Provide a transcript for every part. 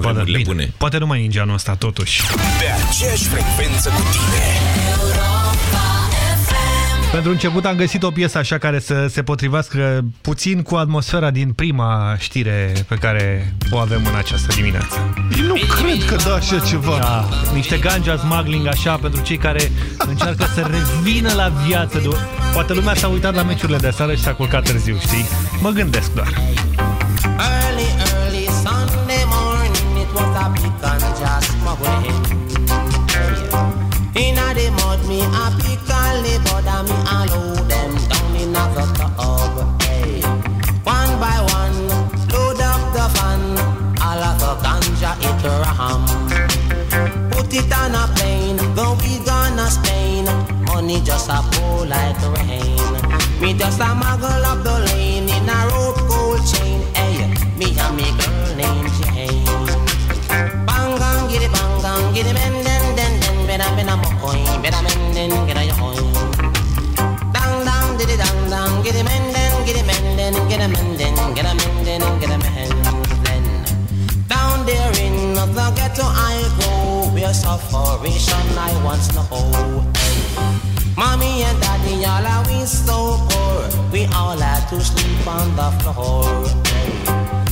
Da, vremurile bune. Poate nu mai ninge anul ăsta, totuși. Pe aceeași frecvență cu tine. Pentru început am găsit o piesă așa care să se potrivească puțin cu atmosfera din prima știre pe care o avem în această dimineață. Eu nu cred că da așa ceva. Da, niște ganja smuggling așa pentru cei care încearcă să revină la viață. De... Poate lumea s-a uitat la meciurile de seară și s-a culcat târziu, știi? Mă gândesc doar. Me and live, but me a load them down in the tub. Hey. One by one, load up the van, all of the ganja it ram. Put it on a plane, go we gonna Spain. Money just a pour like rain. Me just a muggle up the lane in a better men den get a coin. Dang dang, did it dang dang, get it men get it men get a men get a men get a men. Down there in the ghetto I go, where sufferation I once know. Mommy and daddy all are we so poor, we all had to sleep on the floor.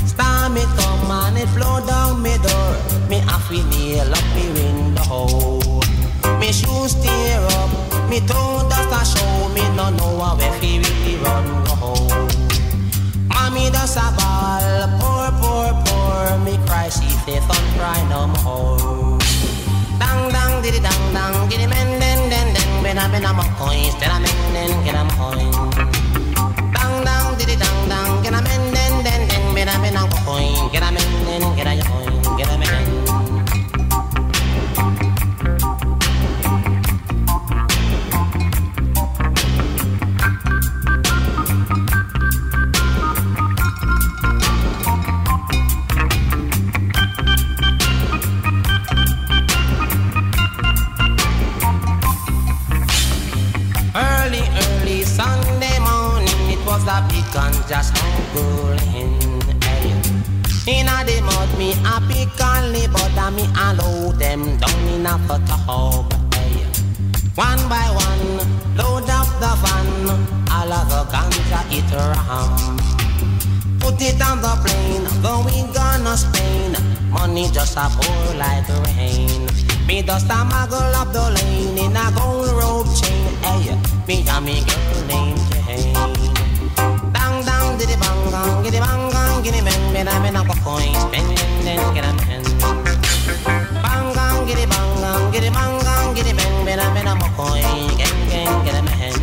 Storm it come and it blow down me door, me have to nail up me window. Me shoes tear up, me toe dust a show, me no know where fi really run go. Mommy does a ball, poor, poor, poor, me cry she say son cry no more. Dang dang diddy dang dang, giddy men den den den, bena bena mo coins, bena men den get a coin. Just smuggling. Inna the mud, me a pick and lay, but a me a load them down in a tub. Hey. Eh. One by one, load up the van, all of the ganja it ram. Put it on the plane, going gonna Spain. Money just a pour like rain. Me just a muggle up the lane in a gold rope chain. Hey, me and me girl named Jane. Diddy bang bang, giddy bang bang, giddy men, men men a coin, spend then then get a man. Bang bang giddy bang bang, giddy bang bang, giddy men, men men a coin, gang gang get a man.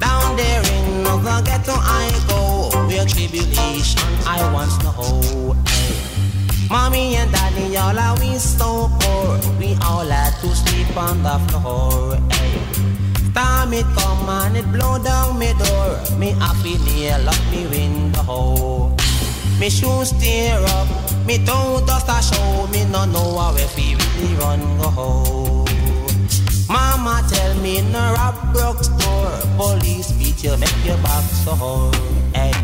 Down there in the ghetto I go, where tribulation I once know. Mommy and daddy, all are we so poor. We all had to sleep on the floor. Hey. Storm it come and it blow down me door. Me happy nail up me window. Me shoes tear up, me toe dust a show. Me no know how if really run go. Mama tell me no rob broke store. Police beat you, make your back sore. Hey.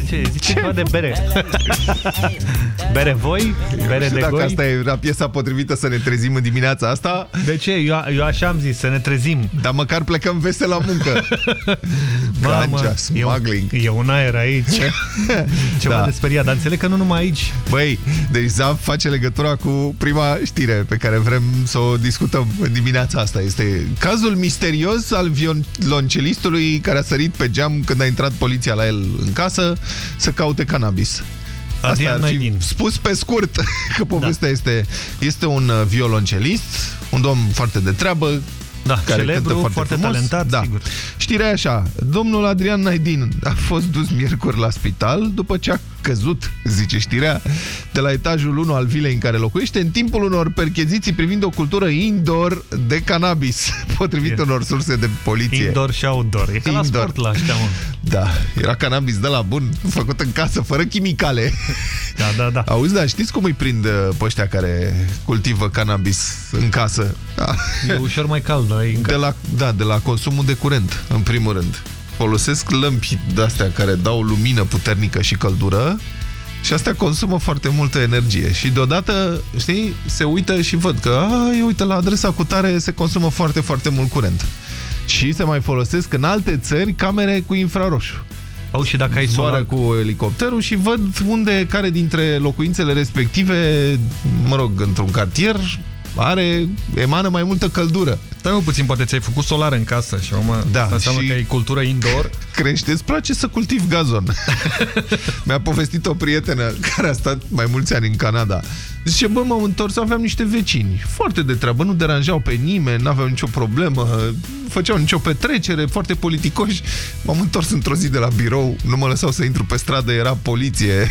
Zice, zice ceva de bere. bere voi? Bere Și de dacă goi? asta era piesa potrivită să ne trezim în dimineața asta, De ce? Eu, eu așa am zis, să ne trezim. dar măcar plecăm vesel la muncă. Ganja, smuggling. E, e un aer aici. Ceva Da. de speriat, dar înțeleg că nu numai aici. Băi, deci Zav face legătura cu prima știre pe care vrem să o discutăm în dimineața asta. Este cazul misterios al violoncelistului care a sărit pe geam când a intrat poliția la el în casă să caute cannabis. Asta Adrian ar fi Naidin. spus pe scurt că povestea da. este, este un uh, violoncelist, un domn foarte de treabă, Da, care celebru, cântă foarte, foarte frumos. talentat, da. sigur. Știrea e așa, domnul Adrian Naidin a fost dus miercuri la spital după ce a căzut, zice știrea, de la etajul 1 al vilei în care locuiește, în timpul unor percheziții privind o cultură indoor de cannabis, potrivit E. unor surse de poliție. Indoor și outdoor. E ca la Indoor. sport la ăștia, mă. Da, era cannabis de la bun, făcut în casă, fără chimicale. Da, da, da. Auzi, da, știți cum îi prind uh, pe ăștia care cultivă cannabis în casă? Da. E ușor mai cald, dar e De la, da, de la consumul de curent, în primul rând. Folosesc lămpi de-astea care dau lumină puternică și căldură și astea consumă foarte multă energie. Și deodată, știi, se uită și văd că, a, uite, la adresa cu tare se consumă foarte, foarte mult curent. Și se mai folosesc în alte țări camere cu infraroșu. Au și dacă ai Zboară solar, cu elicopterul și văd unde, care dintre locuințele respective, mă rog, într-un cartier, are, emană mai multă căldură. Stai mă puțin, poate ți-ai făcut solar în casă și acum Da, asta înseamnă și- că ai cultură indoor. crește, îți place să cultivi gazon. Mi-a povestit o prietenă care a stat mai mulți ani în Canada. Zice, bă, m-am întors, aveam niște vecini foarte de treabă, nu deranjau pe nimeni, n-aveau nicio problemă, făceau nicio petrecere, foarte politicoși. M-am întors într-o zi de la birou, nu mă lăsau să intru pe stradă, era poliție.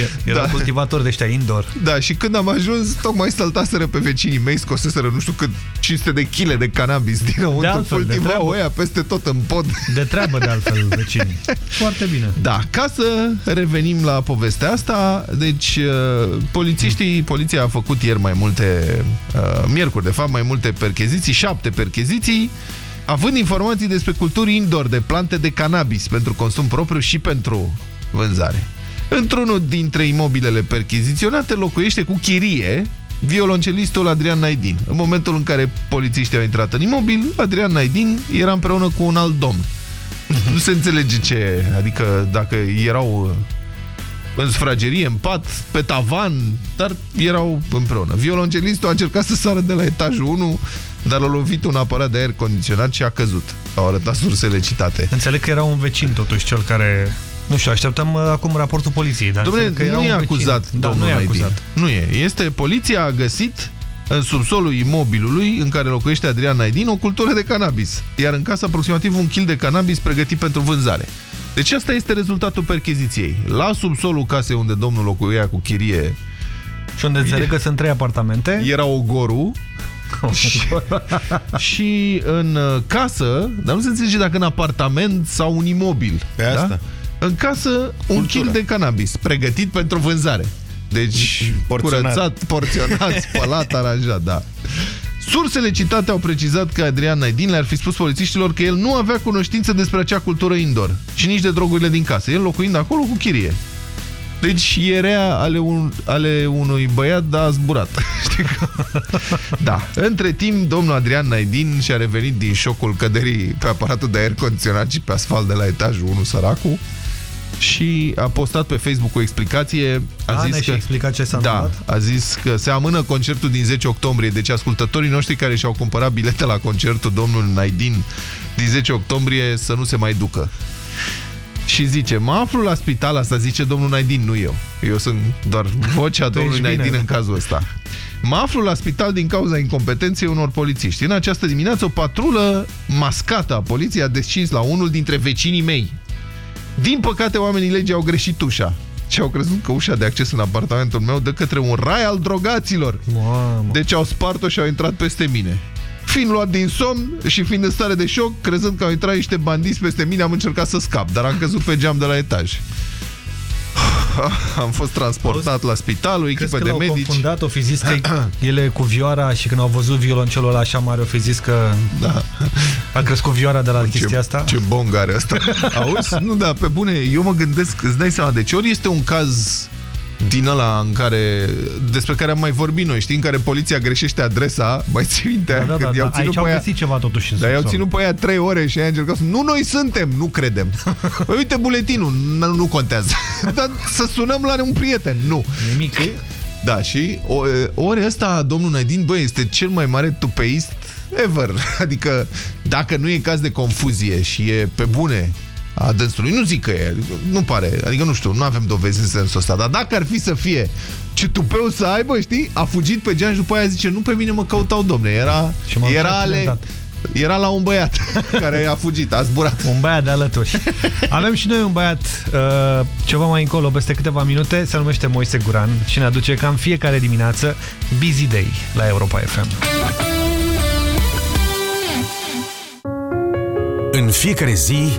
e- era Da. cultivator de ăștia indoor. Da, și când am ajuns, tocmai saltaseră pe vecinii mei, scoseseră nu știu cât 500 de kg de cannabis De dinăuntru, altfel, de cultivau treabă. ăia peste tot în pod. De treabă, de altfel, vecinii. Foarte bine. Da, ca să revenim la povestea asta, deci uh, polițiștii, poliția a făcut ieri mai multe, uh, miercuri de fapt, mai multe percheziții, șapte percheziții, având informații despre culturi indoor de plante de cannabis pentru consum propriu și pentru vânzare. Într-unul dintre imobilele percheziționate locuiește cu chirie violoncelistul Adrian Naidin. În momentul în care polițiștii au intrat în imobil, Adrian Naidin era împreună cu un alt domn. Nu se înțelege ce, adică dacă erau în sfragerie, în pat, pe tavan, dar erau împreună. Violoncelistul a încercat să sară de la etajul 1, dar a lovit un aparat de aer condiționat și a căzut. Au arătat sursele citate. Înțeleg că era un vecin, totuși, cel care... Nu știu, așteptăm uh, acum raportul poliției. Dar Domnule, înțeleg că era nu e un vecin. acuzat da, domnul nu e Naidin. acuzat. Nu e. Este, poliția a găsit în subsolul imobilului în care locuiește Adrian Naidin o cultură de cannabis, iar în casă aproximativ un kil de cannabis pregătit pentru vânzare. Deci asta este rezultatul percheziției. La subsolul casei unde domnul locuia cu chirie Și unde înțeleg că sunt trei apartamente. era ogorul și, și în uh, casă, dar nu se înțelege dacă în apartament sau un imobil. Pe asta. În casă un Cultură. kil de cannabis pregătit pentru vânzare. Deci Porționat. curățat, porționat, spălat, aranjat, da. Sursele citate au precizat că Adrian Naidin le-ar fi spus polițiștilor că el nu avea cunoștință despre acea cultură indoor și nici de drogurile din casă, el locuind acolo cu chirie. Deci erea ale, un, ale unui băiat, dar a zburat. Știi că... Da. Între timp, domnul Adrian Naidin și-a revenit din șocul căderii pe aparatul de aer condiționat și pe asfalt de la etajul 1, săracu, și a postat pe Facebook o explicație. A, A, zis ne-ai și că, explicat ce s-a da, întâmplat? a zis că se amână concertul din 10 octombrie, deci ascultătorii noștri care și-au cumpărat bilete la concertul domnului Naidin din 10 octombrie să nu se mai ducă. Și zice, mă aflu la spital, asta zice domnul Naidin, nu eu. Eu sunt doar vocea domnului bine, Naidin da. în cazul ăsta. Mă aflu la spital din cauza incompetenței unor polițiști. În această dimineață, o patrulă mascată a poliției a descins la unul dintre vecinii mei. Din păcate, oamenii legii au greșit ușa și au crezut că ușa de acces în apartamentul meu dă către un rai al drogaților. Mamă. Deci au spart-o și au intrat peste mine. Fiind luat din somn și fiind în stare de șoc, crezând că au intrat niște bandiți peste mine, am încercat să scap, dar am căzut pe geam de la etaj. Am fost transportat la spital, o Crezi echipă că de l-au medici. confundat, o fi zis că ele cu vioara și când au văzut violoncelul ăla așa mare, o fi zis că Da. a crescut vioara de la chestia Ce, asta? ce bong are asta. Auzi? Nu, da, pe bune, eu mă gândesc, îți dai seama, deci ori este un caz din ăla în care, despre care am mai vorbit noi, știi, în care poliția greșește adresa, mai ții minte, Da, da, da, când i-au da. ținut Aici pe au aia- găsit ceva totuși în Dar i-au subsol. ținut pe aia trei ore și aia încercat să... Nu noi suntem, nu credem. Păi uite buletinul, nu, nu contează. Dar să sunăm la un prieten, nu. Nimic. Da, și o, ori ăsta, domnul Nadin, băi, este cel mai mare tupeist ever. Adică, dacă nu e caz de confuzie și e pe bune a dânsului, nu zic că e, nu pare, adică nu știu, nu avem dovezi în sensul ăsta, dar dacă ar fi să fie ce tupeu să aibă, știi, a fugit pe geam și după aia zice, nu pe mine mă căutau, domne, era, Și m-am era uitat ale, imediat. Era la un băiat care a fugit, a zburat. Un băiat de alături. Avem și noi un băiat uh, ceva mai încolo, peste câteva minute, se numește Moise Guran și ne aduce cam fiecare dimineață Busy Day la Europa FM. În fiecare zi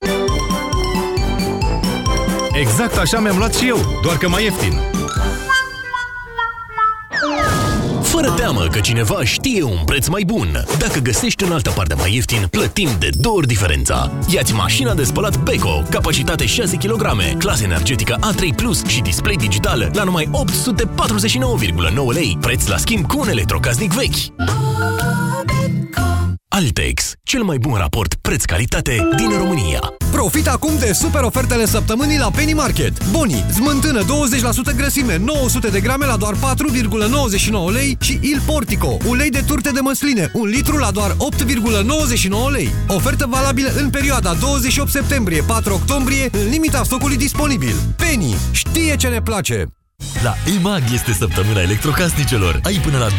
Exact așa mi-am luat și eu, doar că mai ieftin. Fără teamă că cineva știe un preț mai bun. Dacă găsești în altă parte mai ieftin, plătim de două ori diferența. Iați mașina de spălat Beko, capacitate 6 kg, clasă energetică A3+, Plus și display digital la numai 849,9 lei, preț la schimb cu un electrocasnic vechi. Altex, cel mai bun raport preț-calitate din România. Profit acum de super ofertele săptămânii la Penny Market. Boni, smântână 20% grăsime, 900 de grame la doar 4,99 lei și Il Portico, ulei de turte de măsline, un litru la doar 8,99 lei. Ofertă valabilă în perioada 28 septembrie-4 octombrie, în limita stocului disponibil. Penny știe ce ne place! La EMAG este săptămâna electrocasnicelor. Ai până la 25%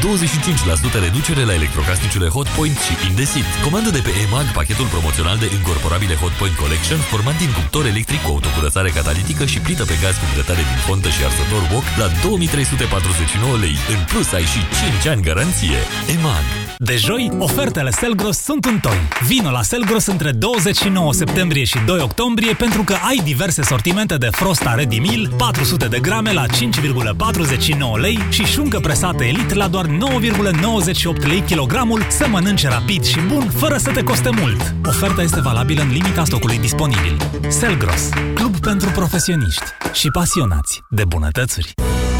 reducere la electrocasnicele Hotpoint și Indesit. Comandă de pe EMAG pachetul promoțional de incorporabile Hotpoint Collection format din cuptor electric cu autocurățare catalitică și plită pe gaz cu grătare din fontă și arsător wok la 2349 lei. În plus ai și 5 ani garanție. EMAG. De joi, ofertele Selgros sunt în ton. Vino la Selgros între 29 septembrie și 2 octombrie pentru că ai diverse sortimente de Frosta Ready Meal, 400 de grame la 5,49 lei și șuncă presată Elite la doar 9,98 lei kilogramul să mănânce rapid și bun fără să te coste mult. Oferta este valabilă în limita stocului disponibil. Selgros, club pentru profesioniști și pasionați de bunătățuri.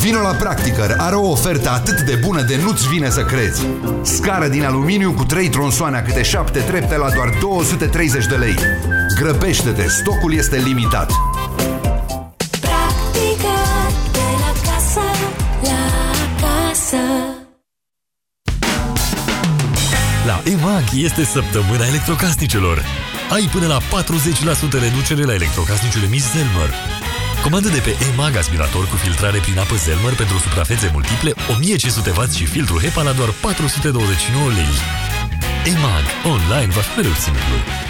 Vino la Practicăr are o ofertă atât de bună de nu-ți vine să crezi. Scară din aluminiu cu 3 tronsoane a câte 7 trepte la doar 230 de lei. Grăbește-te, stocul este limitat. Practică de la casă la casă. La EMAG este săptămâna electrocasnicelor. Ai până la 40% reducere la electrocasnicele Miss Zelmer. Comandă de pe EMAG aspirator cu filtrare prin apă Zelmer pentru suprafețe multiple, 1500W și filtru HEPA la doar 429 lei. EMAG. Online va fi mereu simplu.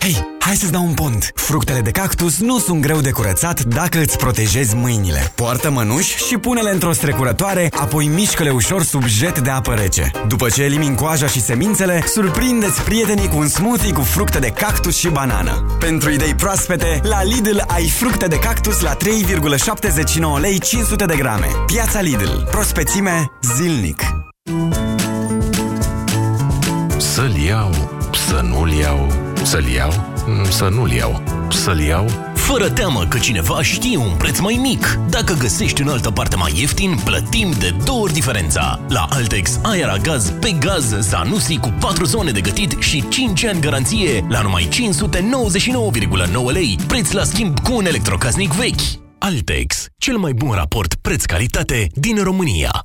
Hei, Hai să-ți dau un pont. Fructele de cactus nu sunt greu de curățat dacă îți protejezi mâinile. Poartă mănuși și pune-le într-o strecurătoare, apoi mișcă-le ușor sub jet de apă rece. După ce elimini coaja și semințele, surprindeți prietenii cu un smoothie cu fructe de cactus și banană. Pentru idei proaspete, la Lidl ai fructe de cactus la 3,79 lei 500 de grame. Piața Lidl. Prospețime zilnic. Să-l iau, să nu-l iau, să-l iau, să nu-l iau, să-l iau. Fără teamă că cineva știe un preț mai mic. Dacă găsești în altă parte mai ieftin, plătim de două ori diferența. La Altex, ai gaz pe gaz Zanussi cu 4 zone de gătit și 5 ani garanție la numai 599,9 lei, preț la schimb cu un electrocasnic vechi. Altex, cel mai bun raport preț-calitate din România.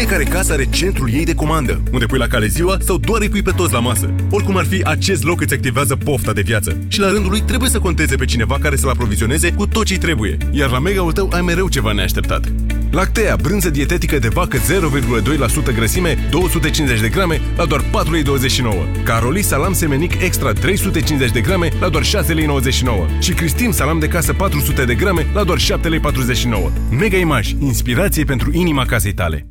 Fiecare casă are centrul ei de comandă, unde pui la cale ziua sau doar îi pui pe toți la masă. Oricum ar fi, acest loc îți activează pofta de viață. Și la rândul lui trebuie să conteze pe cineva care să-l aprovizioneze cu tot ce trebuie. Iar la mega-ul tău ai mereu ceva neașteptat. Lactea, brânză dietetică de vacă 0,2% grăsime, 250 de grame, la doar 4,29 lei. Caroli salam semenic extra 350 de grame, la doar 6,99 lei. Și Cristin salam de casă 400 de grame, la doar 7,49 lei. Mega Image, inspirație pentru inima casei tale.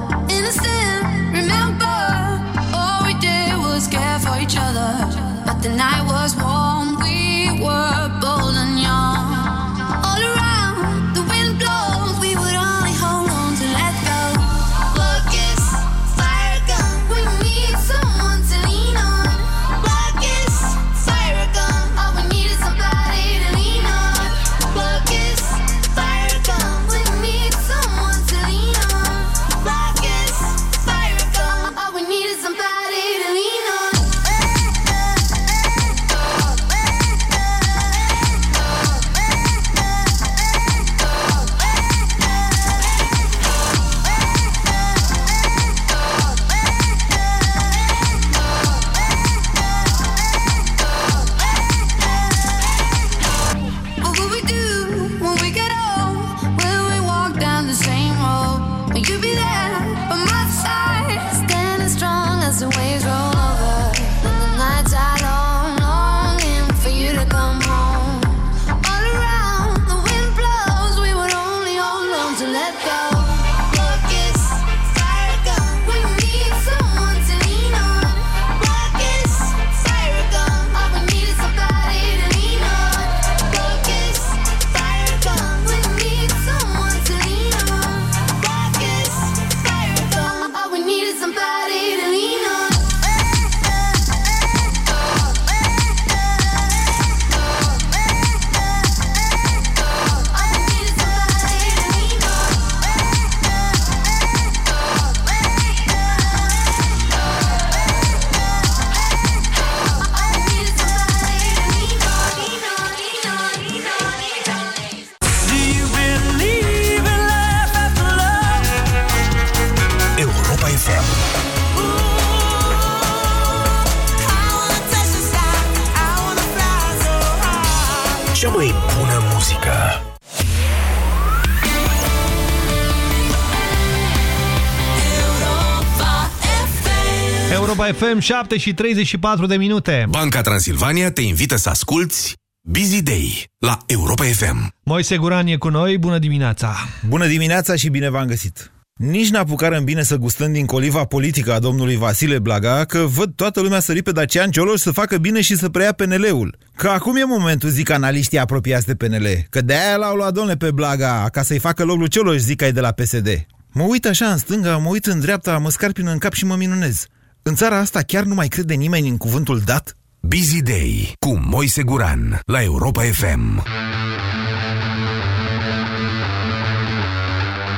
Europa FM, 7 și 34 de minute. Banca Transilvania te invită să asculti Busy Day la Europa FM. Moise Guran e cu noi, bună dimineața! Bună dimineața și bine v-am găsit! Nici n-apucară în bine să gustăm din coliva politică a domnului Vasile Blaga, că văd toată lumea sări pe Dacian Cioloș să facă bine și să preia PNL-ul. Că acum e momentul, zic analiștii apropiați de PNL. Că de-aia l-au luat domnule pe Blaga, ca să-i facă loc lui Cioloș, zic ai de la PSD. Mă uit așa în stânga, mă uit în dreapta, mă scarpin în cap și mă minunez. În țara asta chiar nu mai crede nimeni în cuvântul dat? Busy Day cu Moise Guran la Europa FM.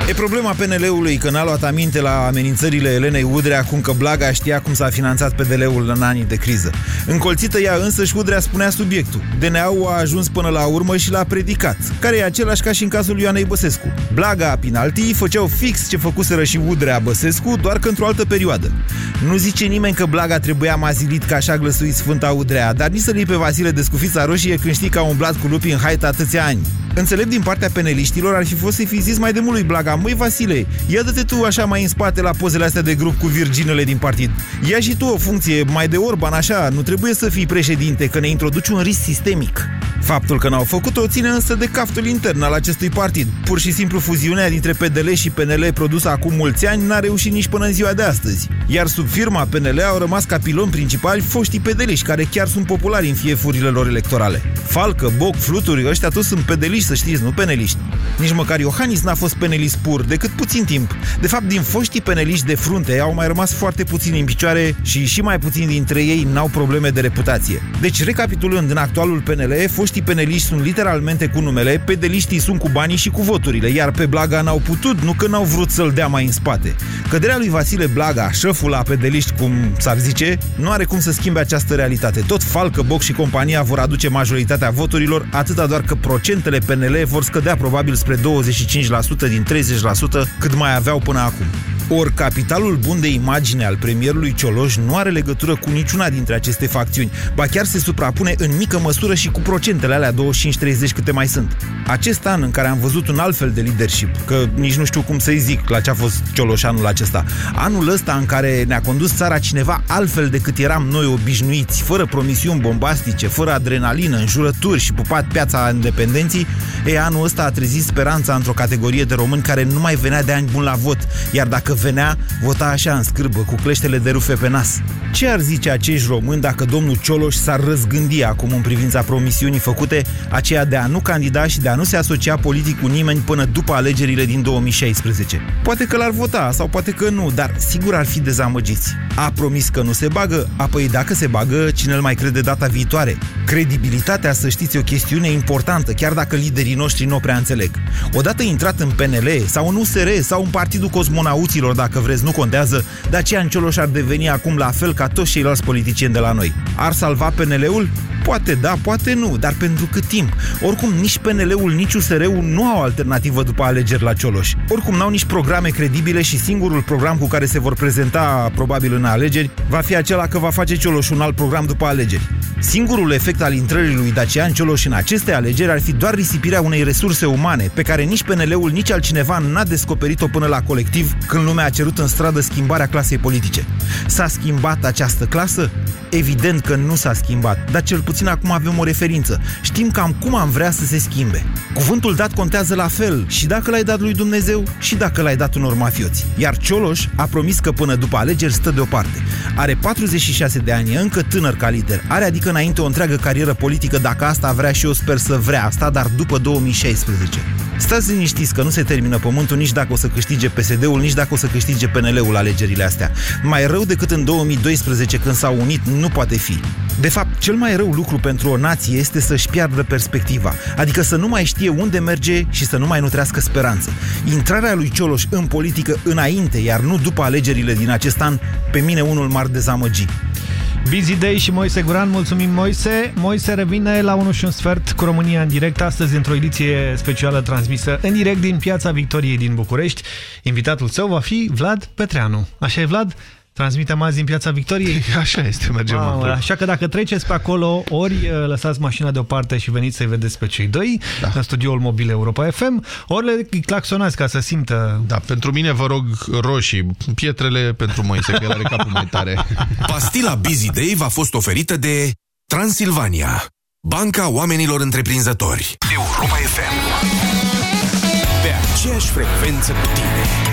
E problema PNL-ului că n-a luat aminte la amenințările Elenei Udrea acum că Blaga știa cum s-a finanțat PDL-ul în anii de criză. Încolțită ea însă și Udrea spunea subiectul. DNA-ul a ajuns până la urmă și l-a predicat, care e același ca și în cazul Ioanei Băsescu. Blaga, Pinaltii făceau fix ce făcuseră și Udrea Băsescu, doar că într-o altă perioadă. Nu zice nimeni că Blaga trebuia mazilit ca așa glăsuit Sfânta Udrea, dar nici să pe Vasile de scufița roșie când știi că a umblat cu lupii în haită atâția ani. Înțelept din partea peneliștilor ar fi fost să fi zis mai de mult lui Blaga, măi Vasile, ia dă-te tu așa mai în spate la pozele astea de grup cu virginele din partid. Ia și tu o funcție mai de Orban, așa, nu trebuie să fii președinte, că ne introduci un risc sistemic. Faptul că n-au făcut-o ține însă de caftul intern al acestui partid. Pur și simplu fuziunea dintre PDL și PNL produsă acum mulți ani n-a reușit nici până în ziua de astăzi. Iar sub firma PNL au rămas ca piloni principali foștii pedeliști, care chiar sunt populari în fiefurile lor electorale. Falcă, Boc, Fluturi, ăștia toți sunt pedeliști, să știți, nu peneliști. Nici măcar Iohannis n-a fost penelist pur, decât puțin timp. De fapt, din foștii peneliști de frunte au mai rămas foarte puțini în picioare și și mai puțini dintre ei n-au probleme de reputație. Deci, recapitulând, în actualul PNL, foștii peneliști sunt literalmente cu numele, pedeliștii sunt cu banii și cu voturile, iar pe Blaga n-au putut, nu că n-au vrut să-l dea mai în spate. Căderea lui Vasile Blaga, șeful la pedeliști, cum s-ar zice, nu are cum să schimbe această realitate. Tot Falcă, Boc și compania vor aduce majoritatea voturilor, atâta doar că procentele PNL vor scădea probabil spre 25% din 30% cât mai aveau până acum. Ori capitalul bun de imagine al premierului Cioloș nu are legătură cu niciuna dintre aceste facțiuni, ba chiar se suprapune în mică măsură și cu procentele alea 25-30 câte mai sunt. Acest an în care am văzut un alt fel de leadership, că nici nu știu cum să-i zic la ce a fost Cioloș anul acesta, anul ăsta în care ne-a condus țara cineva altfel decât eram noi obișnuiți, fără promisiuni bombastice, fără adrenalină, înjurături și pupat piața independenții, e anul ăsta a trezit speranța într-o categorie de români care nu mai venea de ani buni la vot, iar dacă venea, vota așa în scârbă, cu cleștele de rufe pe nas. Ce ar zice acești români dacă domnul Cioloș s-ar răzgândi acum în privința promisiunii făcute, aceea de a nu candida și de a nu se asocia politic cu nimeni până după alegerile din 2016? Poate că l-ar vota sau poate că nu, dar sigur ar fi dezamăgiți. A promis că nu se bagă, apoi dacă se bagă, cine îl mai crede data viitoare? Credibilitatea, să știți, e o chestiune importantă, chiar dacă liderii noștri nu o prea înțeleg. Odată intrat în PNL sau în USR sau în Partidul Cosmonauților, dacă vreți, nu contează, Dacian Cioloș ar deveni acum la fel ca toți ceilalți politicieni de la noi. Ar salva PNL-ul? Poate da, poate nu, dar pentru cât timp? Oricum, nici PNL-ul, nici USR-ul nu au alternativă după alegeri la Cioloș. Oricum, n-au nici programe credibile și singurul program cu care se vor prezenta probabil în alegeri va fi acela că va face Cioloș un alt program după alegeri. Singurul efect al intrării lui Dacian Cioloș în aceste alegeri ar fi doar risipirea unei resurse umane, pe care nici PNL-ul, nici altcineva n-a descoperit-o până la colectiv când lumea a cerut în stradă schimbarea clasei politice. S-a schimbat această clasă? Evident că nu s-a schimbat, dar cel puțin acum avem o referință. Știm cam cum am vrea să se schimbe. Cuvântul dat contează la fel și dacă l-ai dat lui Dumnezeu și dacă l-ai dat unor mafioți. Iar Cioloș a promis că până după alegeri stă deoparte. Are 46 de ani, e încă tânăr ca lider. Are adică înainte o întreagă carieră politică dacă asta vrea și eu sper să vrea asta, dar după 2016. Stați liniștiți că nu se termină pământul nici dacă o să câștige PSD-ul, nici dacă o să câștige PNL-ul alegerile astea. Mai rău decât în 2012 când s-au unit nu poate fi. De fapt, cel mai rău lucru pentru o nație este să-și piardă perspectiva, adică să nu mai știe unde merge și să nu mai nutrească speranță. Intrarea lui Cioloș în politică înainte, iar nu după alegerile din acest an, pe mine unul m-ar dezamăgi. Busy Day și Moise Guran, mulțumim Moise. Moise revine la 1 și un sfert cu România în direct, astăzi într-o ediție specială transmisă în direct din Piața Victoriei din București. Invitatul său va fi Vlad Petreanu. Așa e, Vlad? Transmitem azi din Piața Victoriei? Așa este, mergem Mamă, acolo. Așa că dacă treceți pe acolo, ori uh, lăsați mașina deoparte și veniți să-i vedeți pe cei doi da. în studioul mobil Europa FM, ori le claxonați ca să simtă... Da, pentru mine vă rog roșii, pietrele pentru Moise, că el are capul mai tare. Pastila Busy Day v-a fost oferită de Transilvania, banca oamenilor întreprinzători. Europa FM. Pe aceeași frecvență cu tine.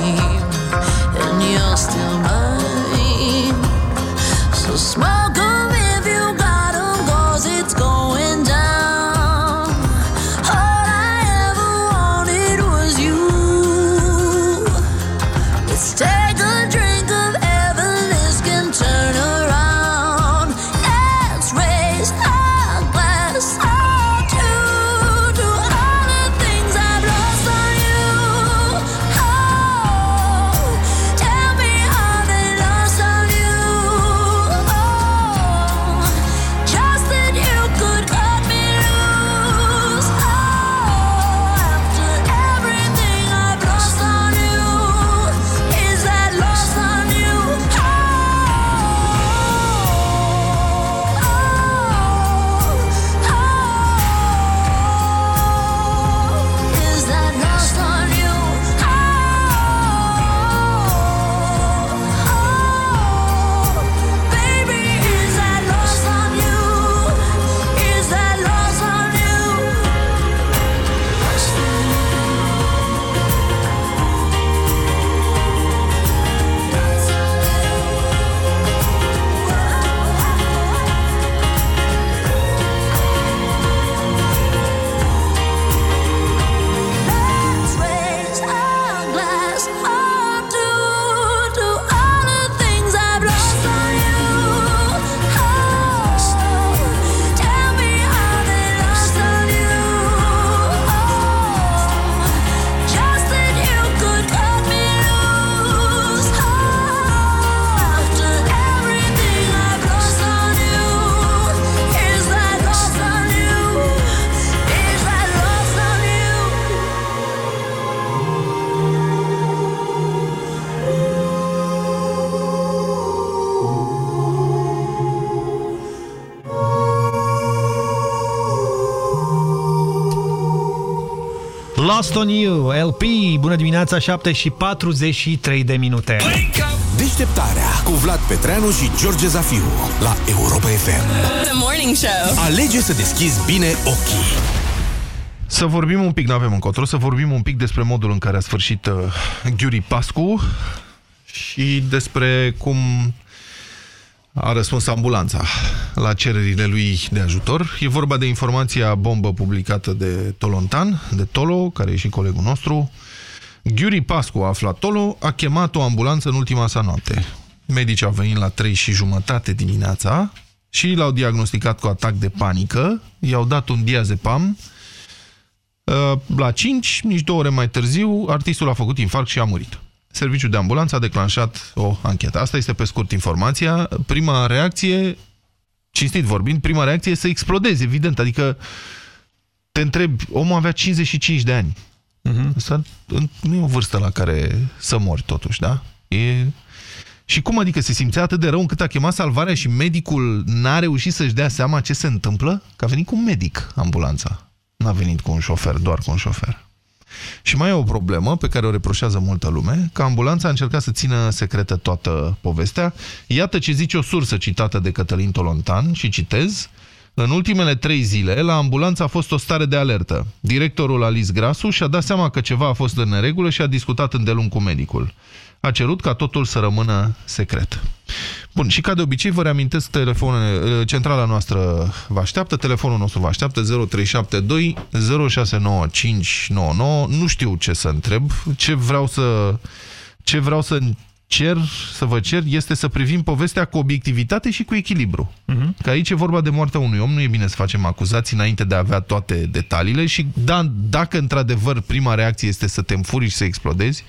Lost on You, LP. Bună dimineața, 7 și 43 de minute. Deșteptarea cu Vlad Petreanu și George Zafiu la Europa FM. The Morning Show. Alege să deschizi bine ochii. Să vorbim un pic, nu avem încotro, să vorbim un pic despre modul în care a sfârșit uh, Ghiuri Pascu și despre cum a răspuns ambulanța la cererile lui de ajutor. E vorba de informația bombă publicată de Tolontan, de Tolo, care e și colegul nostru. Ghiuri Pascu a aflat Tolo, a chemat o ambulanță în ultima sa noapte. Medicii au venit la 3 și jumătate dimineața și l-au diagnosticat cu atac de panică, i-au dat un diazepam. Uh, la 5, nici două ore mai târziu, artistul a făcut infarct și a murit. Serviciul de ambulanță a declanșat o anchetă. Asta este pe scurt informația. Prima reacție cinstit vorbind, prima reacție e să explodezi, evident. Adică te întrebi, omul avea 55 de ani. Asta nu e o vârstă la care să mori totuși, da? E... Și cum adică se simțea atât de rău încât a chemat salvarea și medicul n-a reușit să-și dea seama ce se întâmplă? Că a venit cu un medic ambulanța. N-a venit cu un șofer, doar cu un șofer. Și mai e o problemă pe care o reproșează multă lume, că ambulanța a încercat să țină secretă toată povestea. Iată ce zice o sursă citată de Cătălin Tolontan și citez. În ultimele trei zile, la ambulanță a fost o stare de alertă. Directorul Alice Grasu și-a dat seama că ceva a fost în neregulă și a discutat îndelung cu medicul. A cerut ca totul să rămână secret. Bun, și ca de obicei vă reamintesc telefonele, centrala noastră vă așteaptă, telefonul nostru vă așteaptă 0372 069599. Nu știu ce să întreb, ce vreau să ce vreau să cer, să vă cer, este să privim povestea cu obiectivitate și cu echilibru. Că aici e vorba de moartea unui om, nu e bine să facem acuzații înainte de a avea toate detaliile și da, dacă într-adevăr prima reacție este să te înfuri și să explodezi,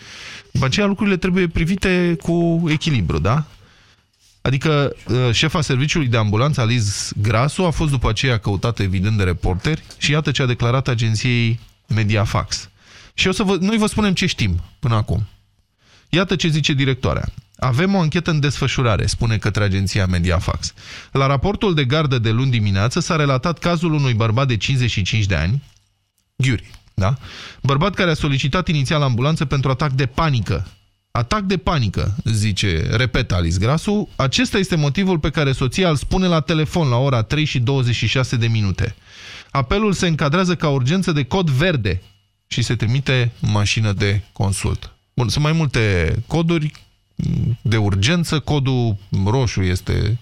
după aceea lucrurile trebuie privite cu echilibru, da? Adică uh, șefa serviciului de ambulanță, Alice Grasu, a fost după aceea căutată evident de reporteri și iată ce a declarat agenției Mediafax. Și o să vă, noi vă spunem ce știm până acum. Iată ce zice directoarea. Avem o anchetă în desfășurare, spune către agenția Mediafax. La raportul de gardă de luni dimineață s-a relatat cazul unui bărbat de 55 de ani, Ghiuri, da? Bărbat care a solicitat inițial ambulanță pentru atac de panică. Atac de panică, zice, repet Alice Grasu, acesta este motivul pe care soția îl spune la telefon la ora 3 și 26 de minute. Apelul se încadrează ca urgență de cod verde și se trimite mașină de consult. Bun, sunt mai multe coduri de urgență, codul roșu este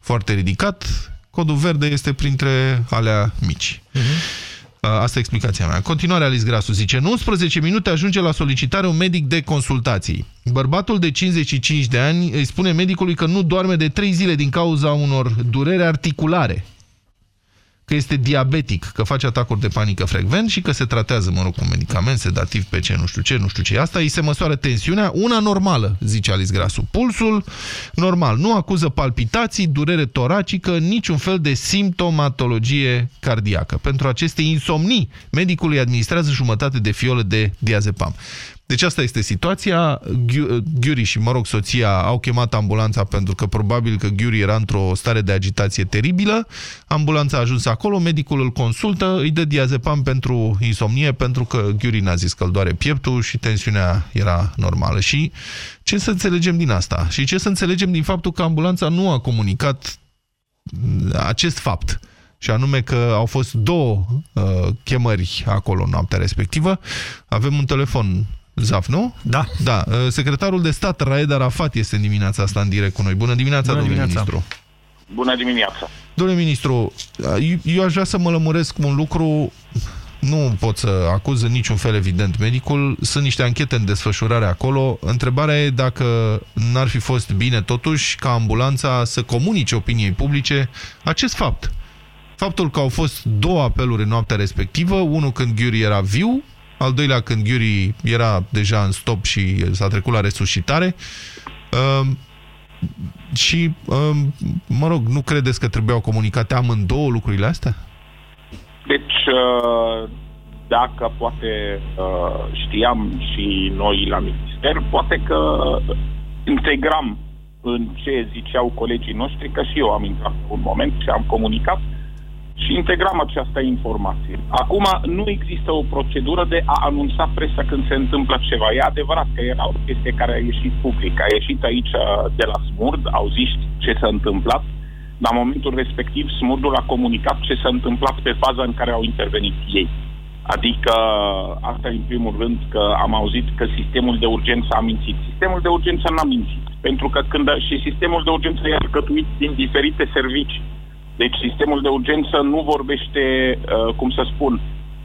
foarte ridicat, codul verde este printre alea mici. Asta e explicația mea. Continuarea Alice Grasu zice, în 11 minute ajunge la solicitare un medic de consultații. Bărbatul de 55 de ani îi spune medicului că nu doarme de 3 zile din cauza unor dureri articulare că este diabetic, că face atacuri de panică frecvent și că se tratează, mă rog, cu medicament, sedativ, pe ce, nu știu ce, nu știu ce. Asta îi se măsoară tensiunea, una normală, zice Alice Grasu. Pulsul normal, nu acuză palpitații, durere toracică, niciun fel de simptomatologie cardiacă. Pentru aceste insomnii, medicul îi administrează jumătate de fiolă de diazepam. Deci asta este situația. Ghiu- Ghiuri și, mă rog, soția au chemat ambulanța pentru că probabil că Ghiuri era într-o stare de agitație teribilă. Ambulanța a ajuns acolo, medicul îl consultă, îi dă diazepam pentru insomnie pentru că Ghiuri n-a zis că îl doare pieptul și tensiunea era normală. Și ce să înțelegem din asta? Și ce să înțelegem din faptul că ambulanța nu a comunicat acest fapt? și anume că au fost două uh, chemări acolo în noaptea respectivă. Avem un telefon Zaf, nu? Da. Da. Uh, Secretarul de stat, Raed Arafat, este în dimineața asta în direct cu noi. Bună dimineața, Bună domnule dimineața. ministru. Bună dimineața! Domnule ministru, eu, eu aș vrea să mă lămuresc cu un lucru. Nu pot să acuz în niciun fel, evident, medicul. Sunt niște anchete în desfășurare acolo. Întrebarea e dacă n-ar fi fost bine, totuși, ca ambulanța să comunice opiniei publice acest fapt. Faptul că au fost două apeluri în noaptea respectivă, unul când Ghiuri era viu, al doilea când Ghiuri era deja în stop și s-a trecut la resuscitare. Um, și, um, mă rog, nu credeți că trebuiau comunicate amândouă lucrurile astea? Deci, uh, dacă poate uh, știam și noi la minister, poate că integram în ce ziceau colegii noștri, că și eu am intrat un moment și am comunicat și integram această informație. Acum nu există o procedură de a anunța presa când se întâmplă ceva. E adevărat că era o chestie care a ieșit public. A ieșit aici uh, de la Smurd, au zis ce s-a întâmplat. La momentul respectiv, Smurdul a comunicat ce s-a întâmplat pe faza în care au intervenit ei. Adică, asta în primul rând, că am auzit că sistemul de urgență a mințit. Sistemul de urgență n-a mințit. Pentru că când și sistemul de urgență e alcătuit din diferite servicii. Deci sistemul de urgență nu vorbește, uh, cum să spun,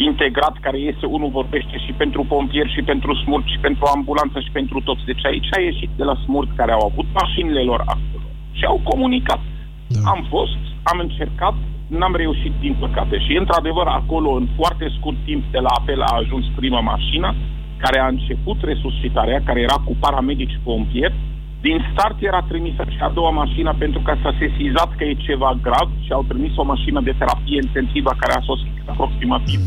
integrat care iese, unul vorbește și pentru pompieri, și pentru smurt, și pentru ambulanță, și pentru toți. Deci aici a ieșit de la smurt care au avut mașinile lor acolo și au comunicat. Da. Am fost, am încercat, n-am reușit din păcate și într-adevăr acolo în foarte scurt timp de la apel a ajuns prima mașină care a început resuscitarea, care era cu paramedici pompieri, din start era trimisă și a doua mașină pentru că s-a sesizat că e ceva grav și au trimis o mașină de terapie intensivă care a sosit aproximativ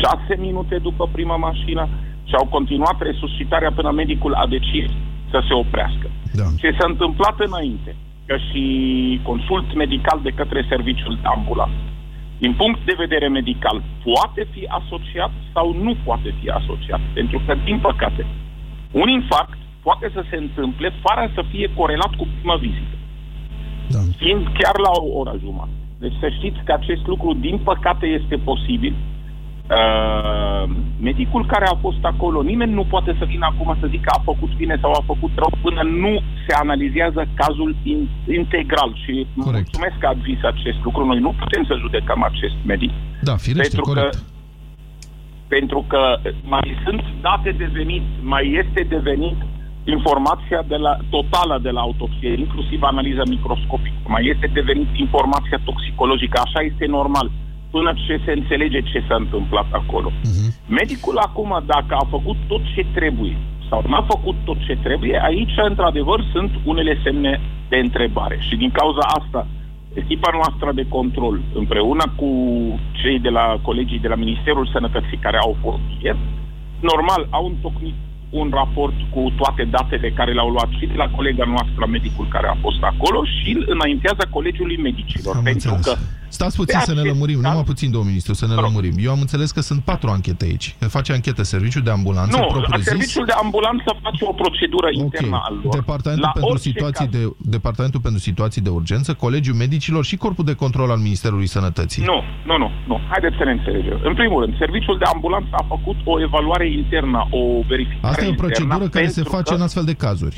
șase minute după prima mașină și au continuat resuscitarea până medicul a decis să se oprească. Da. Ce s-a întâmplat înainte, că și consult medical de către serviciul de ambulanță, din punct de vedere medical, poate fi asociat sau nu poate fi asociat. Pentru că, din păcate, un infarct poate să se întâmple fără să fie corelat cu prima vizită. Da. Fiind chiar la o oră jumătate. Deci să știți că acest lucru, din păcate, este posibil. Uh, medicul care a fost acolo, nimeni nu poate să vină acum să zică a făcut bine sau a făcut rău până nu se analizează cazul in, integral. Și Corect. mulțumesc că ați zis acest lucru. Noi nu putem să judecăm acest medic. Da, firește, pentru corect. că pentru că mai sunt date de venit, mai este de venit informația de la, totală de la autopsie, inclusiv analiza microscopică, mai este de venit informația toxicologică, așa este normal, până ce se înțelege ce s-a întâmplat acolo. Medicul acum, dacă a făcut tot ce trebuie sau n-a făcut tot ce trebuie, aici, într-adevăr, sunt unele semne de întrebare. Și din cauza asta, echipa noastră de control, împreună cu cei de la colegii de la Ministerul Sănătății care au fost ieri, normal, au întocmit un raport cu toate datele care le-au luat și de la colega noastră, medicul care a fost acolo, și îl înaintează colegiului medicilor. Am pentru înțeles. că Stați puțin pe să ne acest lămurim, caz- numai puțin, domnul ministru, să ne lămurim. Eu am înțeles că sunt patru anchete aici. Că face anchetă serviciul de ambulanță, Nu, propriu-zis. serviciul de ambulanță face o procedură internă al lor. Departamentul, La pentru orice situații caz. de, Departamentul pentru situații de urgență, Colegiul Medicilor și Corpul de Control al Ministerului Sănătății. Nu, nu, nu, nu. Haideți să ne înțelegem. În primul rând, serviciul de ambulanță a făcut o evaluare internă, o verificare Asta e o internă procedură care se pentru face că în astfel de cazuri.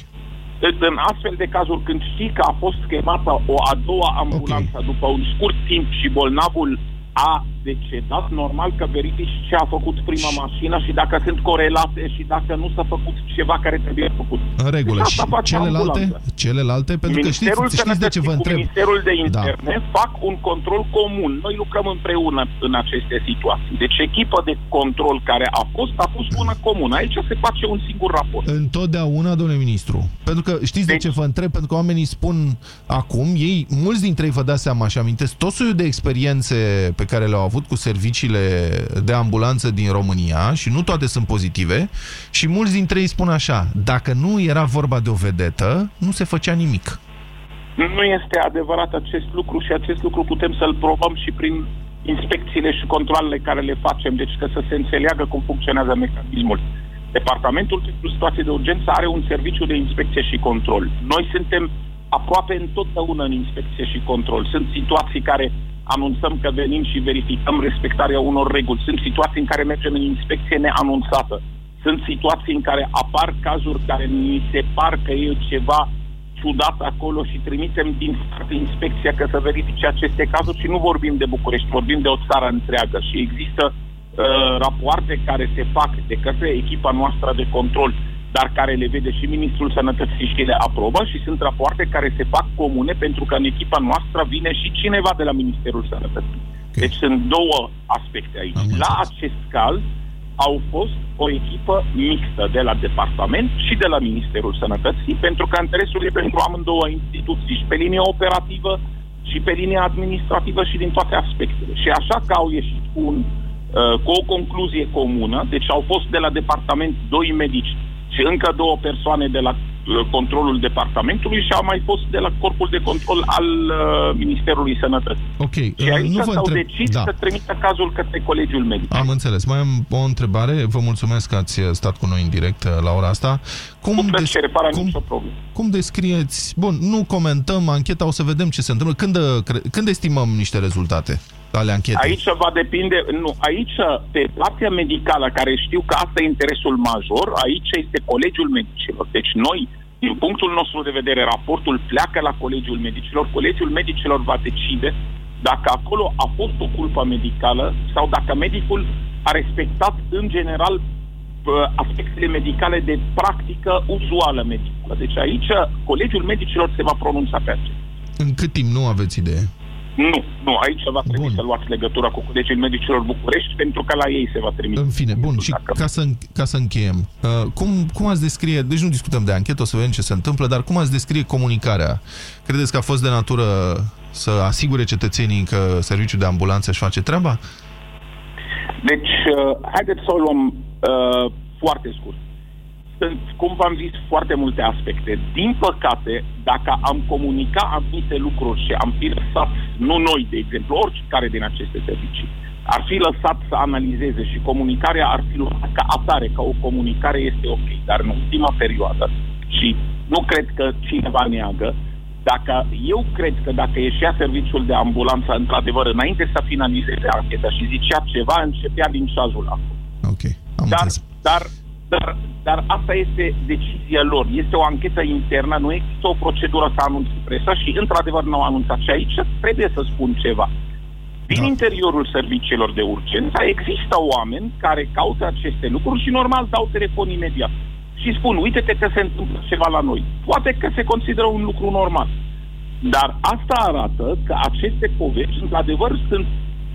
în astfel de cazuri, când știi că a fost chemată o a doua ambulanță okay. după un scurt timp și bolnavul a decedat, normal că verifici ce a făcut prima mașină și dacă sunt corelate și dacă nu s-a făcut ceva care trebuie făcut. În regulă. Deci Și asta face celelalte? ambulanța. Celelalte? Pentru că știți, Ministerul știți de ce vă Sănătății întreb. Cu Ministerul de Da. Interne fac un control comun. Noi lucrăm împreună în aceste situații. Deci echipa de control care a fost, a fost una comună. Aici se face un singur raport. Întotdeauna, domnule ministru. Pentru că știți de ce vă întreb? Pentru că oamenii spun acum, ei, mulți dintre ei vă dați seama și amintesc tot soiul de experiențe pe care le-au avut cu serviciile de ambulanță din România și nu toate sunt pozitive și mulți dintre ei spun așa, dacă nu era vorba de o vedetă, nu se făcea nimic. Nu este adevărat acest lucru și acest lucru putem să-l probăm și prin inspecțiile și controlele care le facem, deci că să se înțeleagă cum funcționează mecanismul. Departamentul pentru situații de urgență are un serviciu de inspecție și control. Noi suntem aproape întotdeauna în inspecție și control. Sunt situații care anunțăm că venim și verificăm respectarea unor reguli. Sunt situații în care mergem în inspecție neanunțată. Sunt situații în care apar cazuri care ni se par că e ceva ciudat acolo și trimitem din start inspecția că să verifice aceste cazuri și nu vorbim de București, vorbim de o țară întreagă și există uh, rapoarte care se fac de către echipa noastră de control, dar care le vede și Ministrul Sănătății și le aprobă și sunt rapoarte care se fac comune pentru că în echipa noastră vine și cineva de la Ministerul Sănătății. Deci sunt două aspecte aici. La acest caz au fost o echipă mixtă de la departament și de la Ministerul Sănătății, pentru că interesul e pentru amândouă instituții, și pe linie operativă și pe linie administrativă și din toate aspectele. Și așa că au ieșit cu, un, uh, cu o concluzie comună, deci au fost de la departament doi medici și încă două persoane de la uh, controlul departamentului și au mai fost de la corpul de control al uh, Ministerului Sănătății. Ok, Și uh, aici nu vă s-au întreb... decis Da. să trimită cazul către Colegiul Medic. Am înțeles. Mai am o întrebare. Vă mulțumesc că ați stat cu noi în direct uh, la ora asta. Cum, Cu plăcere, fără cum, nicio problemă. cum descrieți... Bun, nu comentăm ancheta, o să vedem ce se întâmplă. Când, uh, cre- când estimăm niște rezultate ale anchetei? Aici va depinde, nu, aici pe partea medicală, care știu că asta e interesul major, aici este Colegiul Medicilor. Deci noi, din punctul nostru de vedere, raportul pleacă la Colegiul Medicilor, Colegiul Medicilor va decide dacă acolo a fost o culpă medicală sau dacă medicul a respectat în general uh, aspectele medicale de practică uzuală medicală. Deci aici Colegiul Medicilor se va pronunța pe acest. În cât timp nu aveți idee? Nu, nu, aici va trebui Bun. să luați legătura cu Colegiul Medicilor București pentru că la ei se va trimite. În fine, bun, și ca să, ca să încheiem, uh, cum, cum ați descrie, deci nu discutăm de anchetă, o să vedem ce se întâmplă, dar cum ați descrie comunicarea? Credeți că a fost de natură să asigure cetățenii că serviciul de ambulanță își face treaba? Deci, uh, haideți să o luăm uh, foarte scurt. Sunt, cum v-am zis, foarte multe aspecte. Din păcate, dacă am comunicat anumite lucruri și am fi lăsat, nu noi, de exemplu, oricare din aceste servicii, ar fi lăsat să analizeze și comunicarea ar fi luat ca atare, ca o comunicare este ok. Dar în ultima perioadă, și nu cred că cineva neagă, dacă eu cred că dacă ieșea serviciul de ambulanță, într-adevăr, înainte să finalizeze ancheta și zicea ceva, începea din șazul acolo. Ok, am Dar, înțeles. dar, dar, dar asta este decizia lor. Este o anchetă internă, nu există o procedură să anunțe presa și, într-adevăr, n-au anunțat. Și aici trebuie să spun ceva. Din interiorul serviciilor de urgență există oameni care caută aceste lucruri și, normal, dau telefon imediat. Și spun, uite-te că se întâmplă ceva la noi. Poate că se consideră un lucru normal. Dar asta arată că aceste povești, într-adevăr, sunt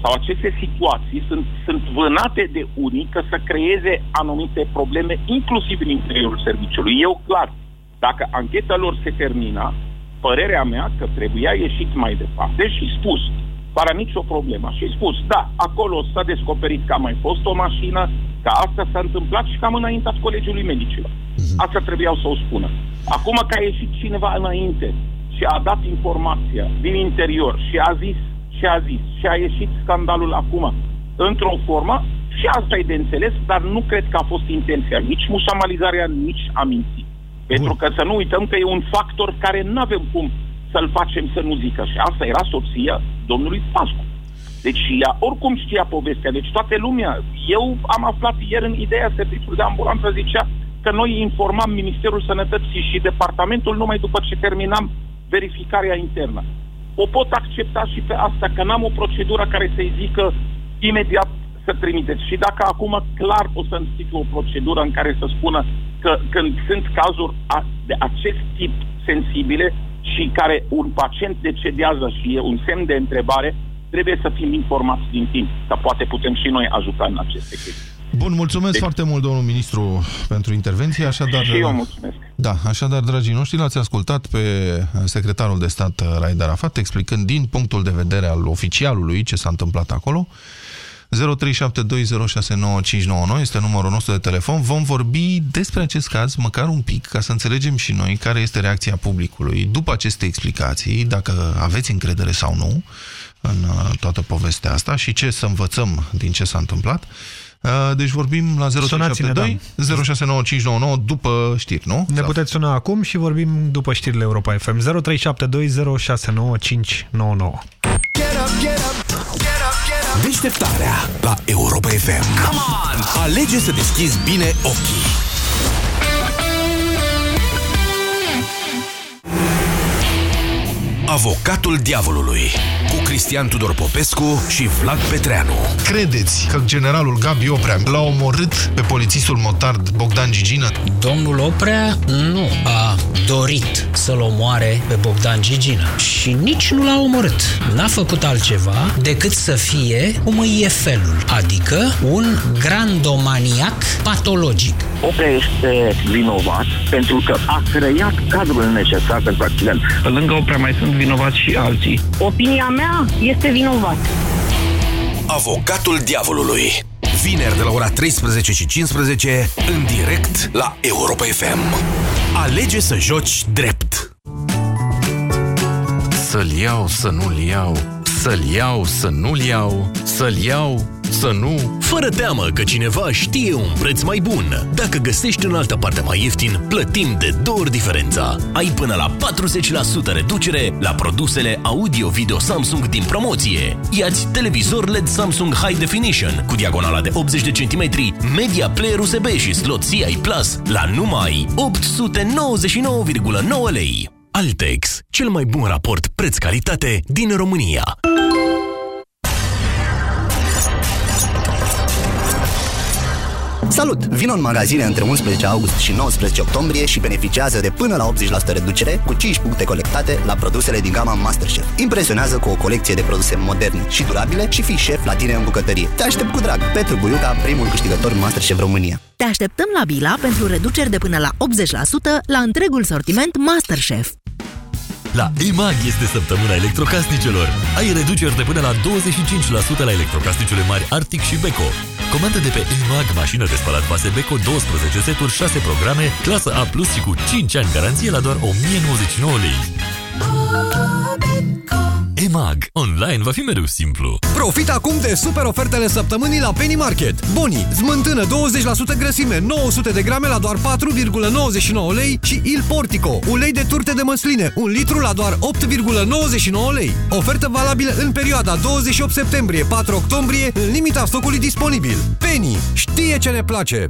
sau aceste situații sunt, sunt vânate de unii că să creeze anumite probleme, inclusiv în interiorul serviciului. Eu, clar, dacă ancheta lor se termina, părerea mea că trebuia ieșit mai departe și spus, fără nicio problemă. Și spus, da, acolo s-a descoperit că a mai fost o mașină, că asta s-a întâmplat și că am înaintat colegiului medicilor. Asta trebuiau să o spună. Acum că a ieșit cineva înainte și a dat informația din interior și a zis și a zis și a ieșit scandalul acum într-o formă și asta e de înțeles, dar nu cred că a fost intenția nici mușamalizarea, nici a minții. Pentru că să nu uităm că e un factor care nu avem cum să-l facem să nu zică. Și asta era soția domnului Pascu. Deci ea oricum știa povestea, deci toată lumea. Eu am aflat ieri în ideea serviciului de ambulanță, zicea că noi informam Ministerul Sănătății și Departamentul numai după ce terminam verificarea internă. O pot accepta și pe asta, că n-am o procedură care să-i zică imediat să trimiteți. Și dacă acum clar o să instituie o procedură în care să spună că când sunt cazuri a- de acest tip sensibile și care un pacient decedează și e un semn de întrebare, trebuie să fim informați din timp, că poate putem și noi ajuta în aceste chestii. Bun, mulțumesc deci... foarte mult, domnul ministru, pentru intervenție. Așadar, Și eu mulțumesc. Da, așadar, dragii noștri, l-ați ascultat pe secretarul de stat Raed Arafat explicând din punctul de vedere al oficialului ce s-a întâmplat acolo. 0372069599 este numărul nostru de telefon. Vom vorbi despre acest caz măcar un pic ca să înțelegem și noi care este reacția publicului după aceste explicații, dacă aveți încredere sau nu în uh, toată povestea asta și ce să învățăm din ce s-a întâmplat. Uh, Deci vorbim la Sunați-ne, 0372 069599 după știri, nu? Ne puteți suna acum și vorbim după știrile Europa FM 0372069599. Deșteptarea la Europa FM. Come on! Alege să deschizi bine ochii. Avocatul diavolului cu Cristian Tudor Popescu și Vlad Petreanu. Credeți că generalul Gabi Oprea l-a omorât pe polițistul motard Bogdan Gigină? Domnul Oprea nu a dorit să-l omoare pe Bogdan Gigină și nici nu l-a omorât. N-a făcut altceva decât să fie cum îi e felul, adică un grandomaniac patologic. Oprea este vinovat pentru că a creat cadrul necesar pentru accident. Pe lângă Oprea mai sunt vinovați și alții. Opinia mea este vinovat. Avocatul diavolului. Vineri de la ora 13 și 15 în direct la Europa FM. Alege să joci drept. Să-l iau, să nu-l iau, să-l iau, să nu-l iau, să-l iau, să nu... Fără teamă că cineva știe un preț mai bun. Dacă găsești în altă parte mai ieftin, plătim de două ori diferența. Ai până la 40% reducere la produsele audio-video Samsung din promoție. Iați televizor LED Samsung High Definition cu diagonala de 80 de centimetri, media player USB și slot CI Plus la numai 899,9 lei. Altex, cel mai bun raport preț-calitate din România. Salut! Vino în magazine între 11 august și 19 octombrie și beneficiază de până la 80% reducere cu 5 puncte colectate la produsele din gama Masterchef. Impresionează cu o colecție de produse moderne și durabile și fii șef la tine în bucătărie. Te aștept cu drag! Petru Buiuca, primul câștigător Masterchef România. Te așteptăm la Bila pentru reduceri de până la 80% la întregul sortiment Masterchef. La EMAG este săptămâna electrocasnicelor. Ai reduceri de până la 25% la electrocasnicele mari Arctic și Beko. Comandă de pe EMAG mașină de spălat vase Beko 12 seturi, 6 programe, clasă A+, și cu 5 ani garanție la doar 1099 lei. EMAG. Online va fi mereu simplu. Profit acum de super ofertele săptămânii la Penny Market. Boni, smântână 20% grăsime, 900 de grame la doar 4,99 lei și Il Portico, ulei de turte de măsline, un litru la doar 8,99 lei. Ofertă valabilă în perioada 28 septembrie-4 octombrie, în limita stocului disponibil. Penny știe ce ne place!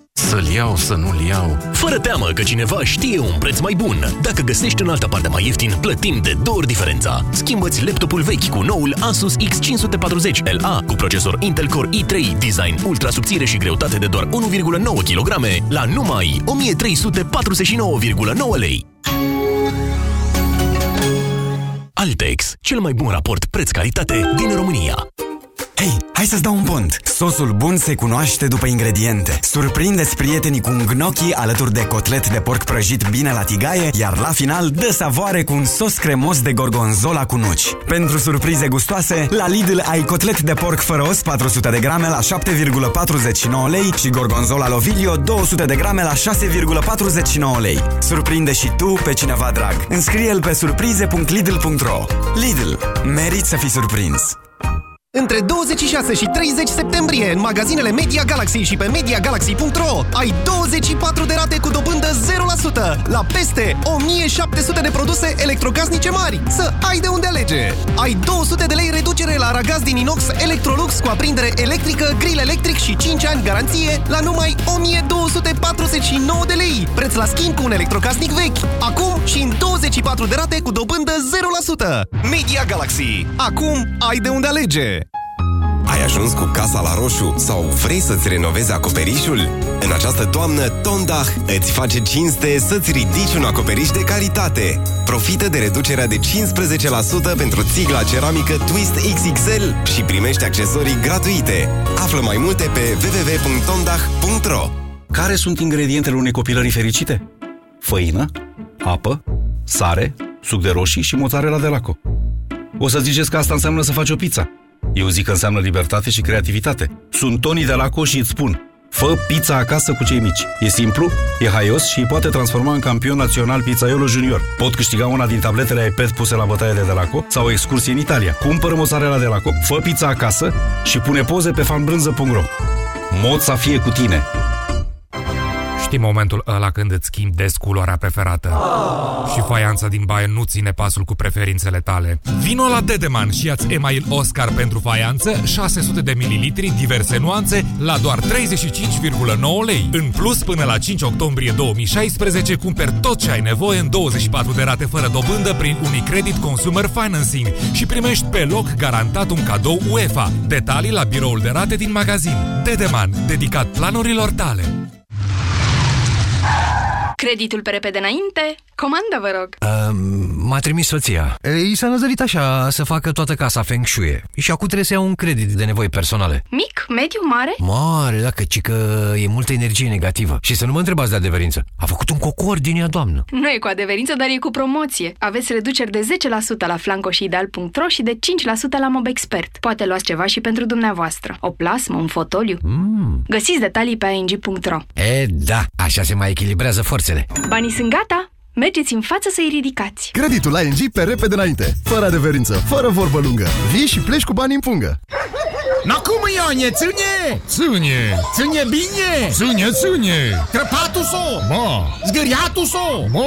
Să-l iau, să nu-l iau. Fără teamă că cineva știe un preț mai bun. Dacă găsești în altă parte mai ieftin, plătim de două ori diferența. Schimbă-ți laptopul vechi cu noul Asus X540 LA cu procesor Intel Core i3, design ultra subțire și greutate de doar 1,9 kg la numai 1349,9 lei. Altex, cel mai bun raport preț-calitate din România. Hei, hai să-ți dau un pont! Sosul bun se cunoaște după ingrediente. Surprindeți prietenii cu un gnocchi alături de cotlet de porc prăjit bine la tigaie, iar la final dă savoare cu un sos cremos de gorgonzola cu nuci. Pentru surprize gustoase, la Lidl ai cotlet de porc fără os 400 de grame la 7,49 lei și gorgonzola Lovilio 200 de grame la 6,49 lei. Surprinde și tu pe cineva drag. Înscrie-l pe surprize.lidl.ro Lidl. Merit să fii surprins! Între 26 și 30 septembrie, în magazinele Media Galaxy și pe MediaGalaxy.ro ai 24 de rate cu dobândă 0% la peste 1700 de produse electrocasnice mari. Să ai de unde alege! Ai 200 de lei reducere la aragaz din inox Electrolux cu aprindere electrică, grill electric și 5 ani garanție la numai 1249 de lei. Preț la schimb cu un electrocasnic vechi. Acum și în 24 de rate cu dobândă 0%. Media Galaxy. Acum ai de unde alege! Ai ajuns cu casa la roșu sau vrei să-ți renovezi acoperișul? În această toamnă, Tondach îți face cinste să-ți ridici un acoperiș de calitate. Profită de reducerea de 15% pentru țigla ceramică Twist XXL și primești accesorii gratuite. Află mai multe pe www.tondach.ro Care sunt ingredientele unei copilării fericite? Făină, apă, sare, suc de roșii și mozzarella de laco. O să ziceți că asta înseamnă să faci o pizza. Eu zic că înseamnă libertate și creativitate. Sunt Tony de Laco și îți spun Fă pizza acasă cu cei mici. E simplu, e haios și îi poate transforma în campion național pizzaiolo junior. Pot câștiga una din tabletele iPad puse la bătaie de Delaco sau o excursie în Italia. Cumpără mozzarella de Delaco, fă pizza acasă și pune poze pe fanbrânză.ro. Mod să fie cu tine. Știi momentul ăla când îți schimbi des culoarea preferată și faianța din baie nu ține pasul cu preferințele tale. Vino la Dedeman și ia-ți email Oscar pentru faianță 600 de mililitri, diverse nuanțe, la doar 35,9 lei. În plus, până la 5 octombrie 2016, cumperi tot ce ai nevoie în 24 de rate fără dobândă prin Unicredit Consumer Financing și primești pe loc garantat un cadou UEFA. Detalii la biroul de rate din magazin. Dedeman, dedicat planurilor tale. Creditul pe repede înainte Comandă, vă rog. Uh, m-a trimis soția. I s-a năzărit așa să facă toată casa Feng Shui. Și acum trebuie să iau un credit de nevoi personale. Mic, mediu, mare? Mare, dacă ci că e multă energie negativă. Și să nu mă întrebați de adeverință. A făcut un cocor din ea, doamnă. Nu e cu adeverință, dar e cu promoție. Aveți reduceri de 10% la flanco și ideal.ro și de 5% la MobExpert. Poate luați ceva și pentru dumneavoastră. O plasmă, un fotoliu. Mm. Găsiți detalii pe ing.ro. E, da, așa se mai echilibrează forțele. Banii sunt gata? Mergeți în față să-i ridicați. Creditul ING pe repede înainte, fără adeverință, fără vorbă lungă. Vii și pleci cu bani în pungă. No cum, Ione, ține! Ține! Ține bine! Ține, ține! Crăpatul so! Ma! Zgâriatul so! Ma!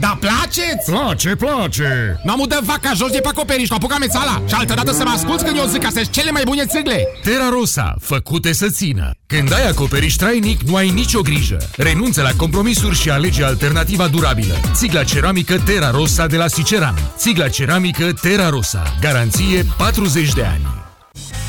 Da placeți? Place, place! Nu am dă vaca jos de pe acoperiș, apuca mețala și altă dată să mă asculți când eu zic că sunt cele mai bune țigle. Terra Rosa, făcute să țină. Când ai acoperiș trainic, nu ai nicio grijă. Renunță la compromisuri și alege alternativa durabilă. Țigla ceramică Terra Rosa de la Siceran. Țigla ceramică Terra Rosa. Garanție 40 de ani.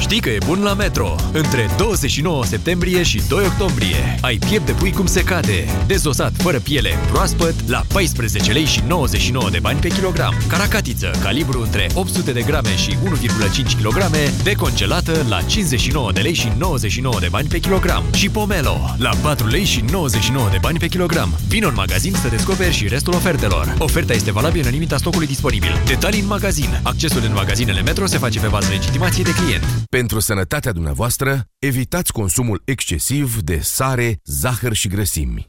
Știi că e bun la Metro. Între 29 septembrie și 2 octombrie ai piept de pui cum se cade. Dezosat fără piele, proaspăt, la 14 lei și 99 de bani pe kilogram. Caracatiță, calibru între 800 de grame și 1,5 kg, decongelată la 59 de lei și 99 de bani pe kilogram. Și pomelo, la 4 lei și 99 de bani pe kilogram. Vino în magazin să descoperi și restul ofertelor. Oferta este valabilă în limita stocului disponibil. Detalii în magazin. Accesul în magazinele Metro se face pe bază legitimației de client. Pentru sănătatea dumneavoastră, evitați consumul excesiv de sare, zahăr și grăsimi.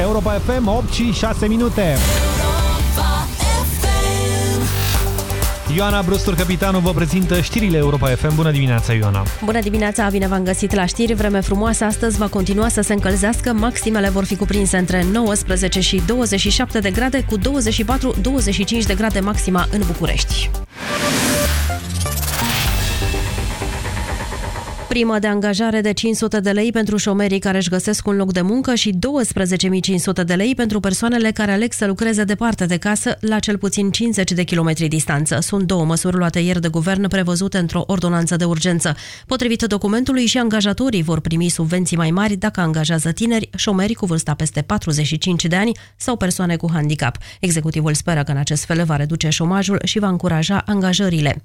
Europa FM, 8 și 6 minute. Ioana Brustur, capitanul, vă prezintă știrile Europa FM. Bună dimineața, Ioana! Bună dimineața, bine v-am găsit la știri. Vreme frumoasă astăzi va continua să se încălzească. Maximele vor fi cuprinse între 19 și 27 de grade, cu 24-25 de grade maxima în București. Primă de angajare de 500 de lei pentru șomerii care își găsesc un loc de muncă și 12.500 de lei pentru persoanele care aleg să lucreze departe de casă, la cel puțin 50 de kilometri distanță. Sunt două măsuri luate ieri de guvern prevăzute într-o ordonanță de urgență. Potrivit documentului, și angajatorii vor primi subvenții mai mari dacă angajează tineri, șomeri cu vârsta peste 45 de ani sau persoane cu handicap. Executivul speră că în acest fel va reduce șomajul și va încuraja angajările.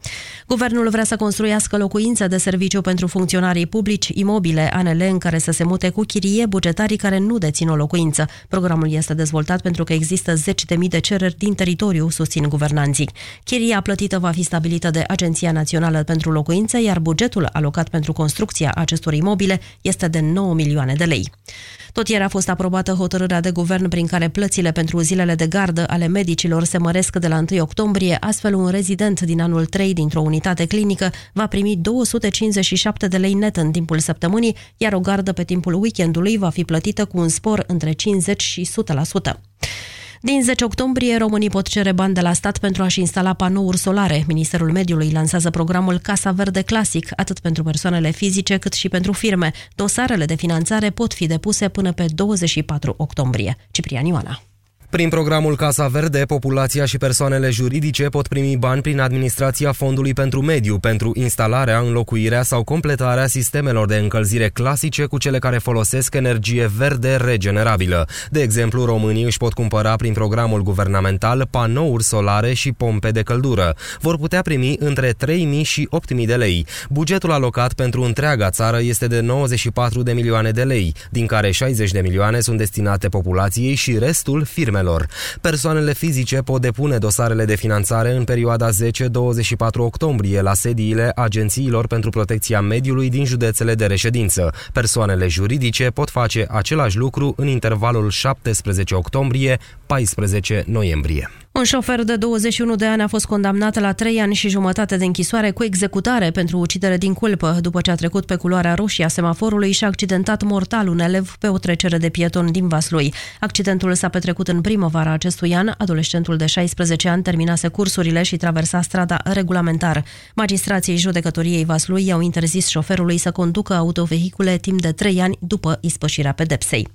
Guvernul vrea să construiască locuințe de serviciu pentru funcționarii funcționarii publici imobile ANL în care să se mute cu chirie bugetarii care nu dețin o locuință. Programul este dezvoltat pentru că există zeci de mii de cereri din teritoriu, susțin guvernanții. Chiria plătită va fi stabilită de Agenția Națională pentru Locuințe, iar bugetul alocat pentru construcția acestor imobile este de 9 milioane de lei. Tot ieri a fost aprobată hotărârea de guvern prin care plățile pentru zilele de gardă ale medicilor se măresc de la 1 octombrie, astfel un rezident din anul 3 dintr-o unitate clinică va primi 257 de lei net în timpul săptămânii, iar o gardă pe timpul weekendului va fi plătită cu un spor între 50 și 100%. Din 10 octombrie, românii pot cere bani de la stat pentru a-și instala panouri solare. Ministerul Mediului lansează programul Casa Verde Clasic, atât pentru persoanele fizice cât și pentru firme. Dosarele de finanțare pot fi depuse până pe 24 octombrie. Ciprian Ioana. Prin programul Casa Verde, populația și persoanele juridice pot primi bani prin administrația Fondului pentru Mediu pentru instalarea, înlocuirea sau completarea sistemelor de încălzire clasice cu cele care folosesc energie verde regenerabilă. De exemplu, românii își pot cumpăra prin programul guvernamental panouri solare și pompe de căldură. Vor putea primi între 3.000 și 8.000 de lei. Bugetul alocat pentru întreaga țară este de 94 de milioane de lei, din care 60 de milioane sunt destinate populației și restul firme firmelor. Persoanele fizice pot depune dosarele de finanțare în perioada 10-24 octombrie la sediile agențiilor pentru protecția mediului din județele de reședință. Persoanele juridice pot face același lucru în intervalul 17 octombrie 14 noiembrie. Un șofer de 21 de ani a fost condamnat la 3 ani și jumătate de închisoare cu executare pentru ucidere din culpă, după ce a trecut pe culoarea roșie a semaforului și a accidentat mortal un elev pe o trecere de pieton din Vaslui. Accidentul s-a petrecut în primăvara acestui an. Adolescentul de 16 ani terminase cursurile și traversa strada regulamentar. Magistrații judecătoriei Vaslui i-au interzis șoferului să conducă autovehicule timp de 3 ani după ispășirea pedepsei.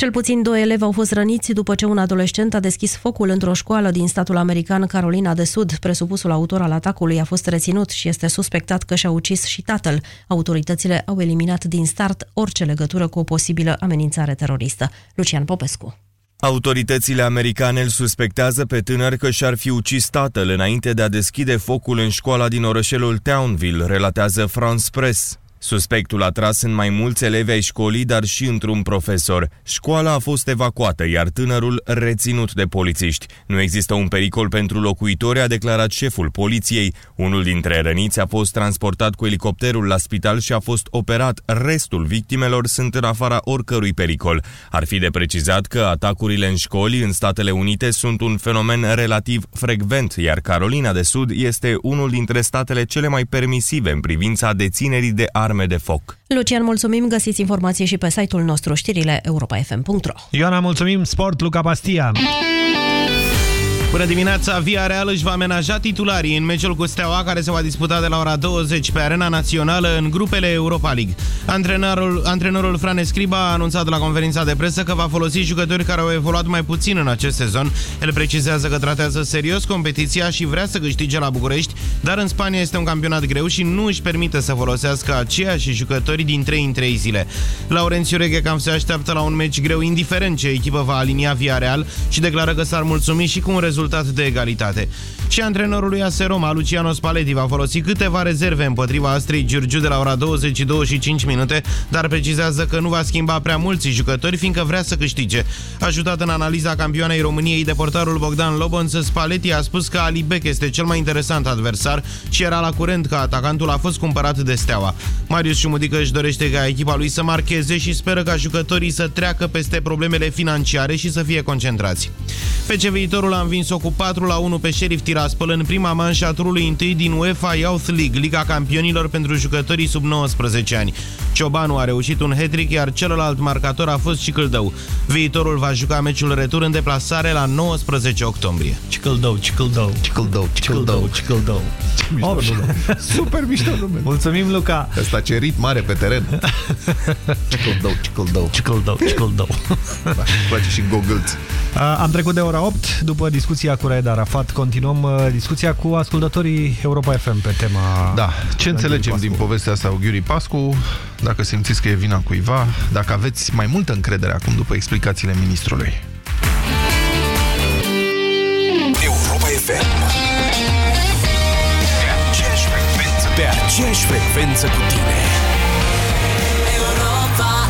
Cel puțin doi elevi au fost răniți după ce un adolescent a deschis focul într-o școală din statul american Carolina de Sud. Presupusul autor al atacului a fost reținut și este suspectat că și-a ucis și tatăl. Autoritățile au eliminat din start orice legătură cu o posibilă amenințare teroristă. Lucian Popescu. Autoritățile americane îl suspectează pe tânăr că și-ar fi ucis tatăl înainte de a deschide focul în școala din orășelul Townville, relatează France Press. Suspectul a tras în mai mulți elevi ai școlii, dar și într-un profesor. Școala a fost evacuată, iar tânărul reținut de polițiști. Nu există un pericol pentru locuitori, a declarat șeful poliției. Unul dintre răniți a fost transportat cu elicopterul la spital și a fost operat. Restul victimelor sunt în afara oricărui pericol. Ar fi de precizat că atacurile în școli în Statele Unite sunt un fenomen relativ frecvent, iar Carolina de Sud este unul dintre statele cele mai permisive în privința deținerii de arme arme de foc. Lucian, mulțumim, găsiți informații și pe site-ul nostru știrile europa.fm.ro Ioana, mulțumim, sport, Luca Pastia. Bună dimineața! Via Real își va amenaja titularii în meciul cu Steaua, care se va disputa de la ora 20 pe arena națională în grupele Europa League. Antrenorul, antrenorul Fran Scriba a anunțat la conferința de presă că va folosi jucători care au evoluat mai puțin în acest sezon. El precizează că tratează serios competiția și vrea să câștige la București, dar în Spania este un campionat greu și nu își permite să folosească aceiași jucători din 3 în 3 zile. Laurențiu Reghe cam se așteaptă la un meci greu, indiferent ce echipă va alinia Via Real și declară că s-ar mulțumi și cu un rezultat rezultat de egalitate. Și antrenorul lui AS Roma, Luciano Spalletti, va folosi câteva rezerve împotriva Astrei Giurgiu de la ora 20 25 minute, dar precizează că nu va schimba prea mulți jucători, fiindcă vrea să câștige. Ajutat în analiza campioanei României de portarul Bogdan Lobonț, Spalletti a spus că Ali Bec este cel mai interesant adversar și era la curent că atacantul a fost cumpărat de Steaua. Marius Șumudică își dorește ca echipa lui să marcheze și speră ca jucătorii să treacă peste problemele financiare și să fie concentrați. FC Viitorul a învins-o cu 4 la 1 pe Sheriff Tiraspol în prima manșă a turului întâi din UEFA Youth League, Liga Campionilor pentru jucătorii sub 19 ani. Ciobanu a reușit un hat iar celălalt marcator a fost Cicăldău. Viitorul va juca meciul retur în deplasare la 19 octombrie. Cicăldău, Cicăldău, Cicăldău, Cicăldău, Cicăldău. Super mișto nume. Mulțumim, Luca. Asta ce rit mare pe teren. Cicăldău, Cicăldău. Cicăldău, Cicăldău. Place și gogâlți. Am trecut de ora 8 după discuția cu Raed Arafat. Continuăm uh, discuția cu ascultătorii Europa FM pe tema... Da, ce înțelegem din povestea asta cu Ghiuri Pascu? Dacă simțiți că e vina cuiva, dacă aveți mai multă încredere acum după explicațiile ministrului. Europa FM Pe aceeași frecvență Pe aceeași frecvență cu tine Europa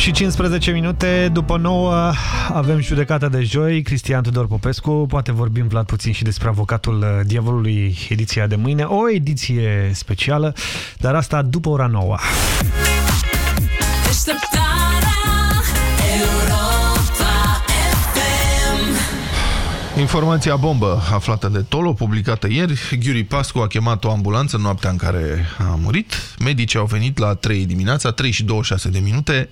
și 15 minute, după 9 avem judecata de joi, Cristian Tudor Popescu, poate vorbim Vlad puțin și despre avocatul uh, diavolului, ediția de mâine, o ediție specială, dar asta după ora 9. Informația bombă aflată de Tolo, publicată ieri. Ghiuri Pascu a chemat o ambulanță în noaptea în care a murit. Medicii au venit la 3 dimineața, 3 și 26 de minute.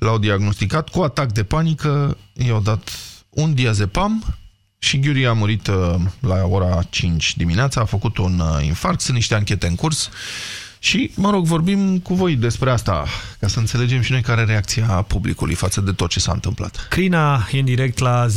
L-au diagnosticat cu atac de panică. I-au dat un diazepam și Ghiuri a murit uh, la ora 5 dimineața. A făcut un uh, infarct. Sunt niște anchete în curs. Și, mă rog, vorbim cu voi despre asta, ca să înțelegem și noi care e reacția publicului față de tot ce s-a întâmplat. Crina e în direct la 0372069599.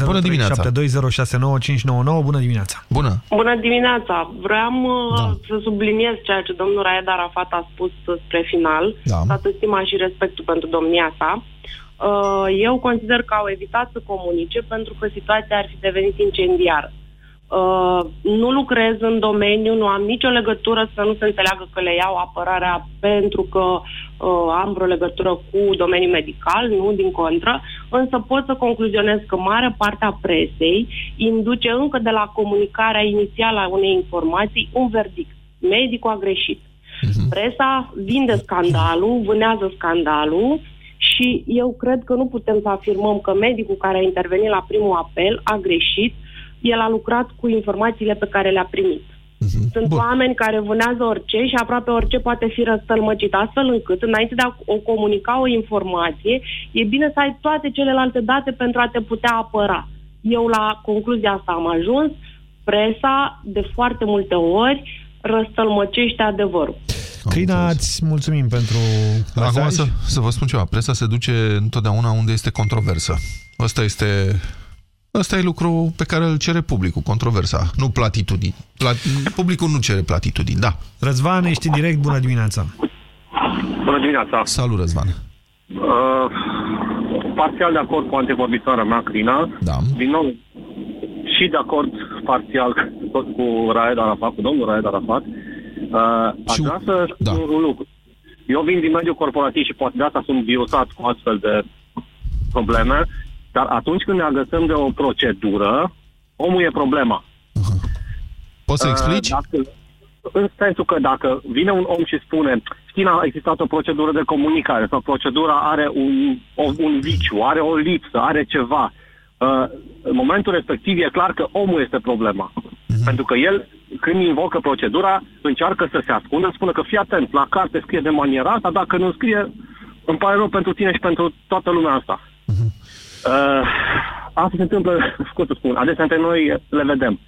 Bună dimineața! Bună! Bună dimineața! Vreau da. să subliniez ceea ce domnul Raed Arafat a spus spre final, da. toată stima și respectul pentru domnia sa. Uh, Eu consider că au evitat să comunice pentru că situația ar fi devenit incendiară. Uh, nu lucrez în domeniu, nu am nicio legătură să nu se înțeleagă că le iau apărarea pentru că uh, am vreo legătură cu domeniul medical, nu din contră, însă pot să concluzionez că mare parte a presei induce încă de la comunicarea inițială a unei informații un verdict. Medicul a greșit. Presa vinde scandalul, vânează scandalul și eu cred că nu putem să afirmăm că medicul care a intervenit la primul apel a greșit, el a lucrat cu informațiile pe care le-a primit. Sunt Bun. oameni care vânează orice și aproape orice poate fi răstălmăcit, astfel încât, înainte de a o comunica o informație, e bine să ai toate celelalte date pentru a te putea apăra. Eu la concluzia asta am ajuns, presa, de foarte multe ori, răstălmăcește adevărul. Crina, îți mulțumim pentru Acum mesaj. să, să vă spun ceva. Presa se duce întotdeauna unde este controversă. Ăsta este... Ăsta e lucru pe care îl cere publicul, controversa, nu platitudini. Plat... Publicul nu cere platitudini, da. Răzvan, ești în direct, bună dimineața! Bună dimineața! Salut, Răzvan! Uh, parțial de acord cu antevorbitoarea mea, Crina. Da. Din nou, și de acord parțial tot cu Raed Arafat, cu domnul Raed Arafat. Uh, aș vrea să spun un lucru. Eu vin din mediul corporativ și poate de asta sunt virusat cu astfel de probleme, dar atunci când ne agățăm de o procedură, omul e problema. Poți să explici? Uh, dacă, în sensul că dacă vine un om și spune știi, a existat o procedură de comunicare sau procedura are un, o, un viciu, are o lipsă, are ceva, uh, în momentul respectiv e clar că omul este problema. Mhm. Pentru că el, când invocă procedura, încearcă să se ascundă, spune că fii atent, la carte scrie de maniera asta, dacă nu scrie, îmi pare rău pentru tine și pentru toată lumea asta. Mhm. Uh, asta se întâmplă, cum să spun, adesea între noi le vedem.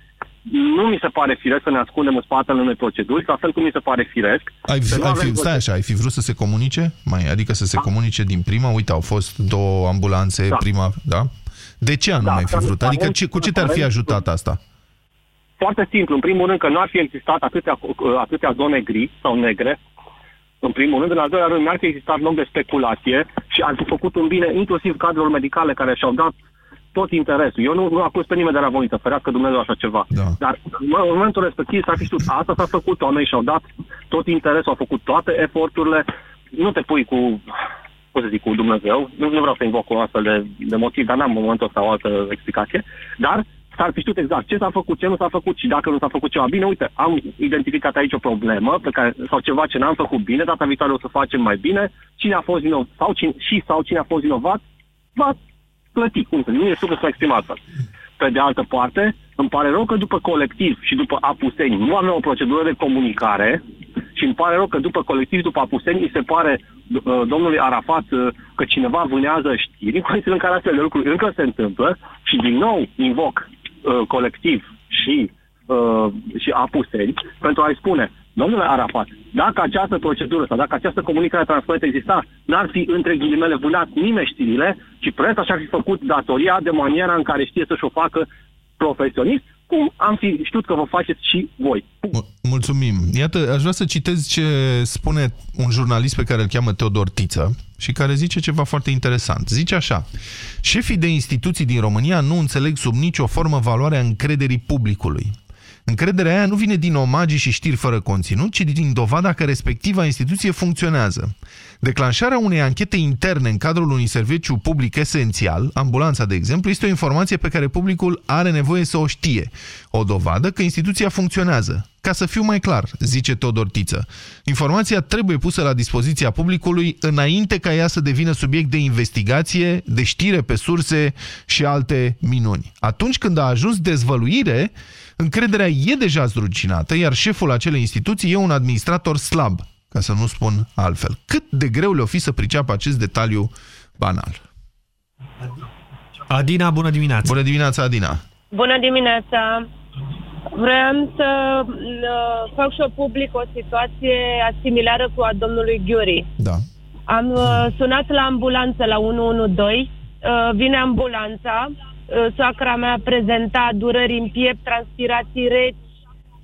Nu mi se pare firesc să ne ascundem în spatele unei proceduri, la fel cum mi se pare firesc. Ai, să nu ai avem fi, stai așa, ai fi vrut să se comunice? Mai, adică să se comunice din prima? Uite, au fost două ambulanțe, Da. prima, da? De ce anume Da, ai fi să vrut? nu Adică avem- ce, cu ce te-ar fi ajutat asta? Foarte simplu. În primul rând că nu ar fi existat atâtea, atâtea zone gri sau negre, în primul rând. În al doilea rând, n-ar fi existat loc de speculație și ar fi făcut un bine inclusiv cadrelor medicale care și-au dat tot interesul. Eu nu, nu acuz pe nimeni de la voință, ferească Dumnezeu așa ceva. Da. Dar mă, în momentul respectiv s-ar fi știut, asta s-a făcut, oamenii și-au dat tot interesul, au făcut toate eforturile. Nu te pui cu, cum să zic, cu Dumnezeu. Nu, nu vreau să invoc o astfel de, de motiv, dar n-am în momentul ăsta o altă explicație. Dar s-ar fi știut exact ce s-a făcut, ce nu s-a făcut și dacă nu s-a făcut ceva. Bine, uite, am identificat aici o problemă pe care, sau ceva ce n-am făcut bine, data viitoare o să facem mai bine, cine a fost vinovat, sau cine, și sau cine a fost vinovat, va plăti, cum să zic, nu e suficient să exprim asta. Pe de altă parte, îmi pare rău că după colectiv și după apuseni nu avem o procedură de comunicare și îmi pare rău că după colectiv, după apuseni, îi se pare uh, domnului Arafat uh, că cineva vânează știri, în condițiile în care astfel de lucruri încă se întâmplă și din nou invoc uh, colectiv și, uh, și apuseni pentru a-i spune, domnule Arafat, dacă această procedură sau dacă această comunicare transparentă exista, n-ar fi între ghilimele vânat nimeni știrile, ci presa și-ar fi făcut datoria de maniera în care știe să-și o facă profesionist, cum am fi știut că vă faceți și voi. Mulțumim. Iată, aș vrea să citez ce spune un jurnalist pe care îl cheamă Teodor Tiță și care zice ceva foarte interesant. Zice așa, șefii de instituții din România nu înțeleg sub nicio formă valoarea încrederii publicului. Încrederea aia nu vine din omagii și știri fără conținut, ci din dovada că respectiva instituție funcționează. Declanșarea unei anchete interne în cadrul unui serviciu public esențial, ambulanța de exemplu, este o informație pe care publicul are nevoie să o știe. O dovadă că instituția funcționează. Ca să fiu mai clar, zice Todor Tiță, informația trebuie pusă la dispoziția publicului înainte ca ea să devină subiect de investigație, de știre pe surse și alte minuni. Atunci când a ajuns dezvăluire, încrederea e deja zdrucinată, iar șeful acelei instituții e un administrator slab, ca să nu spun altfel. Cât de greu le-o fi să priceapă acest detaliu banal? Adina, bună dimineața! Bună dimineața, Adina! Bună dimineața! Vreau să uh, fac și o public o situație similară cu a domnului Ghiuri. Da. Am uh, sunat la ambulanță la 112, uh, vine ambulanța, uh, soacra mea prezenta durări în piept, transpirații reci,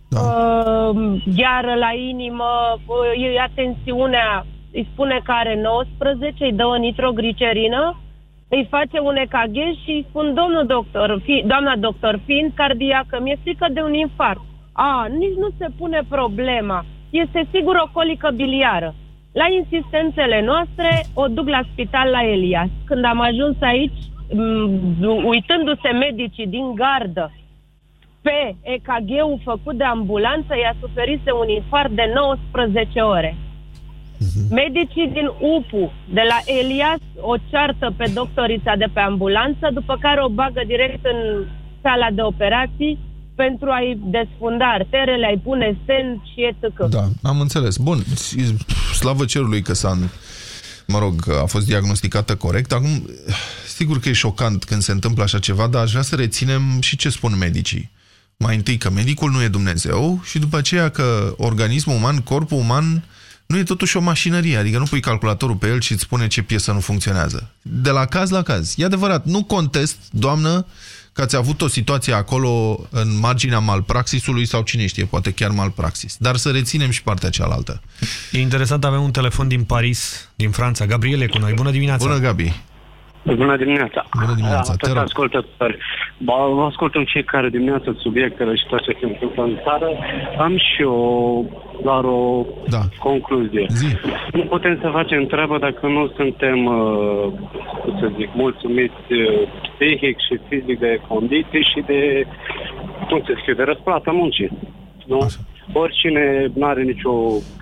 da. uh, gheară la inimă, uh, ia tensiunea, îi spune că are 19, îi dă o nitroglicerină, îi face un EKG și îi spun, domnul doctor, fi, doamna doctor, fiind cardiacă, mi-e frică de un infarct. A, nici nu se pune problema. Este sigur o colică biliară. La insistențele noastre o duc la spital la Elias. Când am ajuns aici, m- uitându-se medicii din gardă pe EKG-ul făcut de ambulanță, i-a suferise un infarct de 19 ore. Medicii din UPU de la Elias o ceartă pe doctorița de pe ambulanță, după care o bagă direct în sala de operații pentru a-i desfunda arterele, a-i pune sen și etc. Da, am înțeles. Bun, slavă cerului că s-a mă rog, a fost diagnosticată corect. Acum, sigur că e șocant când se întâmplă așa ceva, dar aș vrea să reținem și ce spun medicii. Mai întâi că medicul nu e Dumnezeu și după aceea că organismul uman, corpul uman, nu e totuși o mașinărie, adică nu pui calculatorul pe el și îți spune ce piesă nu funcționează. De la caz la caz. E adevărat, nu contest, doamnă, că ați avut o situație acolo în marginea malpraxisului sau cine știe, poate chiar malpraxis. Dar să reținem și partea cealaltă. E interesant, avem un telefon din Paris, din Franța. Gabriele cu noi. Bună dimineața! Bună, Gabi! Bună dimineața! Bună dimineața, te rog. ascultători. Ba, ascult în fiecare dimineață subiectele și tot ce se întâmplă în țară. Am și o, doar o da. concluzie. Zi. Nu putem să facem treabă dacă nu suntem, uh, cum să zic, mulțumiți uh, psihic și fizic de condiții și de, cum să zic, de răsplata muncii. Nu? Oricine nu are nicio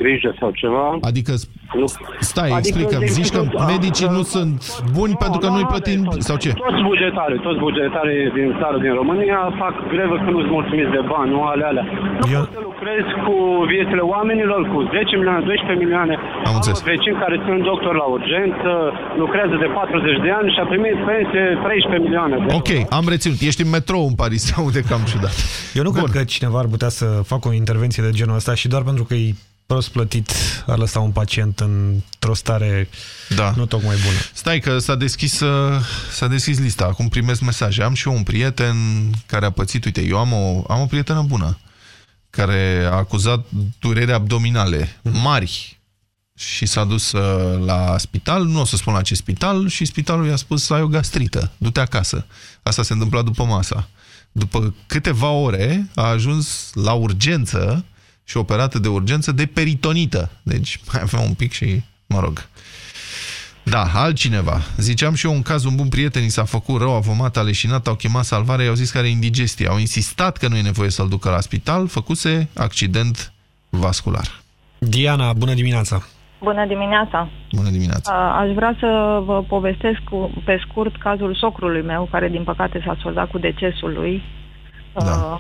grijă sau ceva... Adică, nu. stai, Adică, explică de Zici că exemplu, medicii nu sunt buni pentru că nu-i plătim, sau ce? Toți bugetari, toți bugetari din țară, din România, fac grevă că nu-ți mulțumiți de bani, nu ale alea. Nu Eu- poți să lucrezi cu viețile oamenilor, cu 10 milioane, 12 milioane. Am înțeles. vecini care sunt doctor la urgență, lucrează de 40 de ani și a primit pensie 13 milioane. De Ok, am reținut. Ești în metrou în Paris, se aude cam ciudat. Eu nu Bun. cred că cineva ar putea să facă o intervenție de genul ăsta și doar pentru că e prost plătit ar lăsa un pacient într-o stare da. nu tocmai bună. Stai că s-a deschis, uh, s-a deschis lista. Acum primesc mesaje. Am și eu un prieten care a pățit, uite, eu am o, am o prietenă bună care a acuzat dureri abdominale mari și s-a dus uh, la spital, nu o să spun la ce spital, și spitalul i-a spus ai o gastrită, du-te acasă. Asta se întâmpla după masa. După câteva ore a ajuns la urgență și operată de urgență de peritonită. Deci mai avea un pic și, mă rog. Da, altcineva. Ziceam și eu un caz, un bun prieten i s-a făcut rău, a vomat, a leșinat, au chemat salvarea, i-au zis că are indigestie. Au insistat că nu e nevoie să-l ducă la spital, făcuse accident vascular. Diana, bună dimineața! Bună dimineața! Bună dimineața! A- Aș vrea să vă povestesc cu, pe scurt cazul socrului meu, care din păcate s-a soldat cu decesul lui. Da.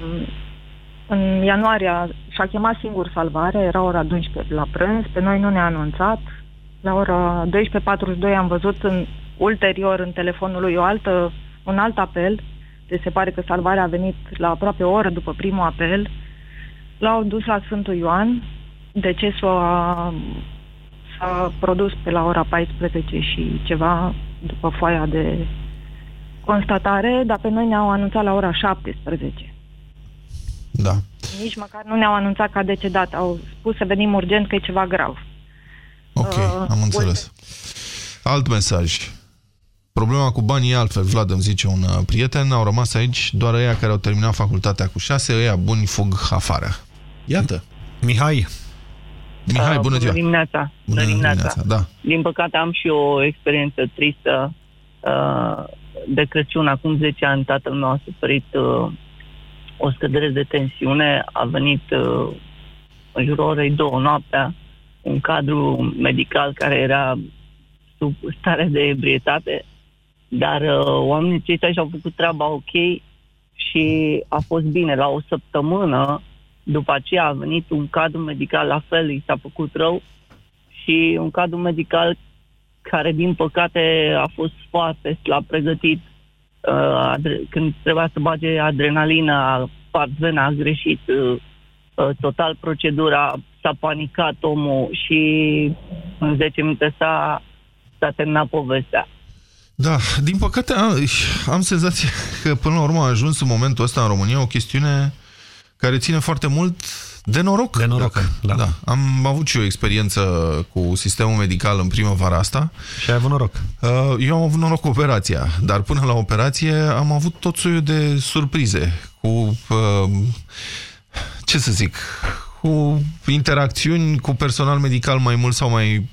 În ianuarie a- și-a chemat singur salvare, era ora 12 la prânz, pe noi nu ne-a anunțat. La ora 12.42 am văzut în, ulterior în telefonul lui o altă, un alt apel, deci se pare că salvarea a venit la aproape o oră după primul apel. L-au dus la Sfântul Ioan, decesul a, s-a produs pe la ora 14 și ceva după foaia de constatare, dar pe noi ne-au anunțat la ora 17. Da. Nici măcar nu ne-au anunțat că a decedat. Au spus să venim urgent că e ceva grav. Ok, Uh, am înțeles. Alt mesaj. Problema cu banii e altfel, Vlad îmi zice un uh, prieten, au rămas aici doar ăia care au terminat facultatea cu șase, ăia buni fug afară. Iată. Mihai. Mihai, bună ziua. Bună dimineața. Bună dimineața, da. Din păcate am și o experiență tristă. Uh, De Crăciun, acum 10 ani, tatăl meu a suferit uh, o scădere de tensiune. A venit uh, în jurul orei două noaptea un cadru medical care era sub stare de ebrietate, dar uh, oamenii cei și-au făcut treaba ok și a fost bine. La o săptămână, după aceea a venit un cadru medical, la fel, i s-a făcut rău și un cadru medical care, din păcate, a fost foarte slab pregătit. Uh, adre- când trebuia să bage adrenalina, a spart vena, a greșit uh, uh, total procedura, s-a panicat omul și în 10 minute s-a, s-a terminat povestea. Da, din păcate am, am senzația că până la urmă a ajuns în momentul ăsta în România o chestiune care ține foarte mult de noroc. De noroc, dacă, da. da. Am avut și o experiență cu sistemul medical în primăvara asta. Și ai avut noroc. Uh, Eu am avut noroc cu operația, dar până la operație am avut tot soiul de surprize cu, uh, ce să zic, cu interacțiuni cu personal medical mai mult sau mai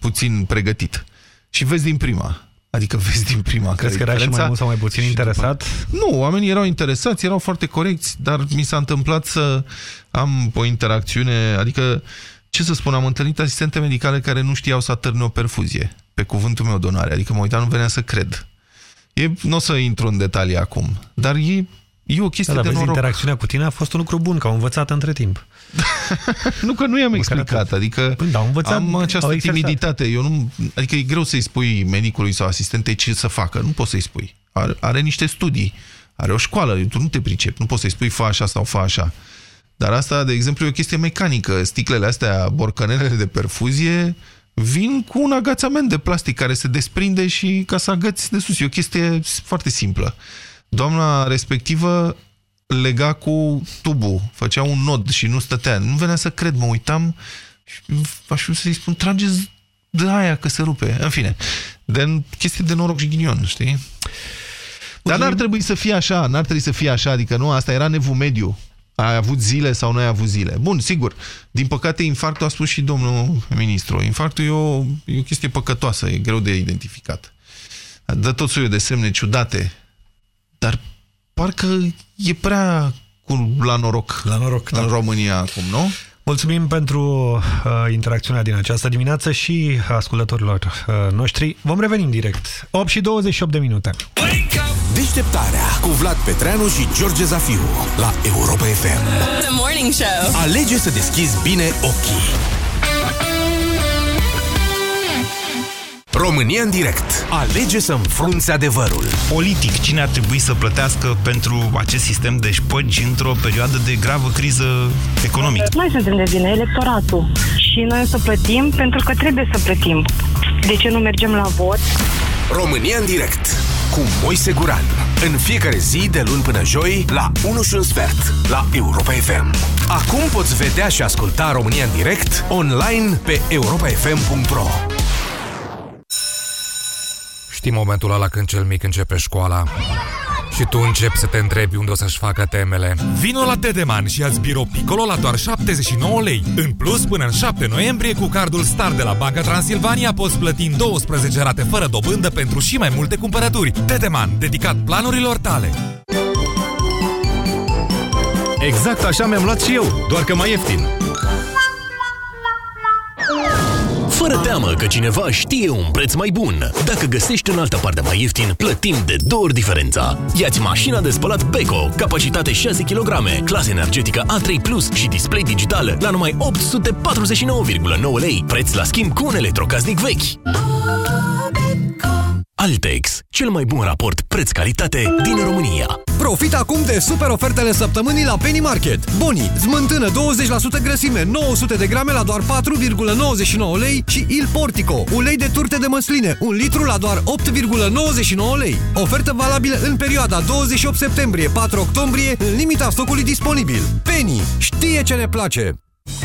puțin pregătit. Și vezi din prima. Adică vezi din prima. Crezi că care era și mai diferența. mult sau mai puțin interesat? Nu, oamenii erau interesați, erau foarte corecți, dar mi s-a întâmplat să am o interacțiune, adică, ce să spun, am întâlnit asistente medicale care nu știau să atârne o perfuzie, pe cuvântul meu de onoare, adică mă uitam, nu venea să cred. E, nu o să intru în detalii acum, dar e, e o chestie Da, de vezi, noroc. interacțiunea cu tine a fost un lucru bun, că au învățat între timp. Nu că nu i-am explicat, adică Păi, da, au învățat, am această au exersat. timiditate. Eu nu, adică e greu să-i spui medicului sau asistentei ce să facă. Nu poți să-i spui. Are, are niște studii, are o școală, tu nu te pricepi, nu poți să-i spui fa așa sau fa așa. Dar asta, de exemplu, e o chestie mecanică. Sticlele astea, borcanelele de perfuzie, vin cu un agațament de plastic care se desprinde și ca să agăți de sus. E o chestie foarte simplă. Doamna respectivă lega cu tubul, făcea un nod și nu stătea. Nu venea să cred, mă uitam și aș vrea să-i spun, trageți de aia că se rupe. În fine, de chestii de noroc și ghinion, știi? Dar n-ar trebui să fie așa, n-ar trebui să fie așa, adică nu, asta era nevul mediu. Ai avut zile sau nu ai avut zile. Bun, sigur, din păcate infarctul a spus și domnul ministru. Infarctul e o, e o chestie păcătoasă, e greu de identificat. Dă tot soiul de semne ciudate, dar parcă e prea cu, la noroc, la noroc în România acum, nu? Mulțumim pentru uh, interacțiunea din această dimineață și ascultătorilor uh, noștri. Vom reveni în direct. 8 și 28 de minute. Deșteptarea cu Vlad Petreanu și George Zafiu la Europa FM. The Morning Show. Alege să deschizi bine ochii. România în direct. Alege să înfrunți adevărul. Politic, cine ar trebui să plătească pentru acest sistem de șpăgi într-o perioadă de gravă criză economică? Noi suntem de vină, electoratul. Și noi o să plătim pentru că trebuie să plătim. De ce nu mergem la vot? România în direct cu Moise Guran. În fiecare zi, de luni până joi, la 1 și un sfert, la Europa FM. Acum poți vedea și asculta România în direct online pe europafm.ro Știi momentul ăla când cel mic începe școala și tu începi să te întrebi unde o să-și facă temele. Vino la Dedeman și ia-ți birou Piccolo la doar 79 lei. În plus, până în 7 noiembrie, cu cardul Star de la Banca Transilvania poți plăti în 12 rate fără dobândă pentru și mai multe cumpărături. Dedeman, dedicat planurilor tale. Exact așa mi-am luat și eu, doar că mai ieftin. Fără teamă că cineva știe un preț mai bun. Dacă găsești în altă parte mai ieftin, plătim de două ori diferența. Iați mașina de spălat Beko, capacitate 6 kg, clasă energetică A3+, Plus și display digital la numai 849,9 lei, preț la schimb cu un electrocasnic vechi. Altex, cel mai bun raport preț-calitate din România. Profit acum de super ofertele săptămânii la Penny Market. Boni, smântână 20% grăsime, 900 de grame la doar 4,99 lei și Il Portico, ulei de turte de măsline, un litru la doar 8,99 lei. Ofertă valabilă în perioada 28 septembrie-4 octombrie, în limita stocului disponibil. Penny știe ce ne place!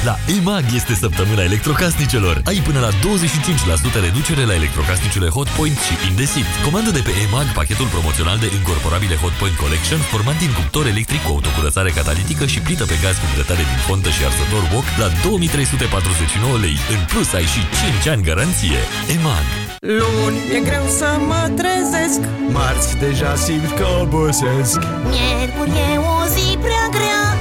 La EMAG este săptămâna electrocasnicelor. Ai până la 25% reducere la electrocasnicele Hotpoint și Indesit. Comandă de pe EMAG pachetul promoțional de incorporabile Hotpoint Collection format din cuptor electric cu autocurățare catalitică și plită pe gaz cu grătare din fontă și arsător wok la 2349 lei. În plus ai și 5 ani garanție. EMAG. Luni e greu să mă trezesc Marți deja simt că obosesc Miercuri e o zi prea grea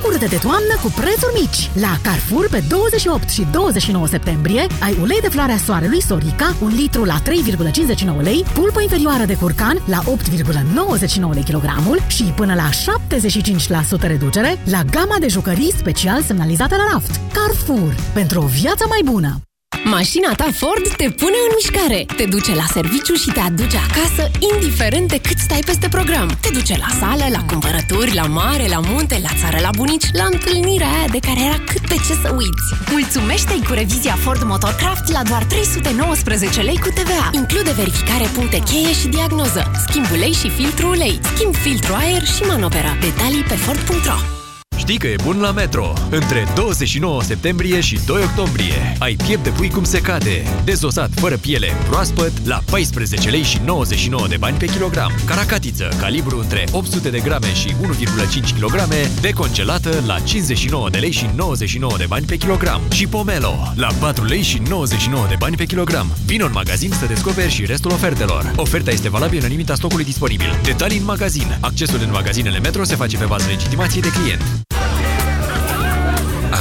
Bucură-te de toamnă cu prețuri mici! La Carrefour, pe 28 și 29 septembrie, ai ulei de floarea soarelui Sorica, un litru la 3,59 lei, pulpă inferioară de curcan la 8,99 lei kilogramul și până la 75% reducere la gama de jucării special semnalizate la raft. Carrefour, pentru o viață mai bună! Mașina ta Ford te pune în mișcare. Te duce la serviciu și te aduce acasă, indiferent de cât stai peste program. Te duce la sală, la cumpărături, la mare, la munte, la țară, la bunici, la întâlnirea aia de care era cât pe ce să uiți. Mulțumește-i cu revizia Ford Motorcraft la doar 319 lei cu TVA. Include verificare puncte cheie și diagnoză, schimb ulei și filtru ulei, schimb filtru aer și manoperă. Detalii pe Ford.ro Știi că e bun la Metro. Între 29 septembrie și 2 octombrie ai piept de pui cum se cade. Dezosat fără piele, proaspăt, la 14 lei și 99 de bani pe kilogram. Caracatiță, calibru între 800 de grame și 1,5 kg, decongelată la 59 de lei și 99 de bani pe kilogram. Și pomelo, la 4 lei și 99 de bani pe kilogram. Vino în magazin să descoperi și restul ofertelor. Oferta este valabilă în limita stocului disponibil. Detalii în magazin. Accesul în magazinele Metro se face pe bază legitimației de client.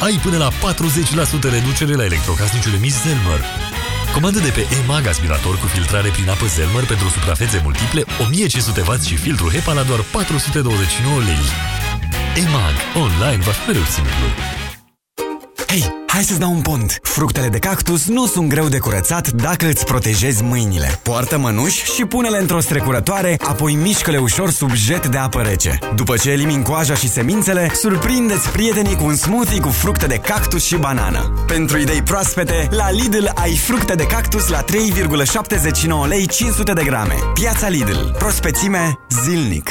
Ai până la 40% reducere la electrocasnicele Miss Zelmer. Comandă de pe EMAG aspirator cu filtrare prin apă Zelmer pentru suprafețe multiple, 1500W și filtru HEPA la doar 429 lei. EMAG. Online va fi mereu simplu. Hei, hai să-ți dau un pont! Fructele de cactus nu sunt greu de curățat dacă îți protejezi mâinile. Poartă mănuși și pune-le într-o strecurătoare, apoi mișcă-le ușor sub jet de apă rece. După ce elimini coaja și semințele, surprindeți prietenii cu un smoothie cu fructe de cactus și banană. Pentru idei proaspete, la Lidl ai fructe de cactus la 3,79 lei 500 de grame. Piața Lidl. Prospețime zilnic.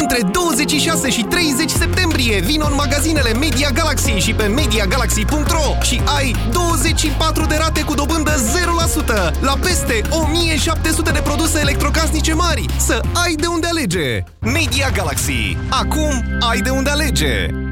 Între 26 și 30 septembrie vin în magazinele Media Galaxy și pe MediaGalaxy.ro și ai 24 de rate cu dobândă 0% la peste 1700 de produse electrocasnice mari. Să ai de unde alege! Media Galaxy. Acum ai de unde alege!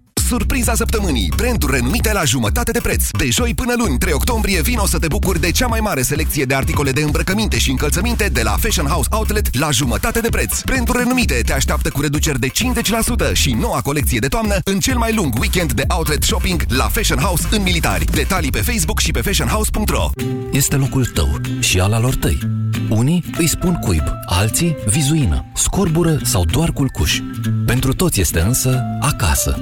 Surpriza săptămânii, branduri renumite la jumătate de preț. De joi până luni, 3 octombrie, vino să te bucuri de cea mai mare selecție de articole de îmbrăcăminte și încălțăminte de la Fashion House Outlet la jumătate de preț. Branduri renumite te așteaptă cu reduceri de 50% și noua colecție de toamnă în cel mai lung weekend de outlet shopping la Fashion House în Militari. Detalii pe Facebook și pe fashionhouse.ro Este locul tău și al alor tăi. Unii îi spun cuib, alții vizuină, scorbură sau doar culcuș. Pentru toți este însă acasă.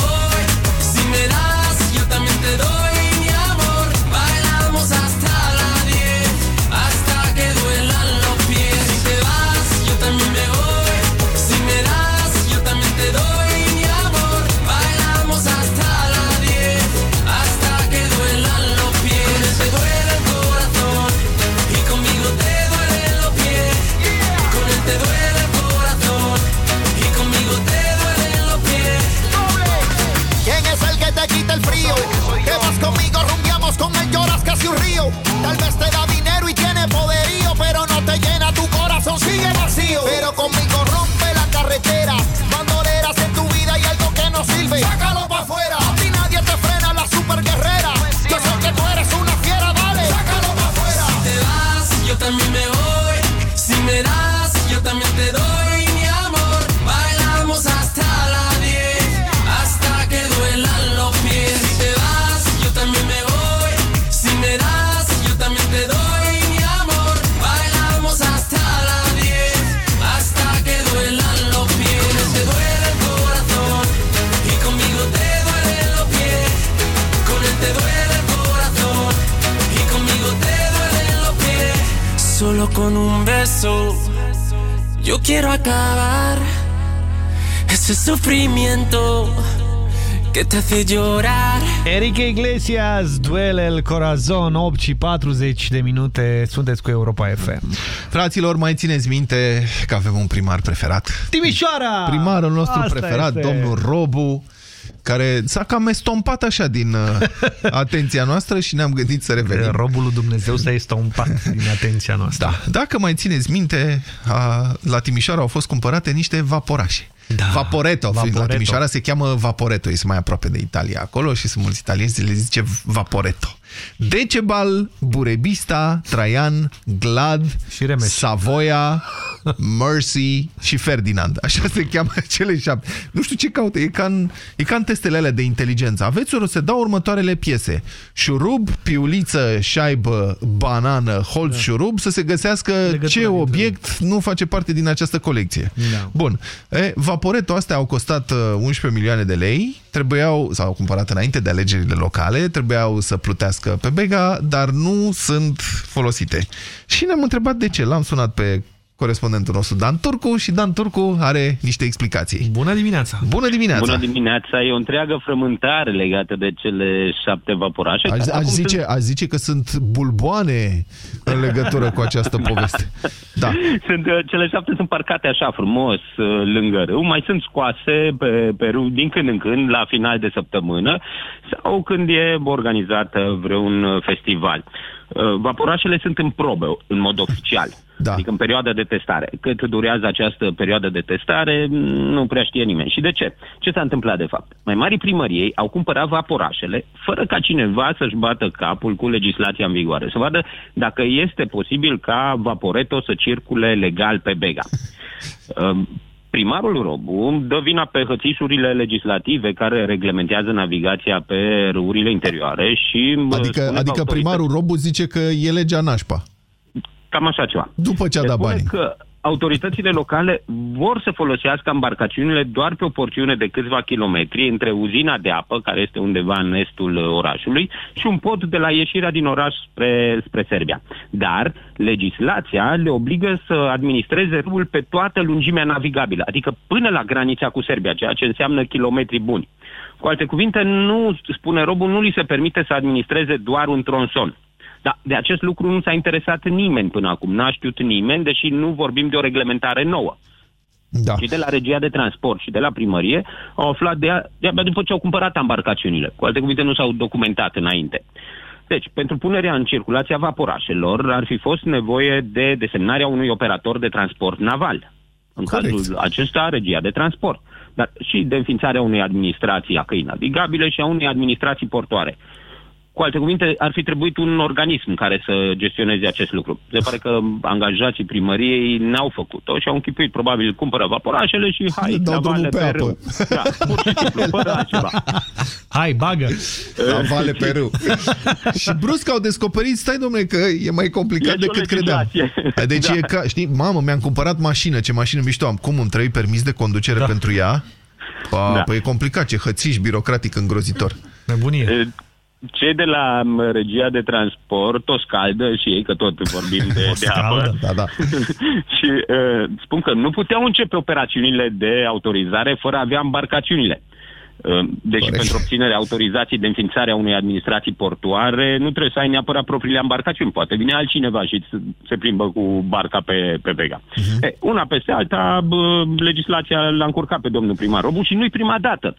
Quiero acabar ese sufrimiento que te hace llorar. Enrique Iglesias, Duele el Corazon, 8 și 40 de minute, sunteți cu Europa FM. Fraților, mai țineți minte că avem un primar preferat? Timișoara! Primarul nostru Asta preferat, este. domnul Robu. Care s-a cam estompat așa din uh, atenția noastră și ne-am gândit să revenim. Robul lui Dumnezeu s-a estompat din atenția noastră. Da. Dacă mai țineți minte, a, la Timișoara au fost cumpărate niște vaporașe. Da. Vaporetto. Vaporetto. La Timișoara se cheamă Vaporetto, este mai aproape de Italia acolo și sunt mulți italieni le zice Vaporetto. Decebal, Burebista, Traian, Glad, și Savoia, Mercy și Ferdinand. Așa se cheamă cele șapte. Nu știu ce caută, e ca în, e ca în testele alea de inteligență. Aveți o să dau următoarele piese. Șurub, piuliță, șaibă, banană, holț da. șurub, să se găsească Legătura ce obiect nu face parte din această colecție. Da. Bun. E, Vaporetto astea au costat 11 uh, milioane de lei, trebuiau, sau au cumpărat înainte de alegerile locale, trebuiau să plutească pe Bega, dar nu sunt folosite. Și ne-am întrebat de ce. L-am sunat pe corespondentul nostru Dan Turcu și Dan Turcu are niște explicații. Bună dimineața! Bună dimineața! Bună dimineața! E o întreagă frământare legată de cele șapte vaporașe. Aș, aș, zice, sunt... aș zice că sunt bulboane în legătură cu această poveste. Da. Sunt, uh, cele șapte sunt parcate așa frumos uh, lângă râu, mai sunt scoase pe, pe râu din când în când la final de săptămână sau când e organizat vreun festival. Uh, vaporașele sunt în probă, în mod oficial. Da. Adică în perioada de testare. Cât durează această perioadă de testare, nu prea știe nimeni. Și de ce? Ce s-a întâmplat de fapt? Mai mari primăriei au cumpărat vaporașele fără ca cineva să-și bată capul cu legislația în vigoare. Să vadă dacă este posibil ca Vaporeto să circule legal pe Bega. Um, primarul Robu dă vina pe hățișurile legislative care reglementează navigația pe râurile interioare și... Adică, adică primarul Robu zice că e legea nașpa. Cam așa ceva. După ce a dat banii. Că autoritățile locale vor să folosească embarcațiunile doar pe o porțiune de câțiva kilometri între uzina de apă, care este undeva în estul orașului, și un pod de la ieșirea din oraș spre, spre Serbia. Dar legislația le obligă să administreze râul pe toată lungimea navigabilă, adică până la granița cu Serbia, ceea ce înseamnă kilometri buni. Cu alte cuvinte, nu, spune Robu, nu li se permite să administreze doar un tronson. Dar de acest lucru nu s-a interesat nimeni până acum. N-a știut nimeni, deși nu vorbim de o reglementare nouă. Da. Și de la regia de transport și de la primărie au aflat de, de abia după ce au cumpărat embarcațiunile. Cu alte cuvinte, nu s-au documentat înainte. Deci, pentru punerea în circulație a vaporașelor ar fi fost nevoie de desemnarea unui operator de transport naval. În Corect. cazul acesta, regia de transport. Dar și de înființarea unei administrații a căii navigabile și a unei administrații portoare. Cu alte cuvinte, ar fi trebuit un organism care să gestioneze acest lucru. Se pare că angajații primăriei n-au făcut-o și au închipuit, probabil, cumpără vaporașele și hai, navale pe, pe râu. Da, pur și simplu, fără altceva. Hai, bagă! Navale pe râu. și brusc au descoperit, stai domnule, că e mai complicat e decât credeam. Deci da. e ca, știi, mamă, mi-am cumpărat mașină, ce mașină mișto am. Cum îmi trăi permis de conducere da. pentru ea? Pa, da. Păi e complicat, ce hățiș birocratic îngrozitor. Nebunie cei de la regia de transport o scaldă și ei, că tot vorbim de, de apă, da, da. și uh, spun că nu puteau începe operațiunile de autorizare fără a avea embarcațiunile. Uh, deși Corect. pentru obținerea autorizației de înființare a unei administrații portoare nu trebuie să ai neapărat propriile embarcațiuni. Poate vine altcineva și se plimbă cu barca pe, pe vega. Uh-huh. E, una peste alta, bă, legislația l-a încurcat pe domnul primar Robu și nu-i prima dată.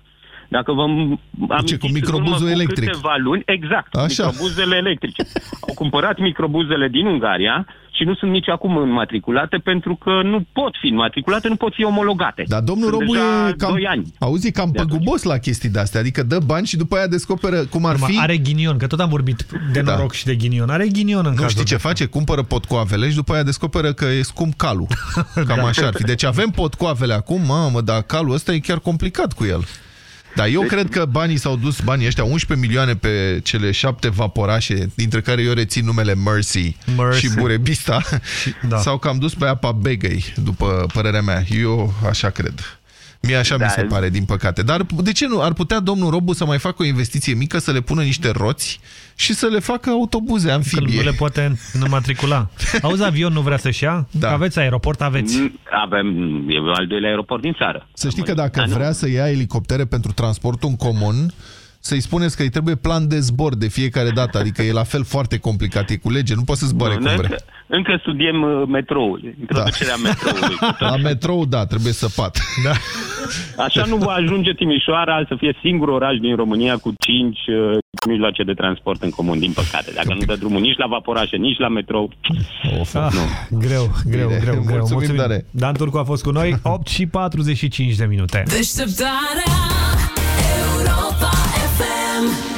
Dacă vă amintiți, cu microbuzul electric. Cu câteva luni, exact, Așa. microbuzele electrice. Au cumpărat microbuzele din Ungaria și nu sunt nici acum înmatriculate pentru că nu pot fi înmatriculate, nu pot fi omologate. Dar domnul sunt Robu e cam, ani auzi, cam păgubos la chestii de-astea, adică dă bani și după aia descoperă cum ar fi... Are ghinion, că tot am vorbit de da. noroc și de ghinion. Are ghinion în Nu știi ce face? Cumpără potcoavele și după aia descoperă că e scump calul. Cam da. așa ar fi. Deci avem potcoavele acum, mamă, dar calul ăsta e chiar complicat cu el. Da, eu deci... cred că banii s-au dus, banii ăștia, 11 milioane pe cele șapte vaporașe, dintre care eu rețin numele Mercy, Mercy. și Burebista, da. s-au cam dus pe apa Begăi, după părerea mea. Eu așa cred. Mie așa da. mi se pare, din păcate. Dar de ce nu? Ar putea domnul Robu să mai facă o investiție mică, să le pună niște roți și să le facă autobuze amfibie. Că nu le poate matricula. Auzi, avion nu vrea să-și ia? Da. Că aveți aeroport, aveți. Mm, avem, e al doilea aeroport din țară. Să știi că dacă vrea să ia elicoptere pentru transportul în comun, să-i spuneți că îi trebuie plan de zbor de fiecare dată, adică e la fel foarte complicat, e cu lege, nu poți să zboare cum încă, vrea. încă studiem uh, metroul, introducerea da. metroului. La metrou, da, trebuie săpat. Da. Așa nu va ajunge Timișoara să fie singurul oraș din România cu cinci uh, mijloace de transport în comun, din păcate. Dacă nu dă drumul nici la vaporașe, nici la metrou. Of, Ah, greu, greu, Bine, greu, greu. mulțumim tare. Dan Turcu a fost cu noi 8 și 45 de minute. Deșteptarea Europa FM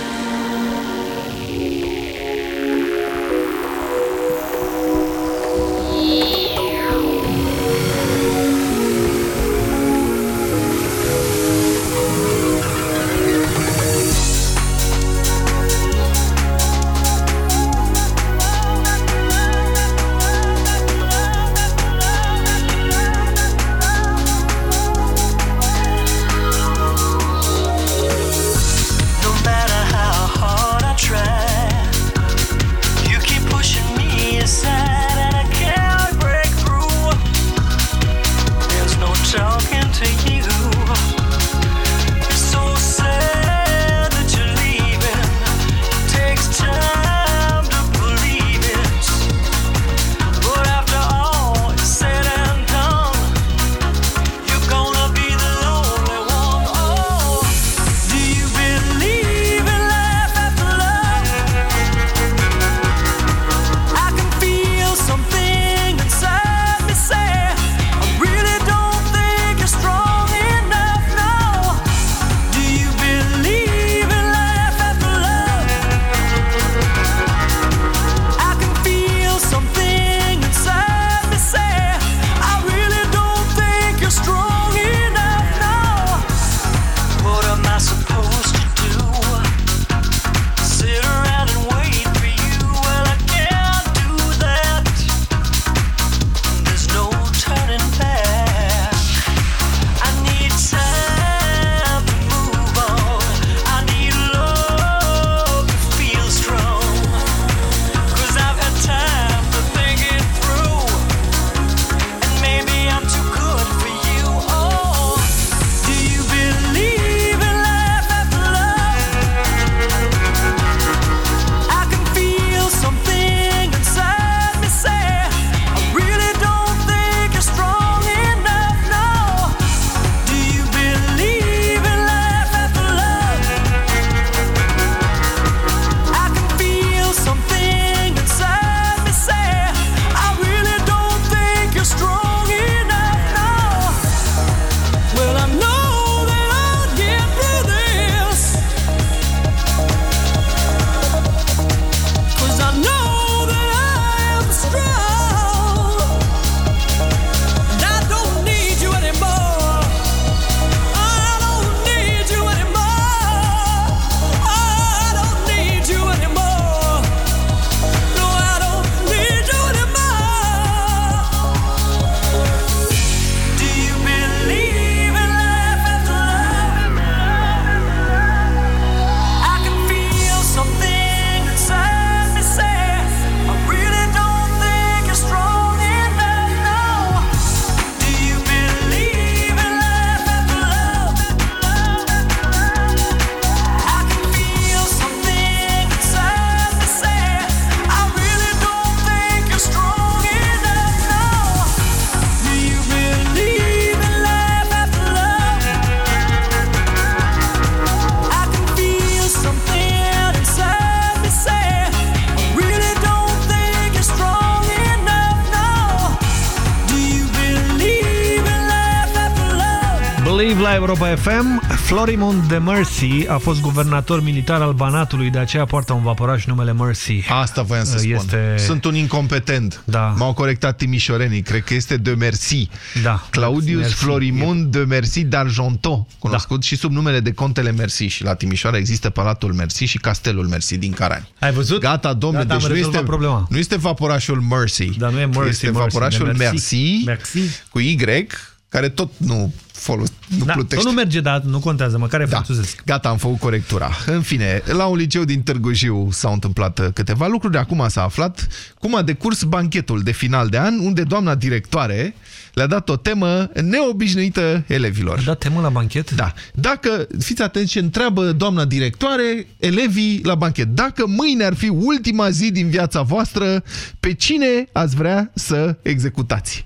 FM, Florimond de Mercy a fost guvernator militar al Banatului, de aceea poartă un vaporaș numele Mercy. Asta voiam să spun. este... Sunt un incompetent. Da. M-au corectat timișorenii. Cred că este de Merci. Da. Claudius Merci. Florimond de Merci d'Argenton, cunoscut Da. și sub numele de Contele Merci. Și la Timișoara există Palatul Merci și Castelul Merci din Carani. Ai văzut? Gata, domnule, Gata, am deci nu rezolvat este, problema. nu este vaporașul Mercy. Dar nu e Mercy, Este Mercy, vaporașul de Merci, Merci. cu Y, care tot nu, folos, nu Da, plutește. tot nu merge, dar nu contează, măcar e Da, franțuzesc. gata, am făcut corectura. În fine, la un liceu din Târgu Jiu s-au întâmplat uh, câteva lucruri. Acum s-a aflat cum a decurs banchetul de final de an, unde doamna directoare le-a dat o temă neobișnuită elevilor. A dat temă la banchet? Da. Dacă, fiți atenți ce întreabă doamna directoare, elevii la banchet. Dacă mâine ar fi ultima zi din viața voastră, pe cine ați vrea să executați?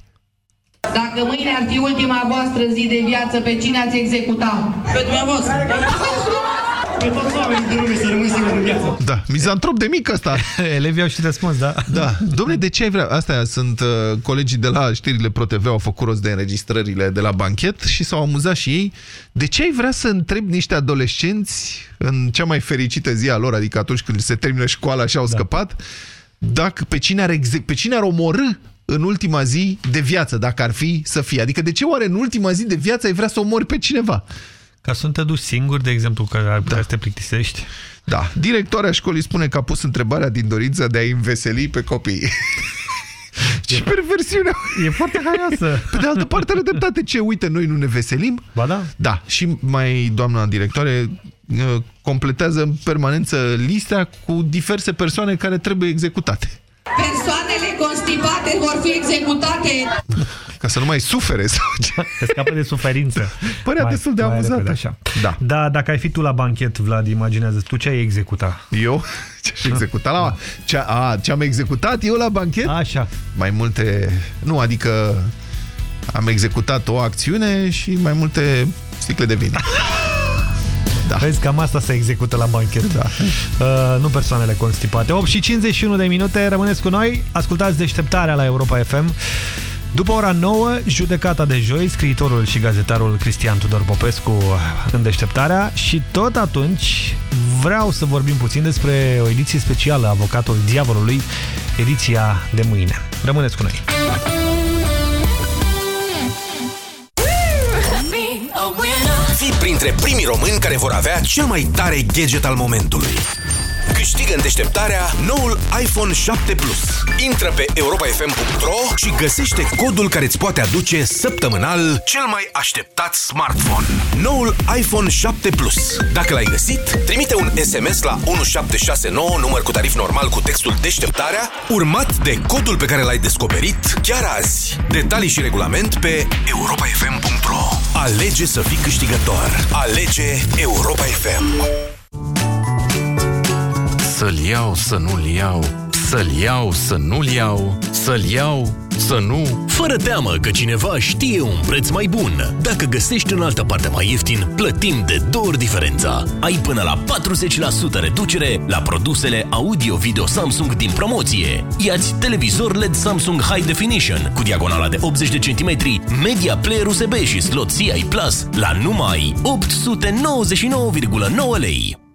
Dacă mâine ar fi ultima voastră zi de viață, pe cine ați executa? Pe dumneavoastră. Pe toți oamenii din lume să rămân sigur în viață. Da, mizantrop de mic ăsta. Elevii au și răspuns, da. Da. Dom'le, de ce ai vrea? Astea sunt uh, colegii de la știrile ProTV au făcut rost de înregistrările de la banchet și s-au amuzat și ei. De ce ai vrea să întrebi niște adolescenți în cea mai fericită zi a lor, adică atunci când se termină școala și au da. scăpat, dacă pe cine ar, exe- pe cine ar omorâ în ultima zi de viață, dacă ar fi să fie. Adică de ce oare în ultima zi de viață ai vrea să omori pe cineva? Ca să nu te duci singur, de exemplu, că ar putea da. să te plictisești. Da. Directoarea școlii spune că a pus întrebarea din dorința de a înveseli pe copii. Ce perversiune! E foarte haioasă. Pe de altă parte are dreptate. Ce, uite, noi nu ne veselim? Ba da. Da. Și mai doamna directoare uh, completează în permanență lista cu diverse persoane care trebuie executate. Persoanele constipate vor fi executate. Ca să nu mai sufere sau ce? Te scapă de suferință. Părea Mai- destul de mai amuzat. repede, așa. Da. Da, dacă ai fi tu la banchet, Vlad, imaginează tu ce ai executa? Eu? Ce aș executa la... Ce, a, ce am executat eu la banchet? Așa. Mai multe... Nu, adică am executat o acțiune și mai multe sticle de vin. Da. Vezi, cam asta se execută la banchet. Da. Uh, nu persoanele constipate. 8 și 51 de minute, rămâneți cu noi. Ascultați deșteptarea la Europa FM. După ora 9, judecata de joi, scriitorul și gazetarul Cristian Tudor Popescu în deșteptarea și tot atunci vreau să vorbim puțin despre o ediție specială, Avocatul Diavolului, ediția de mâine. Rămâneți cu noi. Fii printre primii români care vor avea cel mai tare gadget al momentului. Câștigă în deșteptarea noul iPhone 7 Plus. Intră pe europafm.ro și găsește codul care îți poate aduce săptămânal cel mai așteptat smartphone. Noul iPhone 7 Plus. Dacă l-ai găsit, trimite un SMS la 1769, număr cu tarif normal cu textul deșteptarea, urmat de codul pe care l-ai descoperit chiar azi. Detalii și regulament pe europafm.ro Alege să fii câștigător. Alege Europa FM. Să-l iau, să nu-l iau, să-l iau, să nu-l iau, să-l iau, să nu... Fără teamă că cineva știe un preț mai bun. Dacă găsești în altă parte mai ieftin, plătim de două ori diferența. Ai până la 40% reducere la produsele audio-video Samsung din promoție. Iați televizor LED Samsung High Definition cu diagonala de 80 de centimetri, media player USB și slot CI Plus la numai 899,9 lei.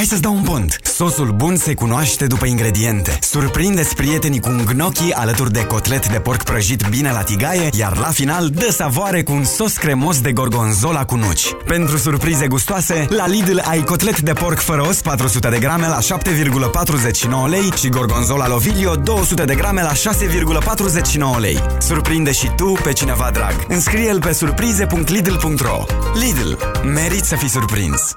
Hei, hai să-ți dau un pont! Sosul bun se cunoaște după ingrediente. Surprindeți prietenii cu un gnocchi alături de cotlet de porc prăjit bine la tigaie, iar la final dă savoare cu un sos cremos de gorgonzola cu nuci. Pentru surprize gustoase, la Lidl ai cotlet de porc fără os 400 de grame la 7,49 lei și gorgonzola Lovilio 200 de grame la 6,49 lei. Surprinde și tu pe cineva drag. Înscrie-l pe surprize.lidl.ro Lidl. Merit să fii surprins!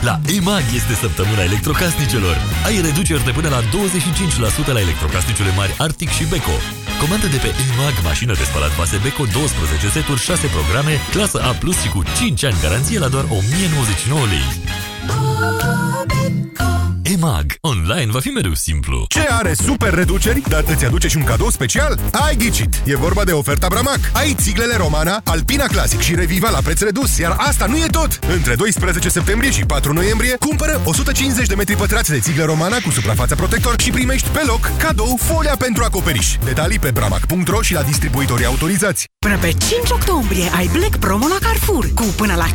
La EMAG este săptămâna electrocasnicelor. Ai reduceri de până la 25% la electrocasnicele mari Arctic și Beko. Comandă de pe EMAG mașină de spălat vase Beko 12 seturi, 6 programe, clasă A+, și cu 5 ani garanție la doar 1099 lei. EMAG. Online va fi mereu simplu. Ce are super reduceri, dar îți aduce și un cadou special? Ai ghicit! E vorba de oferta Bramac. Ai țiglele Romana, Alpina Classic și Reviva la preț redus, iar asta nu e tot! Între 12 septembrie și 4 noiembrie, cumpără 150 de metri pătrați de țiglă Romana cu suprafața protector și primești pe loc cadou folia pentru acoperiș. Detalii pe bramac.ro și la distribuitorii autorizați. Până pe 5 octombrie ai Black Promo la Carrefour cu până la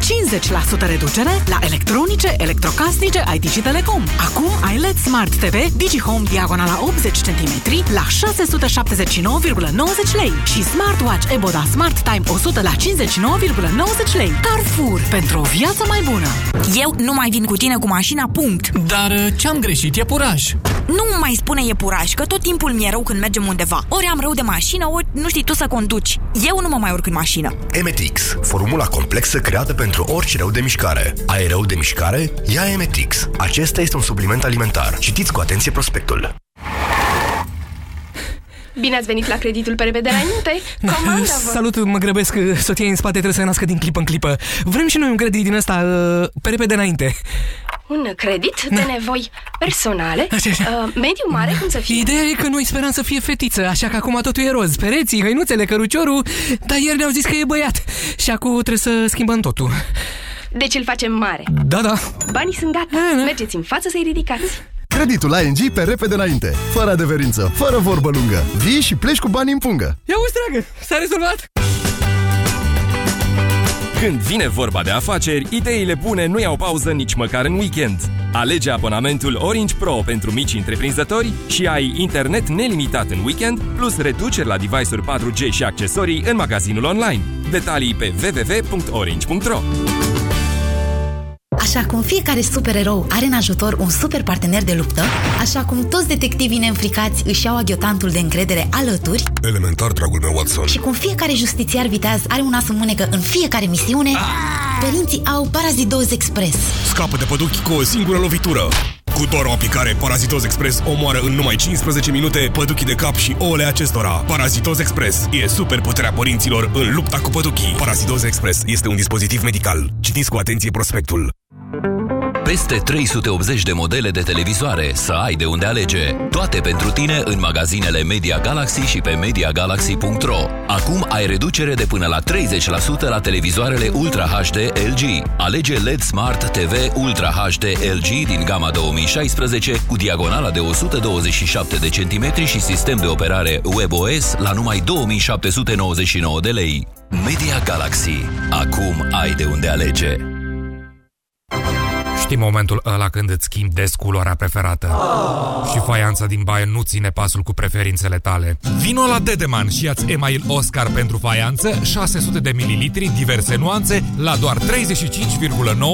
50% reducere la electronice, electrocasnice, IT și Telecom. Acum ai LED Smart TV DigiHome diagonala 80 cm la 679,90 lei și Smartwatch Eboda Smart Time 100 la 59,90 lei. Carrefour, pentru o viață mai bună. Eu nu mai vin cu tine cu mașina, punct. Dar uh, ce-am greșit? E puraj. Nu mai spune e puraj, că tot timpul mi-e rău când mergem undeva. Ori am rău de mașină, ori nu știi tu să conduci. Eu nu mă mai urc în mașină. Emetix, formula complexă creată pentru orice rău de mișcare. Ai rău de mișcare? Ia Emetix. Acesta este un supliment alimentar. Citiți cu atenție prospectul. Bine ați venit la creditul pe repede înainte. Comanda-vă! Salut, mă grăbesc, soția în spate trebuie să nască din clipă în clipă. Vrem și noi un credit din ăsta uh, pe repede înainte. Un credit de nevoi personale, Așa, așa. uh, mediu mare, cum să fie? Ideea e că noi speram să fie fetiță, așa că acum totul e roz. Pereții, hăinuțele, căruciorul, dar ieri ne-au zis că e băiat. Și acum trebuie să schimbăm totul. Deci îl facem mare. Da, da. Banii sunt gata. Mergeți în față să-i ridicați. Creditul ING pe repede înainte, fără adeverință, fără vorbă lungă. Vii și pleci cu bani în pungă. Ia uzi, dragă, s-a rezolvat. Când vine vorba de afaceri, ideile bune nu iau pauză nici măcar în weekend. Alege abonamentul Orange Pro pentru mici întreprinzători și ai internet nelimitat în weekend, plus reduceri la device-uri 4G și accesorii în magazinul online. Detalii pe www.orange.ro Așa cum fiecare supererou are în ajutor un super partener de luptă, așa cum toți detectivii neînfricați își iau aghiotantul de încredere alături Elementar, dragul meu Watson. și cum fiecare justițiar viteaz are un as în mânecă în fiecare misiune, părinții au Parazidoz Express. Scapă de păduchi cu o singură lovitură. Cu doar o aplicare, Parazitoz Express omoară în numai 15 minute păduchii de cap și ouăle acestora. Parazitoz Express e super puterea părinților în lupta cu păduchii. Parazitoz Express este un dispozitiv medical. Citiți cu atenție prospectul. Peste 380 de modele de televizoare, să ai de unde alege. Toate pentru tine în magazinele Media Galaxy și pe MediaGalaxy.ro. Acum ai reducere de până la 30% la televizoarele Ultra HD LG. Alege LED Smart TV Ultra HD LG din gama 2016 cu diagonala de 127 de centimetri și sistem de operare WebOS la numai 2799 de lei. Media Galaxy. Acum ai de unde alege. Știi momentul ăla când îți schimbi des culoarea preferată și faianța din baie nu ține pasul cu preferințele tale. Vino la Dedeman și ia-ți email Oscar pentru faianță, 600 de mililitri, diverse nuanțe, la doar 35,9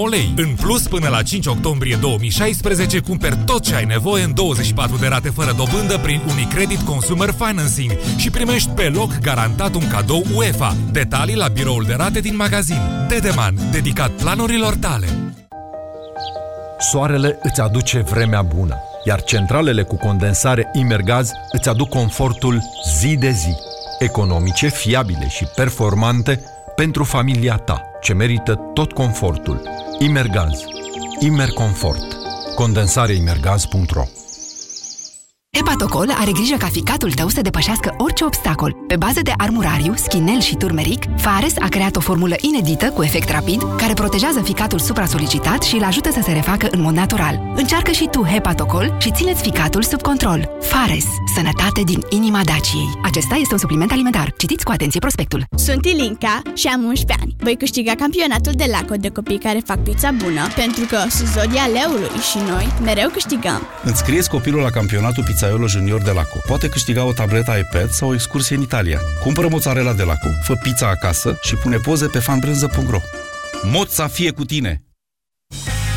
lei. În plus, până la 5 octombrie 2016, cumperi tot ce ai nevoie în 24 de rate fără dobândă prin Unicredit Consumer Financing și primești pe loc garantat un cadou UEFA. Detalii la biroul de rate din magazin. Dedeman, dedicat planurilor tale. Soarele îți aduce vremea bună, iar centralele cu condensare Imergaz îți aduc confortul zi de zi, economice, fiabile și performante pentru familia ta, ce merită tot confortul. Imergaz. Imerconfort. Condensareimergaz.ro Hepatocol are grijă ca ficatul tău să depășească orice obstacol. Pe bază de armurariu, schinel și turmeric, Fares a creat o formulă inedită cu efect rapid care protejează ficatul supra-solicitat și îl ajută să se refacă în mod natural. Încearcă și tu Hepatocol și țineți ficatul sub control. Fares. Sănătate din inima Daciei. Acesta este un supliment alimentar. Citiți cu atenție prospectul. Sunt Ilinca și am 11 ani. Voi câștiga campionatul de laco de copii care fac pizza bună, pentru că sunt zodia leului și noi mereu câștigăm. Înscrieți copilul la campionatul Pizzaiolo Junior de Laco. Poate câștiga o tabletă iPad sau o excursie în Italia. Cumpără mozzarella de Laco, fă pizza acasă și pune poze pe fanbrânză.ro. Mod să fie cu tine!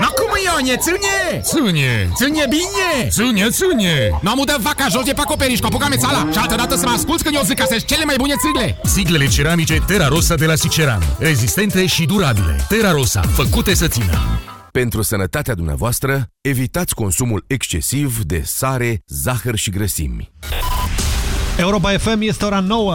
No cum Ionie, ține! Ține! Ține bine! Ține, ține! Nu am udat vaca jos de pe acoperiș, cu apucame țala Și altă dată să mă asculți când eu zic că sunt cele mai bune țigle Siglele ceramice Terra Rosa de la Siceran. Rezistente și durabile. Terra Rosa, făcute să țină. Pentru sănătatea dumneavoastră, evitați consumul excesiv de sare, zahăr și grăsimi. Europa FM este ora 9.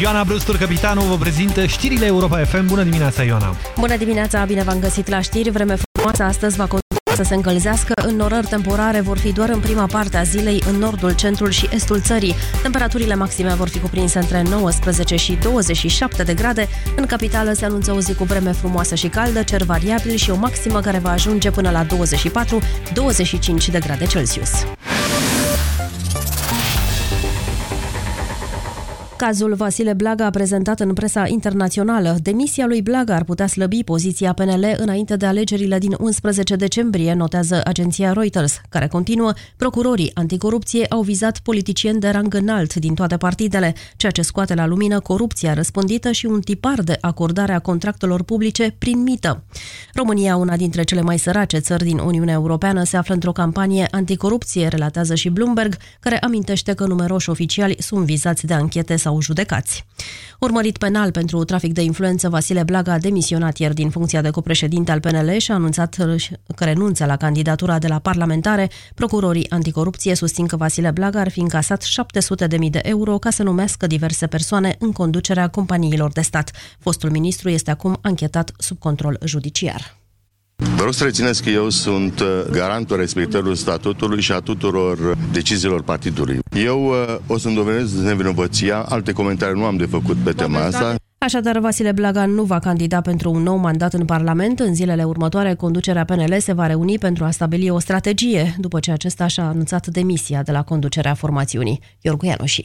Ioana Brustur, capitanul, vă prezintă știrile Europa FM. Bună dimineața, Ioana! Bună dimineața, bine v-am găsit la știri. Vreme frumoasă astăzi va continua să se încălzească. Înnorări temporare vor fi doar în prima parte a zilei în nordul, centrul și estul țării. Temperaturile maxime vor fi cuprinse între 19 și 27 de grade. În capitală se anunță o zi cu vreme frumoasă și caldă, cer variabil și o maximă care va ajunge până la 24-25 de grade Celsius. Cazul Vasile Blaga a prezentat în presa internațională. Demisia lui Blaga ar putea slăbi poziția PNL înainte de alegerile din 11 decembrie, notează agenția Reuters, care continuă. Procurorii anticorupție au vizat politicieni de rang înalt din toate partidele, ceea ce scoate la lumină corupția răspândită și un tipar de acordare a contractelor publice prin mită. România, una dintre cele mai sărace țări din Uniunea Europeană, se află într-o campanie anticorupție, relatează și Bloomberg, care amintește că numeroși oficiali sunt vizați de anchete sau judecați. Urmărit penal pentru trafic de influență, Vasile Blaga a demisionat ieri din funcția de copreședinte al PNL și a anunțat că renunță la candidatura de la parlamentare. Procurorii anticorupție susțin că Vasile Blaga ar fi încasat 700.000 de euro ca să numească diverse persoane în conducerea companiilor de stat. Fostul ministru este acum anchetat sub control judiciar. Vreau să rețineți că eu sunt uh, garantul respectării statutului și a tuturor uh, deciziilor partidului. Eu uh, o să-mi dovedesc nevinovăția, alte comentarii nu am de făcut pe tema asta. Așadar, Vasile Blaga nu va candida pentru un nou mandat în Parlament. În zilele următoare, conducerea PNL se va reuni pentru a stabili o strategie, după ce acesta și-a anunțat demisia de la conducerea formațiunii. Iorgu Ianoși.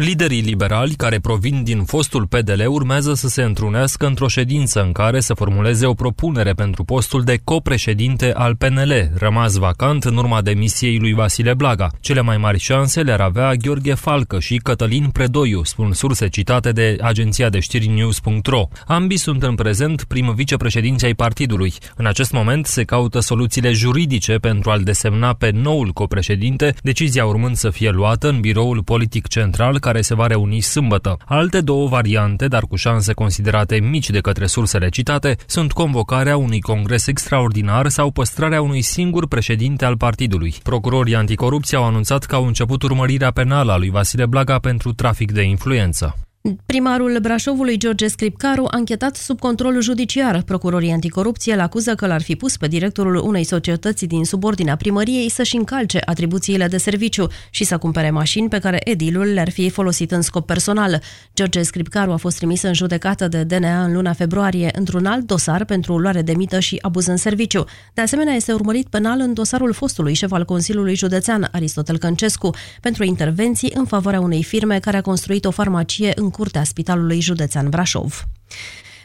Liderii liberali care provin din fostul PDL urmează să se întrunească într-o ședință în care să formuleze o propunere pentru postul de copreședinte al PNL, rămas vacant în urma demisiei lui Vasile Blaga. Cele mai mari șanse le-ar avea Gheorghe Falcă și Cătălin Predoiu, spun surse citate de agenția de știri news.ro. Ambii sunt în prezent prim vicepreședinți ai partidului. În acest moment se caută soluțiile juridice pentru a-l desemna pe noul copreședinte, decizia urmând să fie luată în biroul politic central care se va reuni sâmbătă. Alte două variante, dar cu șanse considerate mici de către sursele citate, sunt convocarea unui congres extraordinar sau păstrarea unui singur președinte al partidului. Procurorii anticorupție au anunțat că au început urmărirea penală a lui Vasile Blaga pentru trafic de influență. Primarul Brașovului, George Scripcaru, a închetat sub control judiciar. Procurorii anticorupție îl acuză că l-ar fi pus pe directorul unei societăți din subordinea primăriei să-și încalce atribuțiile de serviciu și să cumpere mașini pe care edilul le-ar fi folosit în scop personal. George Scripcaru a fost trimis în judecată de DNA în luna februarie într-un alt dosar pentru luare de mită și abuz în serviciu. De asemenea, este urmărit penal în dosarul fostului șef al Consiliului Județean, Aristotel Căncescu, pentru intervenții în favoarea unei firme care a construit o farmacie în curtea Spitalului Județean Brașov.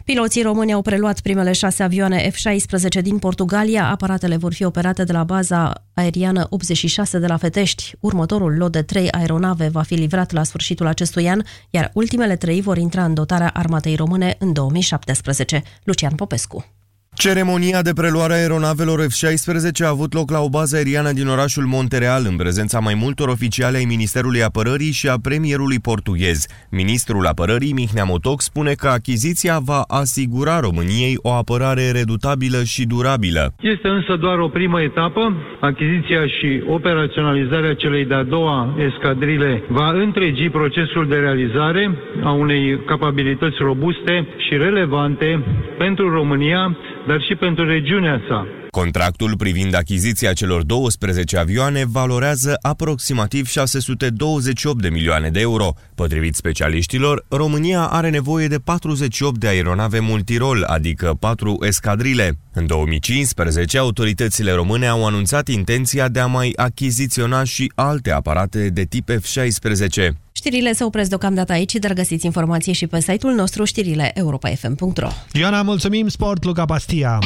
Piloții români au preluat primele șase avioane F-16 din Portugalia. Aparatele vor fi operate de la baza aeriană 86 de la Fetești. Următorul lot de trei aeronave va fi livrat la sfârșitul acestui an, iar ultimele trei vor intra în dotarea armatei române în 2017. Lucian Popescu. Ceremonia de preluare a aeronavelor F-16 a avut loc la o bază aeriană din orașul Montereal, în prezența mai multor oficiali ai Ministerului Apărării și a premierului portughez. Ministrul Apărării, Mihnea Motoc, spune că achiziția va asigura României o apărare redutabilă și durabilă. Este însă doar o primă etapă. Achiziția și operaționalizarea celei de-a doua escadrile va întregi procesul de realizare a unei capabilități robuste și relevante pentru România, dar și pentru regiunea sa. Contractul privind achiziția celor 12 avioane valorează aproximativ 628 de milioane de euro. Potrivit specialiștilor, România are nevoie de 48 de aeronave multirol, adică 4 escadrile. În 2015, autoritățile române au anunțat intenția de a mai achiziționa și alte aparate de tip F-16. Știrile se opresc deocamdată aici, dar găsiți informații și pe site-ul nostru știrile europa.fm.ro Ioana, mulțumim! Sport, Luca Pastia!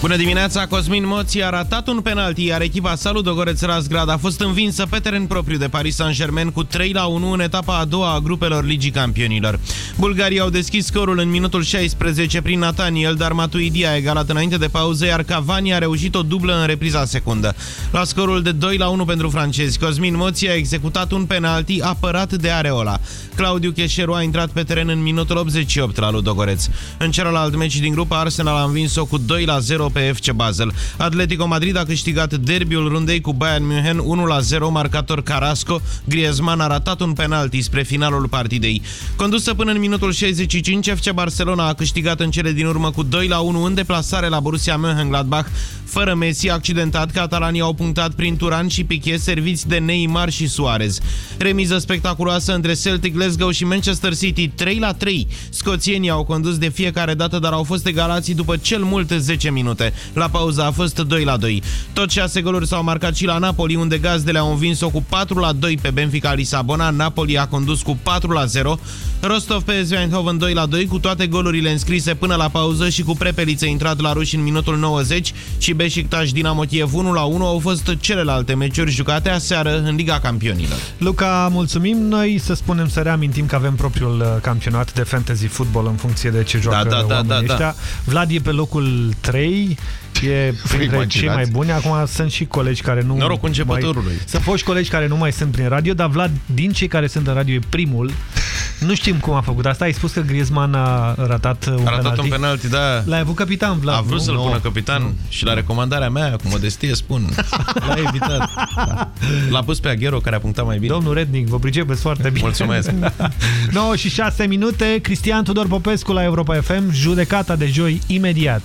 Bună dimineața! Cosmin Moții a ratat un penalti, iar echipa Salut Dogoreț Razgrad a fost învinsă pe teren propriu de Paris Saint-Germain cu 3 la 1 în etapa a doua a grupelor Ligii Campionilor. Bulgarii au deschis scorul în minutul 16 prin Nathaniel, dar Matuidi a egalat înainte de pauză, iar Cavani a reușit o dublă în repriza secundă. La scorul de 2 la 1 pentru francezi, Cosmin Moții a executat un penalti apărat de Areola. Claudiu Cheșeru a intrat pe teren în minutul 88 la Ludogoreț. În celălalt meci din grupă, Arsenal a învins-o cu 2 la 0 pe FC Basel. Atletico Madrid a câștigat derbiul rundei cu Bayern München 1-0, marcator Carrasco. Griezmann a ratat un penalti spre finalul partidei. Condusă până în minutul 65, FC Barcelona a câștigat în cele din urmă cu 2-1 în deplasare la Borussia Mönchengladbach. Fără Messi, accidentat, catalanii au punctat prin Turan și Piquet, serviți de Neymar și Suarez. Remiză spectaculoasă între Celtic Glasgow și Manchester City, 3 la 3. Scoțienii au condus de fiecare dată, dar au fost egalați după cel mult 10 minute. La pauză a fost 2 la 2. Tot 6 goluri s-au marcat și la Napoli, unde gazdele au învins-o cu 4 la 2 pe Benfica Lisabona. Napoli a condus cu 4 la 0. Rostov PSV Eindhoven 2 la 2 cu toate golurile înscrise până la pauză și cu prepeliță intrat la ruși în minutul 90 și Beşiktaş Dinamo Kiev 1 la 1 au fost celelalte meciuri jucate aseară în Liga Campionilor. Luca, mulțumim. Noi să spunem, să reamintim că avem propriul uh, campionat de fantasy football în funcție de ce joacă da, da, da, oamenii da, da. ăștia. Vlad e pe locul 3, e printre cei mai buni. Acum sunt și colegi care nu... Noroc începătorului. Mai... Sunt foști colegi care nu mai sunt prin radio, dar Vlad, din cei care sunt în radio, e primul. Nu știm cum a făcut asta. Ai spus că Griezmann a ratat un A ratat penalti. un penalti, da. L-ai avut capitan, Vlad, A vrut nu? să-l Nu. pună capitan Nu. și la recomandarea mea, cu modestie spun, l-a evitat. L-a pus pe Aghero, care a punctat mai bine. Domnul Rednic, vă pricepeți foarte bine. Mulțumesc. 9 și 6 minute, Cristian Tudor Popescu la Europa FM, judecata de joi imediat.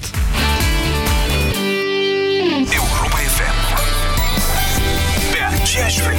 Europa FM Pe aceeași frecvență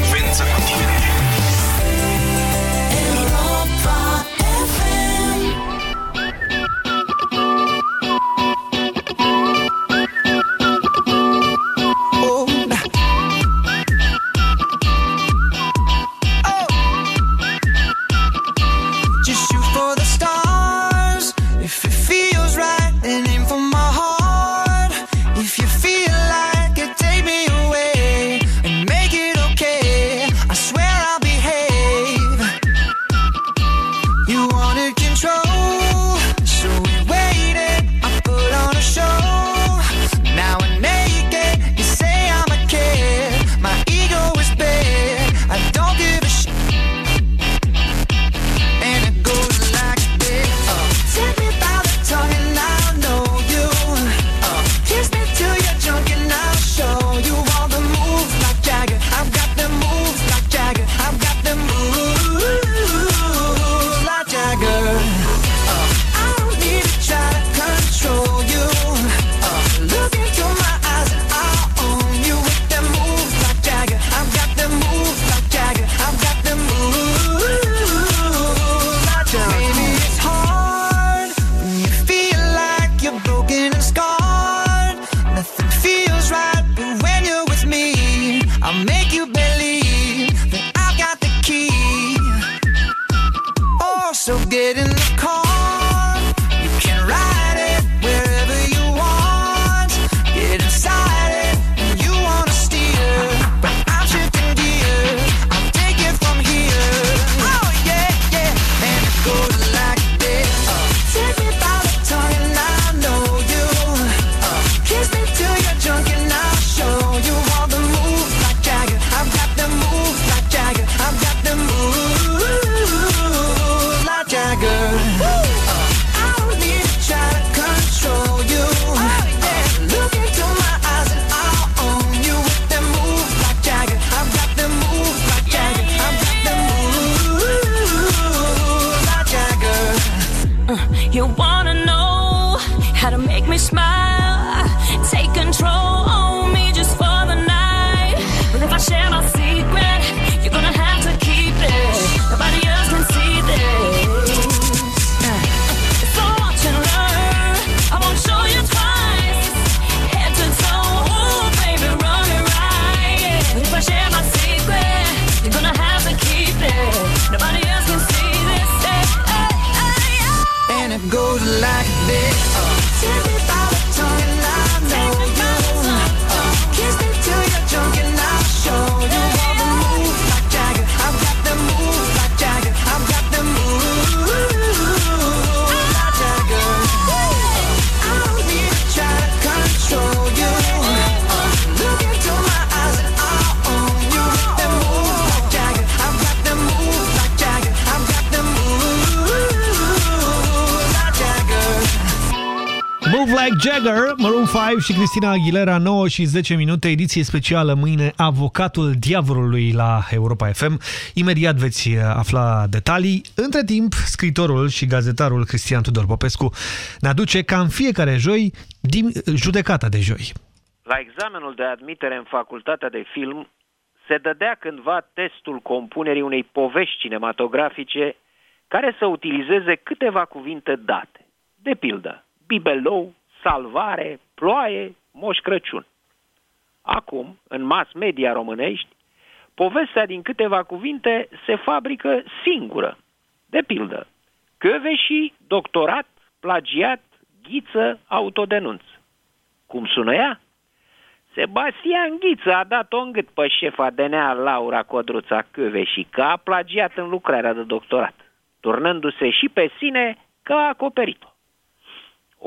și Cristina Aguilera, 9 și 10 minute, ediție specială mâine, avocatul diavolului la Europa FM. Imediat veți afla detalii. Între timp, scritorul și gazetarul Cristian Tudor Popescu ne aduce ca în fiecare joi judecata de joi. La examenul de admitere în facultatea de film se dădea cândva testul compunerii unei povești cinematografice care să utilizeze câteva cuvinte date. De pildă, bibelou, salvare, ploaie, moș Crăciun. Acum, în mass media românești, povestea din câteva cuvinte se fabrică singură. De pildă, Căveși, doctorat, plagiat, ghiță, autodenunț. Cum sună ea? Sebastian Ghiță a dat-o în gât pe șefa DNA Laura Codruța Căveși că a plagiat în lucrarea de doctorat, turnându-se și pe sine că a acoperit-o.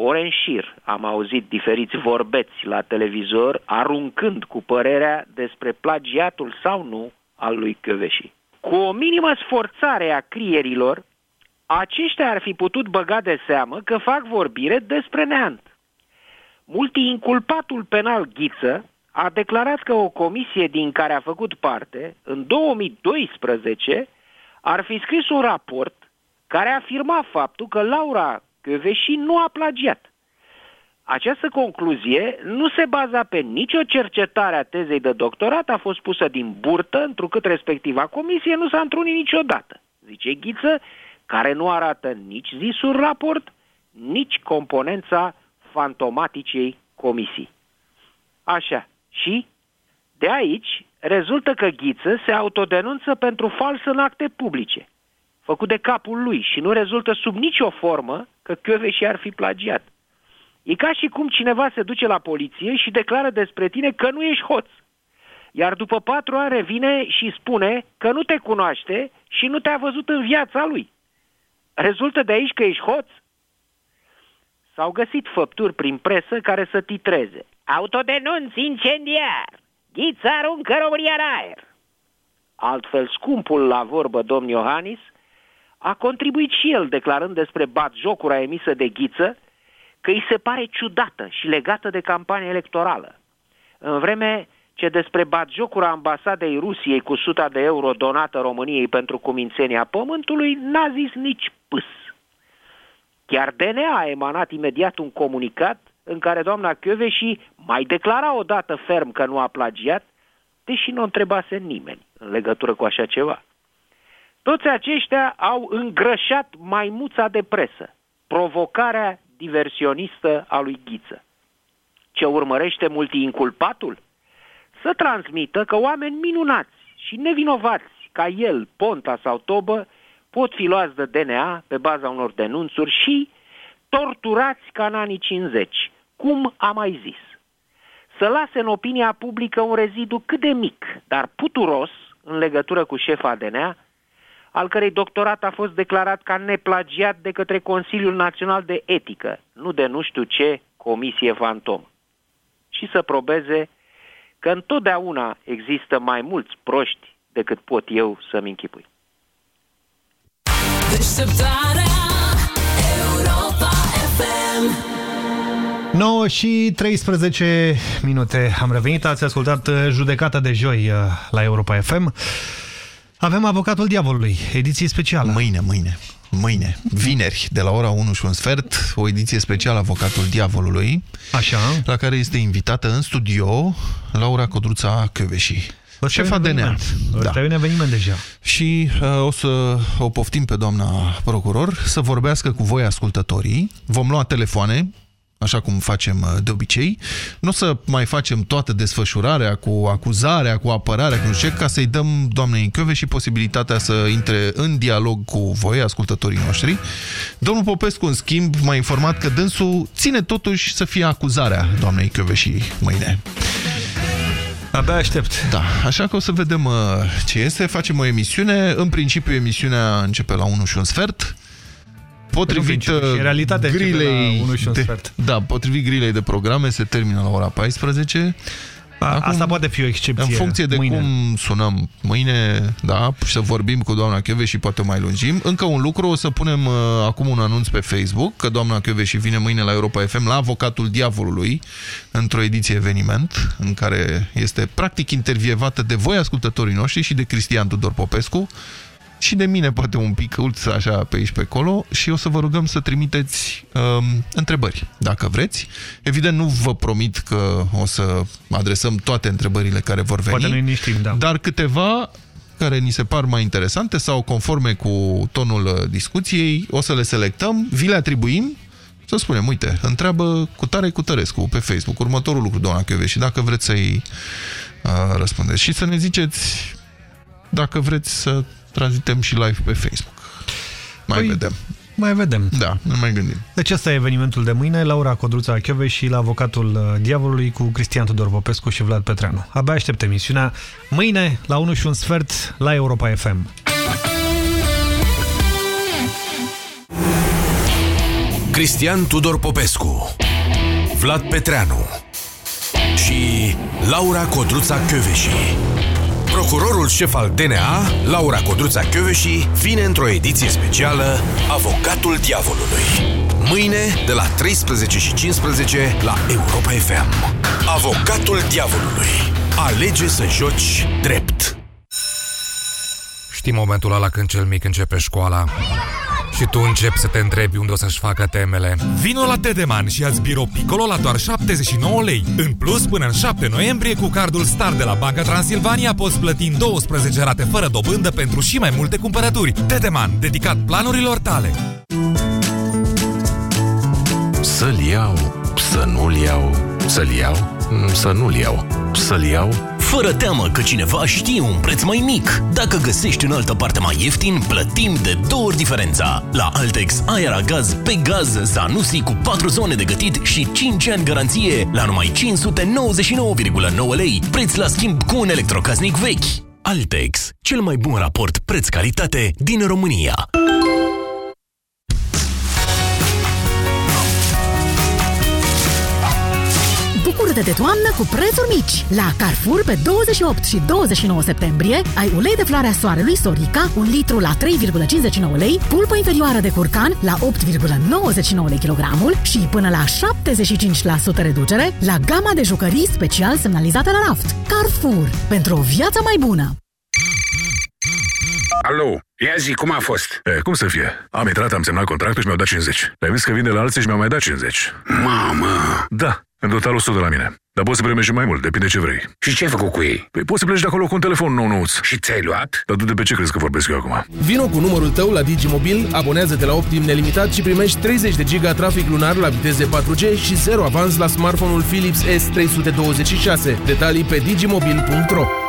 Ore în șir am auzit diferiți vorbeți la televizor aruncând cu părerea despre plagiatul sau nu al lui Căveși. Cu o minimă sforțare a crierilor, aceștia ar fi putut băga de seamă că fac vorbire despre neant. Multiinculpatul penal Ghiță a declarat că o comisie din care a făcut parte, în 2012, ar fi scris un raport care afirma faptul că Laura Căveși nu a plagiat. Această concluzie nu se baza pe nicio cercetare a tezei de doctorat, a fost pusă din burtă, întrucât respectiva comisie nu s-a întrunit niciodată, zice Ghiță, care nu arată nici zisul raport, nici componența fantomaticei comisii. Așa. Și de aici rezultă că Ghiță se autodenunță pentru fals în acte publice, făcut de capul lui și nu rezultă sub nicio formă că și ar fi plagiat. E ca și cum cineva se duce la poliție și declară despre tine că nu ești hoț. Iar după patru ani revine și spune că nu te cunoaște și nu te-a văzut în viața lui. Rezultă de aici că ești hoț? S-au găsit făpturi prin presă care să titreze. Autodenunț incendiar! Ghiță aruncă România în aer! Altfel, scumpul la vorbă domn Iohannis a contribuit și el declarând despre batjocura emisă de Ghiță că îi se pare ciudată și legată de campania electorală. În vreme ce despre batjocura ambasadei Rusiei cu suta de euro donată României pentru cumințenia pământului n-a zis nici pâs. Chiar DNA a emanat imediat un comunicat în care doamna și mai declara odată ferm că nu a plagiat, deși nu o întrebase nimeni în legătură cu așa ceva. Toți aceștia au îngrășat maimuța de presă, provocarea diversionistă a lui Ghiță. Ce urmărește multiinculpatul? Să transmită că oameni minunați și nevinovați ca el, Ponta sau Tobă pot fi luați de DNA pe baza unor denunțuri și torturați ca în anii 50, cum am mai zis. Să lase în opinia publică un rezidu cât de mic, dar puturos, în legătură cu șefa DNA, al cărei doctorat a fost declarat ca neplagiat de către Consiliul Național de Etică, nu de nu știu ce comisie fantom. Și să probeze că întotdeauna există mai mulți proști decât pot eu să-mi închipui. Deșteptarea Europa FM 9 și 13 minute am revenit, ați ascultat uh, judecata de joi uh, la Europa FM. Avem Avocatul Diavolului, ediție specială. Mâine, mâine. Mâine, vineri, de la ora 1 și un sfert, o ediție specială Avocatul Diavolului, Așa. la care este invitată în studio Laura Codruța Căveși. Șefa DNA. Da. un eveniment deja. Și uh, o să o poftim pe doamna procuror să vorbească cu voi ascultătorii. Vom lua telefoane așa cum facem uh, de obicei, nu o să mai facem toată desfășurarea cu acuzarea, cu apărarea, cu nu știu ca să-i dăm doamnei Chiove și posibilitatea să intre în dialog cu voi, ascultătorii noștri. Domnul Popescu, în schimb, m-a informat că dânsul ține totuși să fie acuzarea doamnei Chiove și mâine. Abia aștept. Da, așa că o să vedem uh, ce este. Facem o emisiune. În principiu, emisiunea începe la 1 și un sfert potrivit și realitatea grilei la 1 și un de, sfert. Da, potrivit grilei de programe se termină la ora 14. A, Acum, asta poate fi o excepție. În funcție de mâine. cum sunăm mâine, da, și să vorbim cu doamna Chiove și poate mai lungim. Încă un lucru, o să punem uh, acum un anunț pe Facebook, că doamna Chiove și vine mâine la Europa FM la Avocatul Diavolului, într-o ediție eveniment, în care este practic intervievată de voi, ascultătorii noștri, și de Cristian Tudor Popescu, și de mine poate un pic așa pe aici pe acolo și o să vă rugăm să trimiteți um, întrebări, dacă vreți. Evident, nu vă promit că o să adresăm toate întrebările care vor veni, Poate noi nici știm, da. dar câteva care ni se par mai interesante sau conforme cu tonul uh, discuției, o să le selectăm, vi le atribuim să spunem, uite, întreabă cu tare cu Tărescu pe Facebook, următorul lucru, doamna Chiove, și dacă vreți să-i uh, răspundeți. Și să ne ziceți dacă vreți să tranzitem și live pe Facebook. Mai Păi, vedem. Mai vedem. Da, nu mai gândim. Deci ăsta e evenimentul de mâine, Laura Codruța Chiove și la avocatul uh, diavolului cu Cristian Tudor Popescu și Vlad Petreanu. Abia aștept emisiunea mâine la 1 și un sfert la Europa FM. Cristian Tudor Popescu Vlad Petreanu și Laura Codruța Căveși. Procurorul șef al DNA, Laura Codruța Căveși, vine într-o ediție specială Avocatul Diavolului. Mâine, de la 13 și 15 la Europa FM. Avocatul Diavolului. Alege să joci drept. Știi momentul ăla când cel mic începe școala și tu începi să te întrebi unde o să-și facă temele. Vino la Dedeman și ia-ți birou Piccolo la doar 79 lei. În plus, până în 7 noiembrie, cu cardul Star de la Banca Transilvania poți plăti în 12 rate fără dobândă pentru și mai multe cumpărături. Dedeman, dedicat planurilor tale. Să-l iau, să nu-l iau, să-l iau, să nu-l iau, să-l iau. Fără teamă că cineva știe un preț mai mic. Dacă găsești în altă parte mai ieftin, plătim de două ori diferența. La Altex, aeragaz pe gaz Zanussi cu 4 zone de gătit și 5 ani garanție la numai 599,9 lei, preț la schimb cu un electrocasnic vechi. Altex, cel mai bun raport preț-calitate din România. Bucură-te de toamnă cu prețuri mici! La Carrefour, pe 28 și 29 septembrie, ai ulei de floarea soarelui Sorica, un litru la 3,59 lei, pulpă inferioară de curcan la 8,99 lei kilogramul și până la 75% reducere la gama de jucării special semnalizată la raft. Carrefour, pentru o viață mai bună! Alo, ia zi, cum a fost? E, cum să fie? Am intrat, am semnat contractul și mi-au dat 50. Le-am zis că vin de la alții și mi-au mai dat 50. Mamă! Da, în total 100 de la mine. Dar poți să primești și mai mult, depinde ce vrei. Și ce ai făcut cu ei? Păi poți să pleci de acolo cu un telefon nou nouț. Și ți-ai luat? Dar tu de pe ce crezi că vorbesc eu acum? Vino cu numărul tău la Digimobil, abonează-te la Optim nelimitat și primești 30 de giga trafic lunar la viteze 4G și 0 avans la smartphone-ul Philips S326. Detalii pe digimobil.ro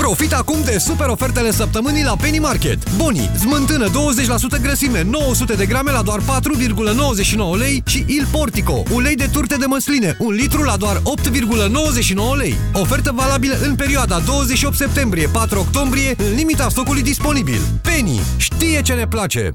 Profit acum de super ofertele săptămânii la Penny Market. Boni, smântână 20% grăsime, 900 de grame la doar 4,99 lei și Il Portico, ulei de turte de măsline, un litru la doar 8,99 lei. Ofertă valabilă în perioada 28 septembrie-4 octombrie, în limita stocului disponibil. Penny știe ce ne place!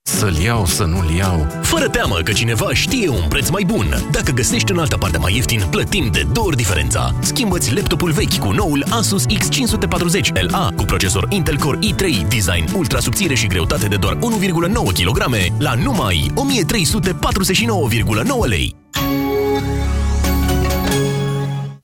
Să-l iau, să nu-l iau. Fără teamă că cineva știe un preț mai bun. Dacă găsești în altă parte mai ieftin, plătim de două ori diferența. Schimbă-ți laptopul vechi cu noul Asus X540 LA cu procesor Intel Core i3, design ultra subțire și greutate de doar 1,9 kg la numai 1349,9 lei.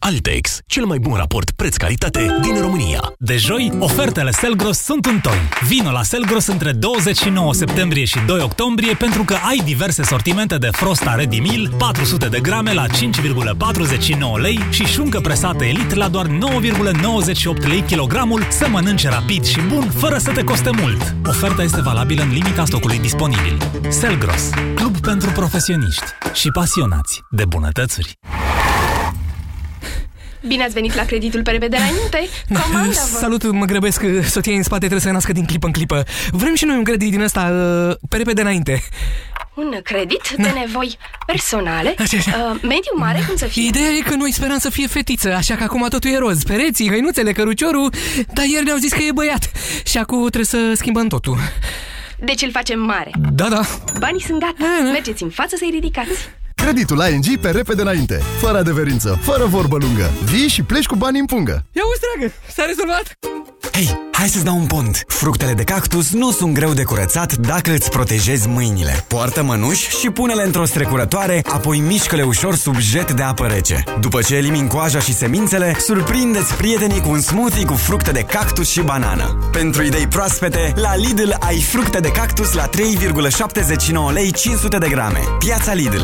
Altex, cel mai bun raport preț-calitate din România. De joi, ofertele Selgros sunt un ton. Vino la Selgros între 29 septembrie și 2 octombrie pentru că ai diverse sortimente de Frosta Ready Meal, 400 de grame la 5,49 lei și șuncă presată Elite la doar 9,98 lei kilogramul să mănânci rapid și bun fără să te coste mult. Oferta este valabilă în limita stocului disponibil. Selgros, club pentru profesioniști și pasionați de bunătățuri. Bine ați venit la creditul pe repede înainte. Comanda vă. Salut, mă grăbesc, soția e în spate, trebuie să nască din clipă în clipă. Vrem și noi un credit din ăsta, uh, pe repede înainte. Un credit de nevoi personale, Așa, așa. uh, mediu mare, cum să fie. Ideea e că noi speram să fie fetiță, așa că acum totul e roz. Pereții, hăinuțele, căruciorul, dar ieri ne-au zis că e băiat. Și acum trebuie să schimbăm totul. Deci îl facem mare. Da, da. Banii sunt gata. Mergeți în față să-i ridicați. Creditul ING pe repede înainte, fără adeverință, fără vorbă lungă. Vii și pleci cu bani în pungă. Ia uite, dragă, s-a rezolvat. Hei, hai să-ți dau un pont. Fructele de cactus nu sunt greu de curățat dacă îți protejezi mâinile. Poartă mănuși și pune-le într-o strecurătoare, apoi mișcă-le ușor sub jet de apă rece. După ce elimini coaja și semințele, surprindeți prietenii cu un smoothie cu fructe de cactus și banană. Pentru idei proaspete, la Lidl ai fructe de cactus la 3,79 lei 500 de grame. Piața Lidl.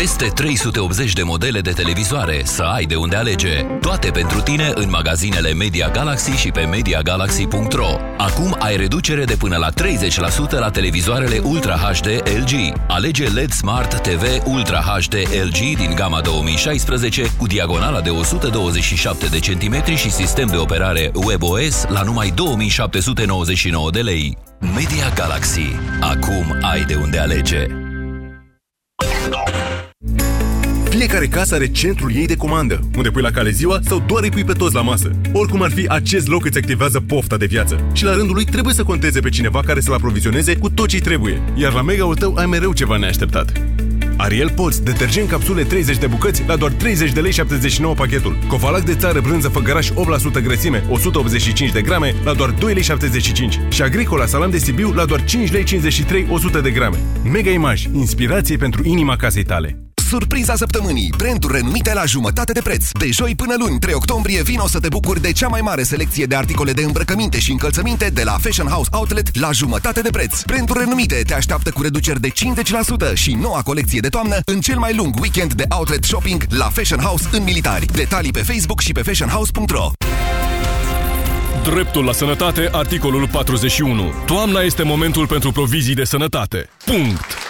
Peste 380 de modele de televizoare să ai de unde alege. Toate pentru tine în magazinele Media Galaxy și pe MediaGalaxy.ro Acum ai reducere de până la 30% la televizoarele Ultra HD LG. Alege LED Smart TV Ultra HD LG din gama 2016 cu diagonala de 127 de centimetri și sistem de operare WebOS la numai 2799 de lei. Media Galaxy. Acum ai de unde alege. Fiecare casă are centrul ei de comandă, unde pui la cale ziua sau doar îi pui pe toți la masă. Oricum ar fi, acest loc îți activează pofta de viață. Și la rândul lui trebuie să conteze pe cineva care să-l aprovizioneze cu tot ce trebuie. Iar la mega-ul tău ai mereu ceva neașteptat. Ariel Pots, detergent capsule 30 de bucăți la doar 30 de lei 79 pachetul. Covalac de țară brânză făgăraș 8% grăsime, 185 de grame la doar 2 lei 75. Și Agricola salam de Sibiu la doar 5 lei 53 100 de grame. Mega Image, inspirație pentru inima casei tale. Surpriza săptămânii, branduri renumite la jumătate de preț. De joi până luni, 3 octombrie, vino să te bucuri de cea mai mare selecție de articole de îmbrăcăminte și încălțăminte de la Fashion House Outlet la jumătate de preț. Branduri renumite te așteaptă cu reduceri de 50% și noua colecție de toamnă în cel mai lung weekend de outlet shopping la Fashion House în Militari. Detalii pe Facebook și pe fashionhouse.ro Dreptul la sănătate, articolul 41. Toamna este momentul pentru provizii de sănătate. Punct.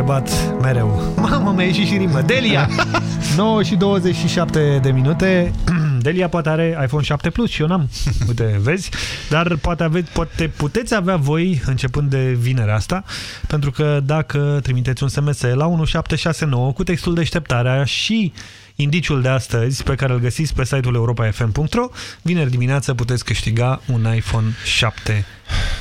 Întrebat mereu. Mamă, mi-a ieșit și rimă. Delia! 9 și 27 de minute. Delia poate are iPhone 7 Plus și eu n-am. Uite, vezi? Dar poate, aveți, poate puteți avea voi, începând de vinerea asta, pentru că dacă trimiteți un SMS la 1769 cu textul deșteptarea și indiciul de astăzi pe care îl găsiți pe site-ul europa.fm.ro, vineri dimineață puteți câștiga un iPhone 7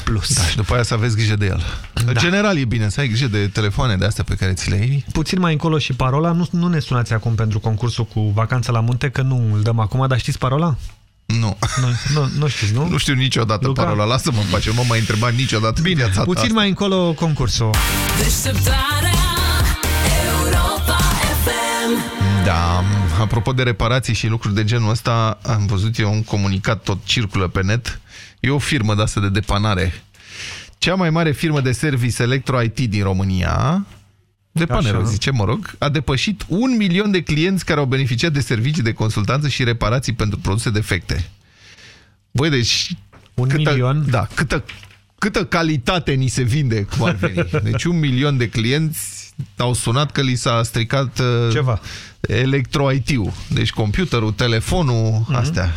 Plus. Da, și după aia să aveți grijă de el. Da. În general e bine să ai grijă de telefoane de astea pe care ți le iei. Puțin mai încolo și parola. Nu, nu ne sunați acum pentru concursul cu vacanța la munte, că nu îl dăm acum, dar știți parola? Nu. Nu, nu, nu știți, nu? Nu știu niciodată Luca? parola. Lasă-mă în pace. Nu m-a mai întrebat niciodată Bine, în viața puțin ta. mai încolo concursul. Deșteptarea Europa FM Da, apropo de reparații și lucruri de genul ăsta, am văzut eu un comunicat, tot circulă pe net. E o firmă de asta de depanare. Cea mai mare firmă de service electro-IT din România, depaneră, Așa. zice, mă rog, a depășit un milion de clienți care au beneficiat de servicii de consultanță și reparații pentru produse defecte. Băi, deci... Un câtă, milion? Da, câtă, câtă calitate ni se vinde, cum ar veni. Deci un milion de clienți au sunat că li s-a stricat uh, Ceva. electro-IT-ul. Deci computerul, telefonul, Mhm. astea.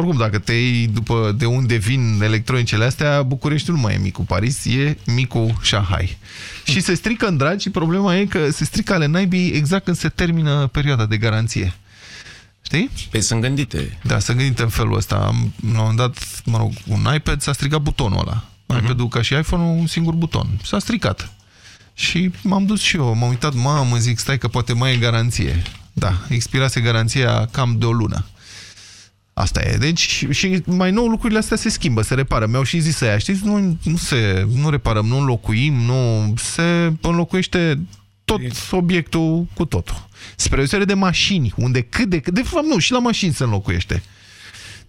Oricum, dacă te iei după de unde vin electronicele astea, Bucureștiul nu mai e micul Paris, e micul Shanghai. Și se strică în dragi și problema e că se strică ale naibii exact când se termină perioada de garanție. Știi? Păi sunt gândite. Da, sunt gândite în felul ăsta. Am, la un moment dat, mă rog, un iPad s-a stricat butonul ăla. iPad-ul ca și iPhone-ul, un singur buton. S-a stricat. Și m-am dus și eu, m-am uitat, mamă, zic, stai că poate mai e garanție. Da, expirase garanția cam de o lună. Asta e. Deci, și mai nou lucrurile astea se schimbă, se repară. Mi-au și zis aia, știți, nu, nu, se, nu reparăm, nu înlocuim, nu se înlocuiește tot obiectul cu totul. Spre o de mașini, unde cât de cât, de fapt nu, și la mașini se înlocuiește.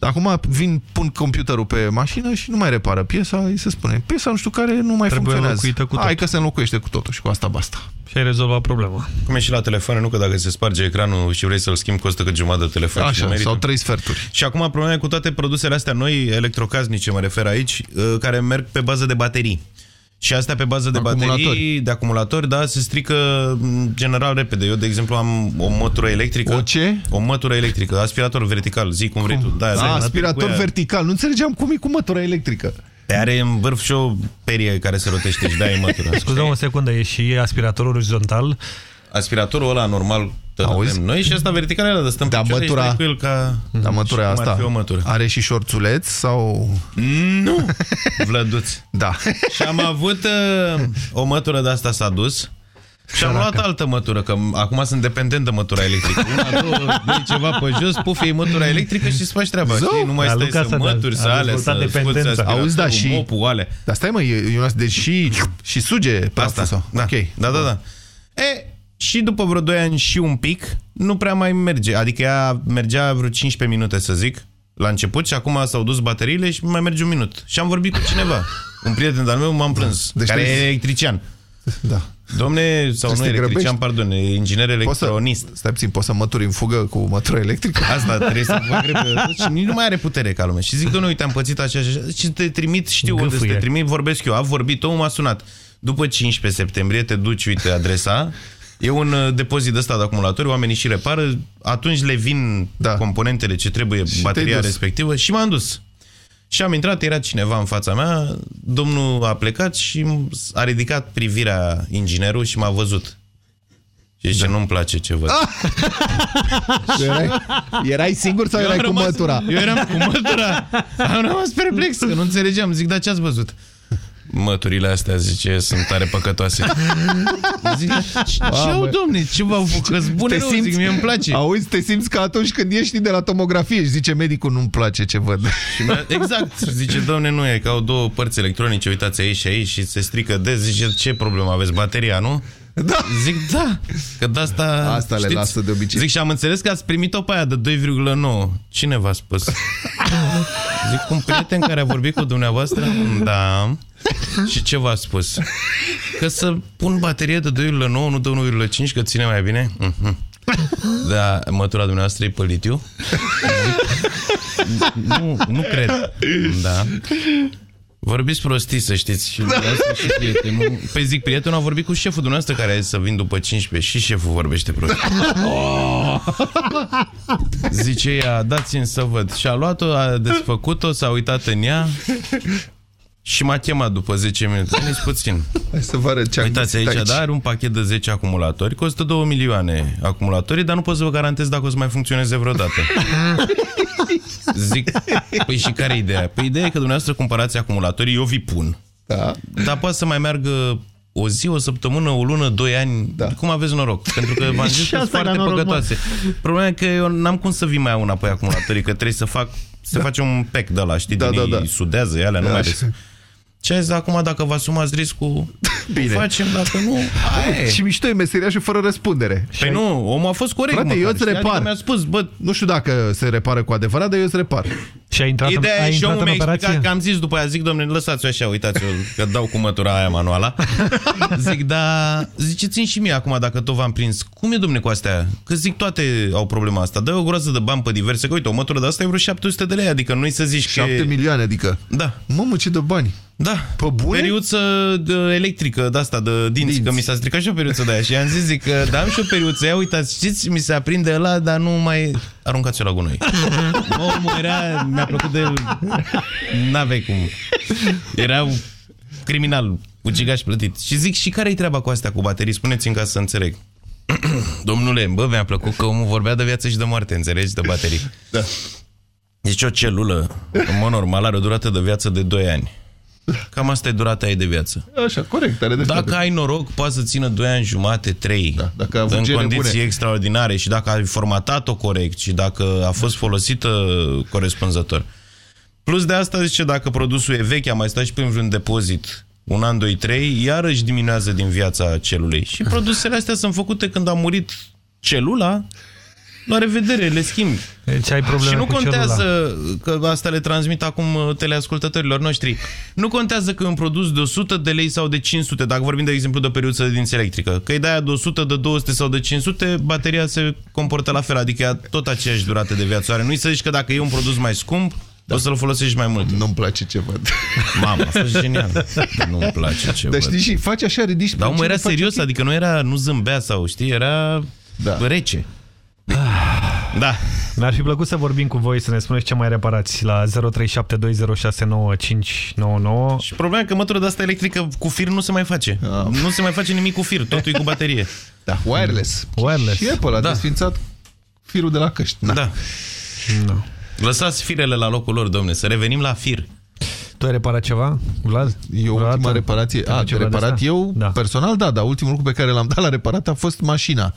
Acum vin, pun computerul pe mașină și nu mai repară piesa, îi se spune, piesa nu știu care nu mai Trebuie funcționează. înlocuită cu Hai tot. că se înlocuiește cu totul și cu asta basta. Și ai rezolvat problema. Cum e și la telefon, nu că dacă se sparge ecranul și vrei să-l schimbi, costă cât jumătate de telefon. și Așa, nu merită. sau trei sferturi. Și acum problema e cu toate produsele astea noi, electrocasnice, mă refer aici, uh, care merg pe bază de baterii. Și astea pe bază de Acumulatori. baterii, de acumulatori, da, se strică în general repede. Eu, de exemplu, am o mătură electrică. O ce? O mătură electrică, aspirator vertical, zi cum vrei tu. Da, A, da, aspirator cu ea. vertical. Nu înțelegeam cum e cu mătura electrică. Te are în vârf și o perie care se rotește și dai mătura. Scuze o secundă, e și aspiratorul orizontal. Aspiratorul ăla normal tot avem noi și ăsta vertical ăla de stăm Da, picioare și mătura- stai cu el ca... Da, mătura și cum ar asta fi o mătură. are și șorțuleț sau... Nu! Vlăduț. Da. Și am avut uh, o mătură de asta s-a dus și am luat altă mătură, că acum sunt dependent de mătura electrică. Una, două, dai ceva pe jos, pufi iei mătura electrică și îți faci treaba. Zău! Știi? Nu mai A stai Luca să s-a dat- mături, a să ale, dezvoltat să scoți dependența. aspiratorul, Auzi, da, și... mopul, ale. Dar stai mă, Ionas, deci și, și suge pe asta. Asta, sau? da. Ok. Da, da, da. E, și după vreo 2 ani și un pic, nu prea mai merge. Adică ea mergea vreo 15 minute, să zic, la început și acum s-au dus bateriile și mai merge un minut. Și am vorbit cu cineva. Un prieten al meu m-am plâns, Deci care trebuie e să- electrician. Da. Domne, sau nu Trebuie să te electrician, grăbești. pardon, inginer electronist. Poți să, stai puțin, poți să mături în fugă cu mătură electrică? Asta trebuie să fac repede. Și nici nu mai are putere ca lume. Și zic, domnule, uite, am pățit așa și așa. Și te trimit, știu unde să Gâfâie. te trimit, vorbesc eu. A vorbit, omul m-a sunat. După 15 septembrie te duci, uite, adresa. E un uh, depozit ăsta de acumulatori, oamenii și repară, atunci le vin da. componentele ce trebuie, Și bateria te-ai dus. respectivă și m-am dus. Și am intrat, era cineva în fața mea, domnul a plecat și a ridicat privirea inginerul și m-a văzut. Și zice, da. nu-mi place ce văd. Erai, erai singur sau Eu am erai cu rămas- mătura? Eu eram cu mătura. Am rămas perplex, că nu înțelegeam. Zic, dar ce ați văzut? Măturile astea, zice, sunt tare păcătoase. Zic, ce au, domne? Ce v-au făcut? Bune rău, zic, mie îmi place. Auzi, te simți ca atunci când ieși de la tomografie și zice medicul, nu-mi place ce văd. Și mi-a- Exact. Zice, domne, nu e, că au două părți electronice, uitați aici și aici și se strică des. Zice, ce problemă aveți? Bateria, nu? Da. Zic, da. Că de asta... Asta le lasă de obicei. Zic, și am înțeles că ați primit-o pe aia de 2,9. Cine v-a spus? Zic, un prieten care a vorbit cu dumneavoastră? Da. Și ce v-a spus? Că să pun baterie de 2,9, nu de 1,5, că ține mai bine? Mhm. Da, mătura dumneavoastră e pe litiu? Zic, nu, nu cred. Da. Vorbiți prostii, să știți. Și, dumneavoastră și prietenul. Pe zic, prietenul a vorbit cu șeful dumneavoastră care a zis să vin după 15 și șeful vorbește prost. Zice ea, dați-mi să văd. Și a luat-o, a desfăcut-o, s-a uitat în ea și m-a chemat după 10 minute. Veniți puțin. Hai să vă arăt ce am Uitați găsit aici, da, are un pachet de 10 acumulatori, costă 2 milioane acumulatorii, dar nu pot să vă garantez dacă o să mai funcționeze vreodată. Zic, păi și care e ideea? Păi ideea e că dumneavoastră cumpărați acumulatorii, eu vi pun. Da. Dar poate să mai meargă o zi, o săptămână, o lună, doi ani, da. cum aveți noroc? Pentru că v-am zis Și că sunt asta era foarte noroc, mă. păcătoase. Problema e că eu n-am cum să vin mai iau înapoi acumulatorii, că trebuie să fac, să da. face un pack de la, știi, Da, din da, ei da. sudează, ele, nu Da, mai așa. ales. Ce ai zis acum, dacă vă asumați riscul, Bine. facem, dacă nu, aia e. Și mișto e meseriașul fără răspundere. Păi nu, omul a fost corect, Frate, eu măcar, îți știi? repar. Adică mi-a spus, bă, Nu știu dacă se repară cu adevărat, dar eu îți repar. Și a intrat, în, Ideea a e și intrat omul în mi-a operație? explicat că am zis după aia, zic, domnule, lăsați-o așa, uitați-o, că dau cu mătura aia manuala. zic, da, ziceți-mi și mie acum, dacă tot v-am prins, cum e, domne, cu astea? Că zic, toate au problema asta. Dă o groază de bani pe diverse, că uite, o mătură de asta e vreo 700 de lei, adică nu-i să zici 7 că... milioane, adică. Da. Mamă, ce de bani. Da. Pe bune? Periuță de electrică de asta, de dinți, dinți. că mi s-a stricat și o periuță de aia și i-am zis, zic, că da, am și o periuță, ia uitați, știți, mi se aprinde ăla, dar nu mai aruncați-o la gunoi. Omul era, mi-a plăcut de el, n-aveai cum. Era un criminal, ucigaș plătit. Și zic, și care-i treaba cu astea cu baterii? Spuneți-mi ca să înțeleg. Domnule, bă, mi-a plăcut că omul vorbea de viață și de moarte, înțelegi, de baterii. Da. Deci o celulă, în mod normal, are o durată de viață de 2 ani. Cam asta e durata ei de viață. Așa, corect. Are Dacă ai noroc, poate să țină 2 ani jumate, 3. Da, dacă a avut în gene condiții bune. extraordinare și dacă ai formatat-o corect și dacă a fost folosită corespunzător. Plus de asta, zice, dacă produsul e vechi, a mai stat și pe vreun depozit un an, doi, trei, iarăși diminuează din viața celulei. Și produsele astea sunt făcute când a murit celula, la revedere, le schimbi. Deci ai probleme Și nu cu contează că asta le transmit acum uh, teleascultătorilor noștri. Nu contează că e un produs de 100 de lei sau de 500, dacă vorbim de exemplu de o periuță de dinți electrică. Că e de aia de 100, de 200 sau de 500, bateria se comportă la fel, adică ea tot aceeași durată de viață are. Nu-i să zici că dacă e un produs mai scump, da. o să-l folosești mai mult. Nu-mi place ce văd. Mamă, a fost genial. Nu-mi place ce Dar văd. știi și faci așa, ridici Dar omul pe era cine, faci serios, ok. adică nu era, nu zâmbea sau știi, era da. rece. Da. Mi-ar fi plăcut să vorbim cu voi, să ne spuneți ce mai reparați la 0372069599. Și problema e că mătura de asta electrică cu fir nu se mai face. Nu se mai face nimic cu fir, totul e cu baterie. Da, wireless. Wireless. Și Apple a Da. desfințat firul de la căști. Na. Da. No. Lăsați firele la locul lor, domne, să revenim la fir. Tu ai reparat ceva, Vlad? Eu ultima Vreodată? reparație, Ai a, de ceva de reparat asta? eu, Da. personal, da, dar ultimul lucru pe care l-am dat la reparat a fost mașina.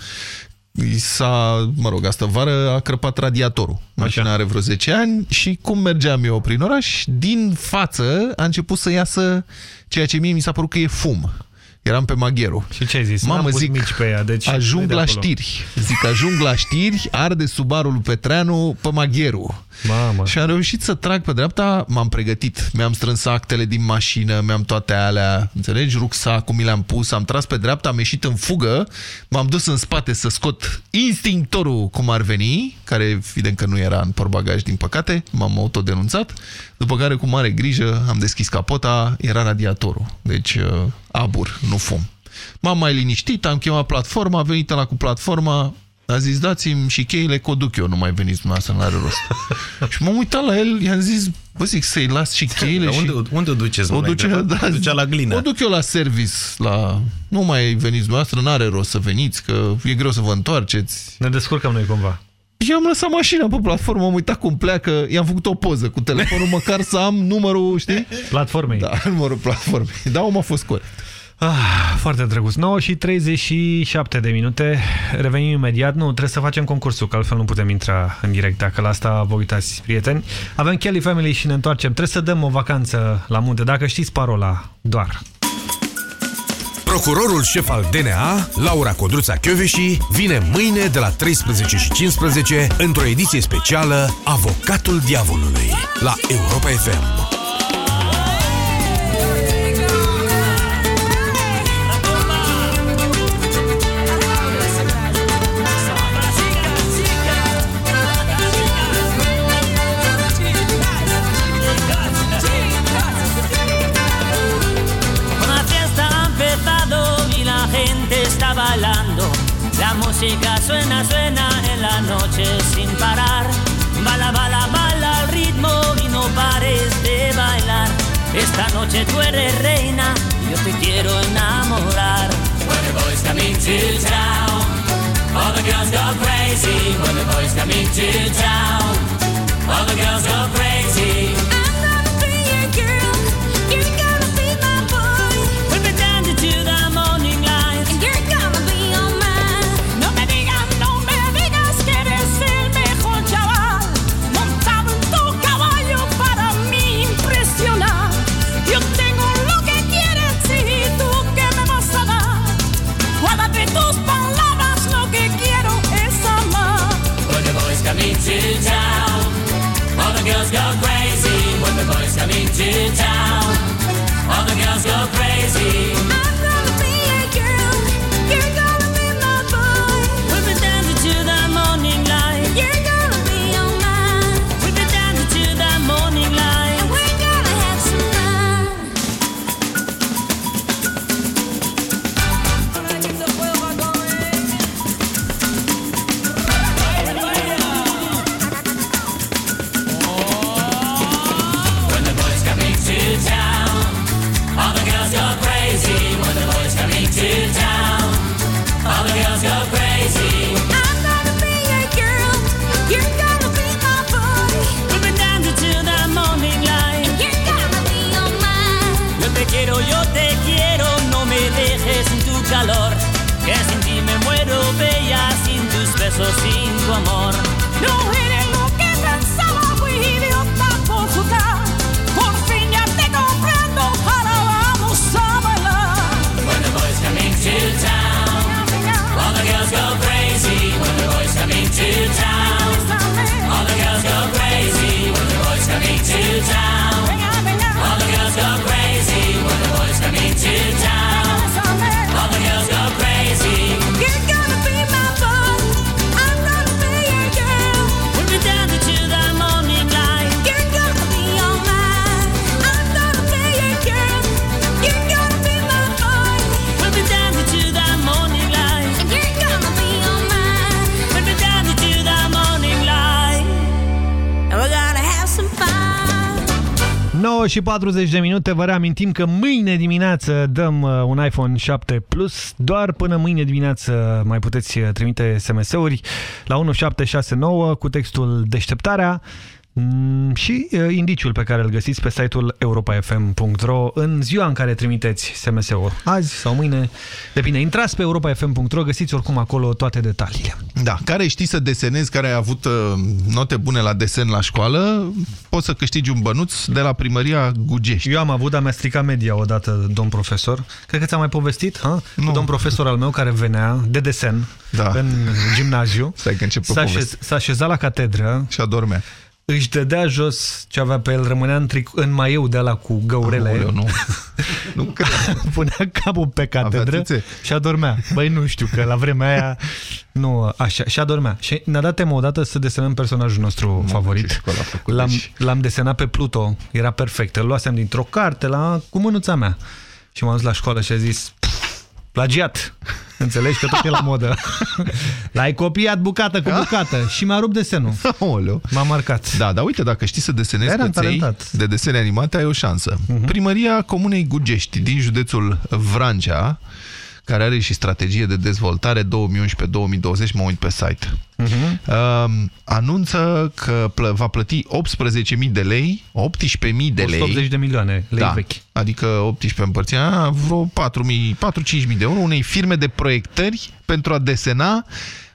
I S-a, mă rog, asta vară a crăpat radiatorul. Mașina are vreo 10 ani și cum mergeam eu prin oraș, din față a început să iasă ceea ce mie mi s-a părut că e fum. Eram pe Magheru. Și ce ai zis? Mamă, N-am pus zic, mici pe ea, deci ajung de la acolo. știri. Zic, ajung la știri, arde Subaru lui Petreanu pe Magheru. Mamă. Și am reușit să trag pe dreapta, m-am pregătit. Mi-am strâns actele din mașină, mi-am toate alea, înțelegi? Rucsacul mi l-am pus, am tras pe dreapta, am ieșit în fugă, m-am dus în spate să scot instinctorul cum ar veni, care evident că nu era în portbagaj, din păcate, m-am autodenunțat, după care cu mare grijă am deschis capota, era radiatorul, deci uh, abur, nu fum. M-am mai liniștit, am chemat platforma, a venit la cu platforma, a zis, dați-mi și cheile, că o duc eu, nu mai veniți dumneavoastră, nu are rost. și m-am uitat la el, i-am zis, bă, zic, să-i las și cheile Dar și... unde, unde o duceți? O mă, duce, la, da, o ducea la glină. O duc eu la service, la... Nu mai veniți dumneavoastră, n-are rost să veniți, că e greu să vă întoarceți. Ne descurcăm noi cumva. Și am lăsat mașina pe platformă, am uitat cum pleacă, i-am făcut o poză cu telefonul, măcar să am numărul, știi? Platformei. Da, numărul platformei. Da, om a fost corect. Ah, foarte drăguț. 9 și 37 de minute. Revenim imediat. Nu, trebuie să facem concursul, că altfel nu putem intra în direct. Dacă la asta vă uitați, prieteni. Avem Kelly Family și ne întoarcem. Trebuie să dăm o vacanță la munte. Dacă știți parola, doar. Procurorul șef al DNA, Laura Codruța Chioveși, vine mâine de la 13 și 15 într-o ediție specială Avocatul Diavolului la Europa FM. Música suena, suena en la noche sin parar. Bala, bala, bala al ritmo y no pares de bailar. Esta noche tú eres reina y yo te quiero enamorar. When the boys come into town, all the girls go crazy. When the boys come into town, all the girls go crazy. We'll come town, all the girls go crazy. Sin tu amor. No eres lo que pensaba, fui idiota por jugar. Por fin ya te comprendo, ahora vamos a bailar. When the boys come into town, all the girls go crazy. When the boys come into town, all the girls go crazy. When the boys come into town, 9 și 40 de minute, vă reamintim că mâine dimineață dăm uh, un iPhone 7 Plus. Doar până mâine dimineață mai puteți uh, trimite SMS-uri la 1769 cu textul Deșteptarea mm, și uh, indiciul pe care îl găsiți pe site-ul europafm.ro în ziua în care trimiteți SMS-ul. Azi sau mâine, depinde. Intrați pe europafm.ro, găsiți oricum acolo toate detaliile. Da, care știi să desenezi, care ai avut uh, note bune la desen la școală, poți să câștigi un bănuț de la primăria Gugești. Eu am avut, dar mi-a stricat media odată, domn profesor. Cred că ți-am mai povestit, ha? Nu. Domn profesor al meu care venea de desen Da. în gimnaziu. Stai că încep S-a așez, s-a așezat la catedră. Și adormea. Își dădea jos ce avea pe el, rămânea în, tric, în maieu de la cu găurele. Aoleu, nu. nu Punea capul pe catedră țâțe? și adormea. Băi, nu știu, că la vremea aia nu, așa, și adormea. Și ne-a dat temă odată să desenăm personajul nostru favorit. L-am l-am desenat pe Pluto, era perfect. Îl luasem dintr-o carte la, cu mânuța mea. Și m-am dus la școală și a zis, "Pf, plagiat. Înțelegi că tot e la modă. L-ai copiat bucată cu bucată și mi-a rupt desenul. M-a marcat. Da, dar uite, dacă știi să desenezi Eram căței talentat. de desene animate, ai o șansă. Primăria Comunei Gugești din județul Vrancea, care are și strategie de dezvoltare 2011-2020, mă uit pe site, uh, anunță că plă, va plăti 18.000 de lei, 18.000 de lei. 180 de milioane lei da, vechi. Adică 18 împărțit, vreo 4.000-4-5.000 de euro unei firme de proiectări pentru a desena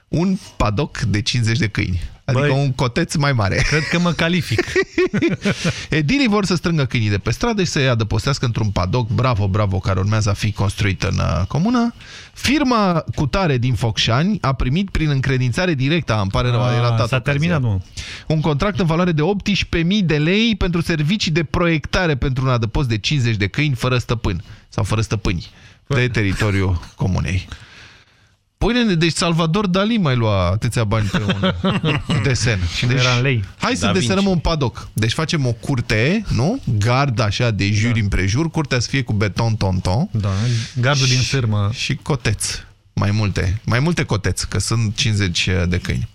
un padoc de 50 de câini. Adică Băi, un coteț mai mare. Cred că mă calific. Edilii vor să strângă câinii de pe stradă și să-i adăpostească într-un padoc, bravo, bravo, care urmează a fi construit în uh, comună. Firma Cutare din Focșani a primit prin încredințare directă, îmi pare rău, Ah, era tată s-a terminat, mă. un contract în valoare de 18.000 de lei pentru servicii de proiectare pentru un adăpost de 50 de câini fără stăpân sau fără stăpâni de teritoriul comunei. Păi, deci Salvador Dali mai lua atâția bani pe un desen. Și nu era în lei. Hai să Da desenăm Vinci. un padoc. Deci facem o curte, nu? Gard așa de jur da. împrejur, curtea să fie cu beton tonton. Da, gardul din sârmă. Și coteț. Mai multe. Mai multe coteți, că sunt 50 de câini.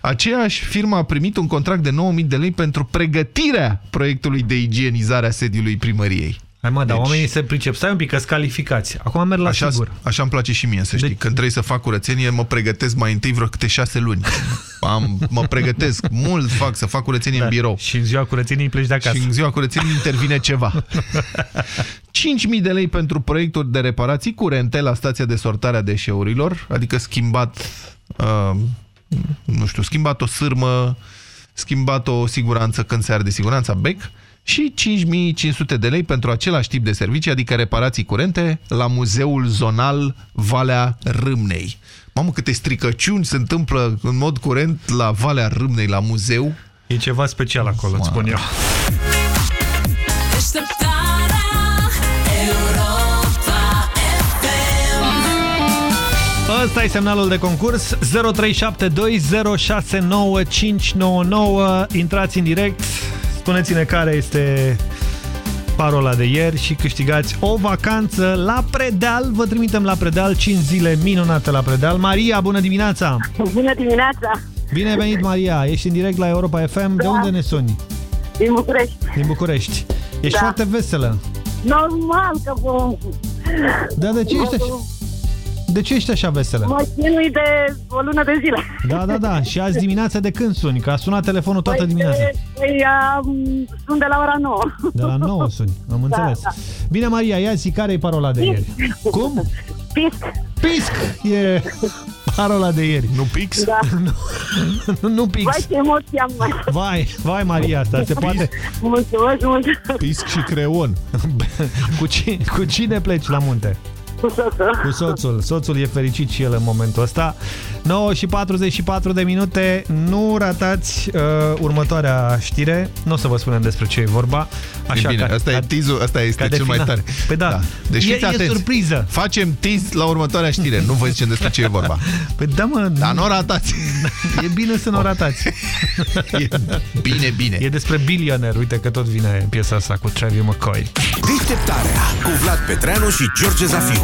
Aceeași firmă a primit un contract de 9.000 de lei pentru pregătirea proiectului de igienizare a sediului primăriei. Hai mă, dar Deci- oamenii se pricep. Stai un pic, că calificați. Acum merg la Așa, sigur. așa îmi place și mie, să știi. Când trebuie să fac curățenie, mă pregătesc mai întâi vreo câte șase luni. Am, mă pregătesc mult, fac să fac curățenie în birou. Și în ziua curățeniei pleci de acasă. Și în ziua curățeniei intervine ceva. 5.000 de lei pentru proiecturi de reparații curente la stația de sortare a deșeurilor, adică schimbat, uh, nu știu, schimbat o sârmă, schimbat o siguranță când se arde siguranța bec și 5500 de lei pentru același tip de servicii, adică reparații curente, la Muzeul Zonal Valea Râmnei. Mamă, câte stricăciuni se întâmplă în mod curent la Valea Râmnei, la muzeu. E ceva special acolo, îți spun eu. Deșteptarea Europa FM Ăsta e semnalul de concurs 0372069599 Intrați în direct Spuneți-ne care este parola de ieri și câștigați o vacanță la Predeal. Vă trimitem la Predeal 5 zile minunate la Predeal. Maria, bună dimineața! Bună dimineața! Bine ai venit, Maria! Ești în direct la Europa FM. De unde ne suni? Din București. Din București. Ești Da. foarte veselă. Normal că vom... Da, de ce ești așa? De ce ești așa veselă? Mă chinui de o lună de zile. Da, da, da. Și azi dimineața de când suni? Că a sunat telefonul toată dimineața. Păi, um, sunt de la ora 9. De la 9 suni, am înțeles. Da, Bine, Maria, ia zi care e parola de ieri. Cum? Pisc. Pisc e parola de ieri. Nu pix? Da. nu, nu pix. Vai, ce emoție am mai. Vai, vai, Maria, asta se poate. Mulțumesc mult. Pisc și creon. cu, cine, cu cine pleci la munte? Cu soțul. Cu soțul. Soțul e fericit și el în momentul ăsta. 9 și 44 de minute. Nu ratați uh, următoarea știre. Nu o să vă spunem despre ce e vorba. Așa e bine, ca, asta e teasul, asta este de cel mai final. tare. Păi da, Deci e, fiți e atenți. surpriză. Facem tease la următoarea știre. Nu vă zicem despre ce e vorba. Păi da, mă. Dar nu o ratați. E bine să nu o ratați. E bine, bine. E despre Billionaire. Uite că tot vine piesa asta cu Travis McCoy. Deșteptarea cu Vlad Petreanu și George Zafiu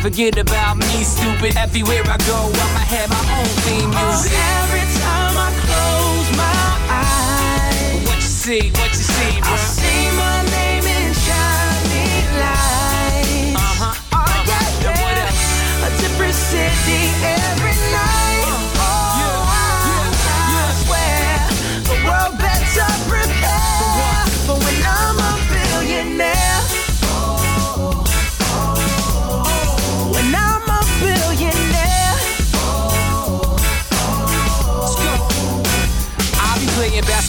forget about me, stupid. Everywhere I go, I'ma have my own theme music. Oh, every time I close my eyes, What you see? What you see, bro?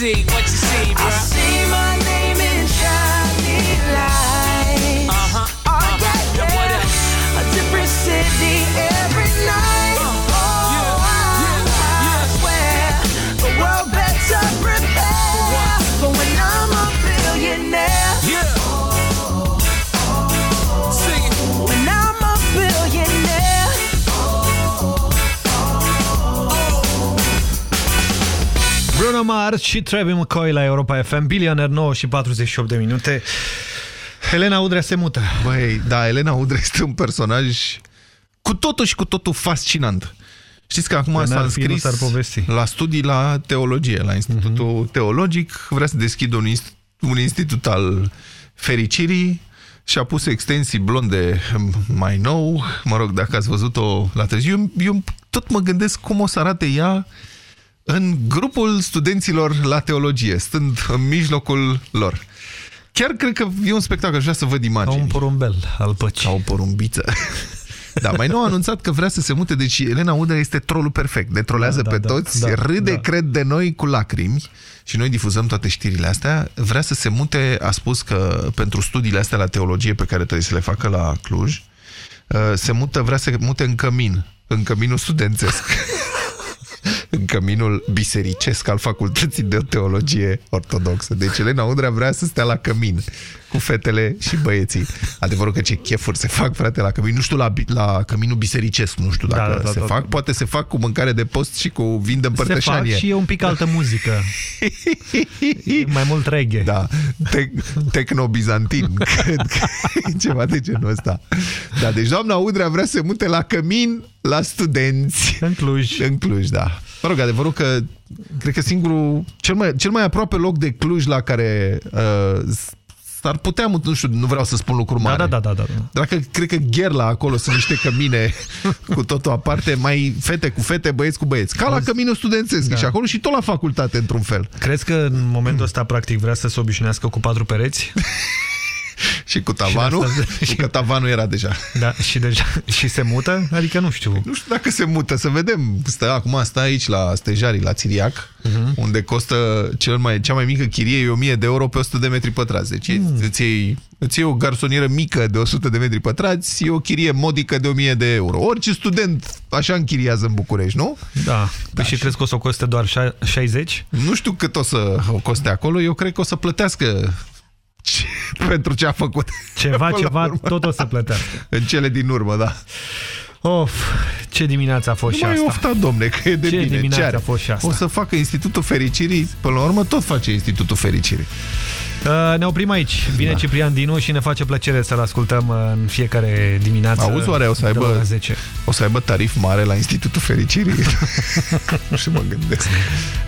See? What Bruno Mars și Travis McCoy la Europa FM, Billionaire 9 și 48 de minute. Elena Udrea se mută. Băi, da, Elena Udrea este un personaj cu totul și cu totul fascinant. Știți că acum Că s-a n-ar fi, nu înscris s-ar povesti. la studii la teologie, la Institutul Teologic, vrea să deschidă un, inst un institut al fericirii și a pus extensii blonde mai nou, mă rog, dacă ați văzut-o la târziu, eu, eu tot mă gândesc cum o să arate ea în grupul studenților la teologie, stând în mijlocul lor. Chiar cred că e un spectacol, aș vrea să văd imagini. Ca un porumbel al păcii. Ca o porumbiță. Da, mai nou a anunțat că vrea să se mute, deci Elena Udrea este trolul perfect, ne trolează Da, pe da, toți, da, râde, da. cred, de noi cu lacrimi și noi difuzăm toate știrile astea. Vrea să se mute, a spus că pentru studiile astea la teologie pe care trebuie să le facă la Cluj, uh, se mută, vrea să se mute în cămin, în căminul studențesc. în căminul bisericesc al Facultății de Teologie Ortodoxă. Deci Elena Udrea vrea să stea la cămin cu fetele și băieții. Adevărul că ce chefuri se fac, frate, la cămin. Nu știu la, la căminul bisericesc, nu știu dacă Da, da, da, se da, fac. da. Poate se fac cu mâncare de post și cu vin de Se fac împărtășanie. și e un pic altă muzică. E mai mult reggae. Da, te techno-bizantin, cred că e ceva de genul ăsta. Da, deci doamna Udrea vrea să se mute la cămin la studenți. În Cluj. În Cluj, da. Mă rog, adevărul că cred că singurul, cel mai, cel mai aproape loc de Cluj la care uh, s-ar putea, mut- nu știu, nu vreau să spun lucruri mari. Da, da, da, da, da. Dacă cred că Gherla acolo sunt niște cămine cu totul aparte, mai fete cu fete, băieți cu băieți. Ca la căminul studențesc da. și acolo și tot la facultate, într-un fel. Crezi că în momentul ăsta, practic, vrea să se obișnuiască cu patru pereți? Și cu tavanul? Și că tavanul era deja. Da, și deja și se mută? Adică nu știu. Nu știu dacă se mută, să vedem. Stă, acum stă aici la Stejarii, la Țiriac, Mhm. unde costă cel mai, cea mai mică chirie e 1000 de euro pe 100 de metri pătrați. Deci Mm. îți, iei, îți iei o garsonieră mică de 100 de metri pătrați, e o chirie modică de 1000 de euro. Orice student așa închiriază în București, nu? Da. Păi și crezi că o să o coste doar șa- 60? Nu știu cât o să o coste acolo, eu cred că o să plătească ce- pentru ce a făcut. Ceva, Până la ceva, urmă. tot o să plătească. În cele din urmă, da. Of, ce dimineață a fost Nu și mai asta. ofta, domne, că e de Ce bine. dimineață Ce are? a fost și asta? O să facă Institutul Fericirii, până la urmă tot face Institutul Fericirii. Uh, ne oprim aici. Vine Da. Ciprian Dinu și ne face plăcere să-l ascultăm uh, în fiecare dimineață. Auzi, oare o să de la aibă, 10. o să aibă tarif mare la Institutul Fericirii? nu știu, mă gândesc.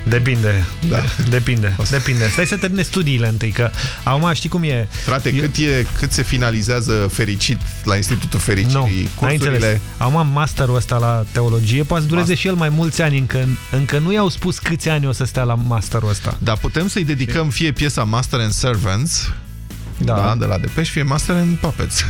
Depinde. Da. Depinde. Depinde. Stai să termine studiile întâi, că acum știi cum e. Frate, cât, e, cât se finalizează fericit la Institutul Fericirii? Nu, n-ai înțeles. cursurile... Acum masterul ăsta la teologie poate să dureze și el mai mulți ani. Încă, încă nu i-au spus câți ani o să stea la masterul ăsta. Dar putem să-i dedicăm fie piesa Master and Servants, Da. da. de la Depeș, fie Master and Puppets.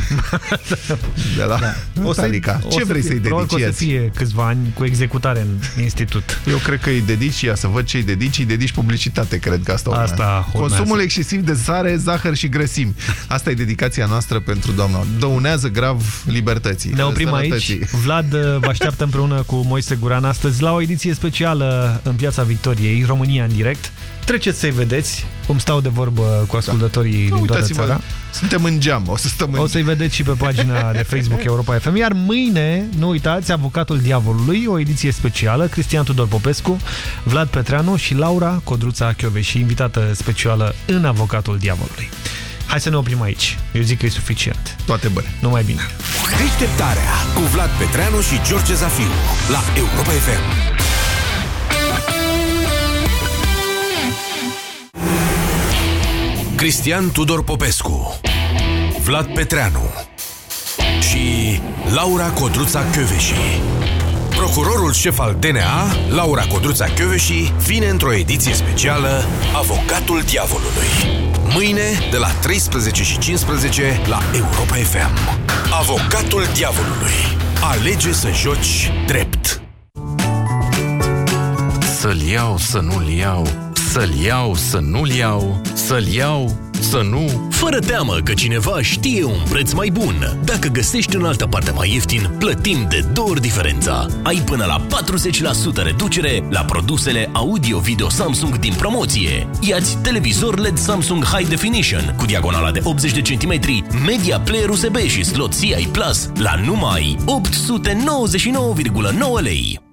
de la da. Metallica. o Ce să vrei fie- să-i probabil că dedici? o să fie câțiva ani cu executare în institut. Eu cred că îi dedici, ia să văd ce îi dedici, îi dedici publicitate, cred că asta urmează. Asta urmează. Consumul excesiv de sare, zahăr și grăsimi. Asta e dedicația noastră pentru doamna. Dăunează grav libertății. Ne oprim sănătății. aici. Vlad uh, vă așteaptă împreună cu Moise Guran astăzi la o ediție specială în Piața Victoriei, România în direct. Treceți să-i vedeți cum stau de vorbă cu ascultătorii din toată Uitați-vă, țara. suntem în geam, o să stăm în O să-i vedeți și pe pagina de Facebook Europa FM. Iar mâine, nu uitați, Avocatul Diavolului, o ediție specială, Cristian Tudor Popescu, Vlad Petreanu și Laura Codruța și invitată specială în Avocatul Diavolului. Hai să ne oprim aici. Eu zic că e suficient. Toate bune. Numai bine. Deșteptarea cu Vlad Petreanu și George Zafiu la Europa FM. Cristian Tudor Popescu Vlad Petreanu și Laura Codruța Căveși Procurorul șef al DNA, Laura Codruța Căveși, vine într-o ediție specială Avocatul Diavolului. Mâine, de la 13 și 15 la Europa FM. Avocatul Diavolului. Alege să joci drept. Să-l iau, să nu-l iau, să-l iau, să nu-l iau, să-l iau, să nu... Fără teamă că cineva știe un preț mai bun. Dacă găsești în altă parte mai ieftin, plătim de două ori diferența. Ai până la 40% reducere la produsele audio-video Samsung din promoție. Iați televizor LED Samsung High Definition cu diagonala de 80 de centimetri, media player USB și slot CI Plus la numai 899,9 lei.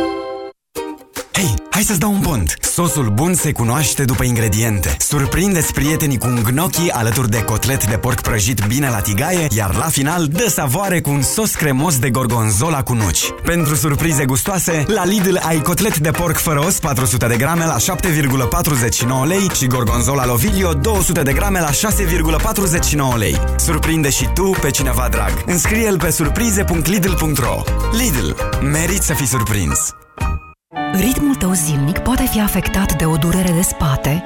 Hei, hai să-ți dau un pont! Sosul bun se cunoaște după ingrediente. Surprindeți prietenii cu un gnocchi alături de cotlet de porc prăjit bine la tigaie, iar la final dă savoare cu un sos cremos de gorgonzola cu nuci. Pentru surprize gustoase, la Lidl ai cotlet de porc fără os 400 de grame la 7,49 lei și gorgonzola Lovilio 200 de grame la 6,49 lei. Surprinde și tu pe cineva drag. Înscrie-l pe surprize.lidl.ro Lidl. Merit să fii surprins! Ritmul tău zilnic poate fi afectat de o durere de spate,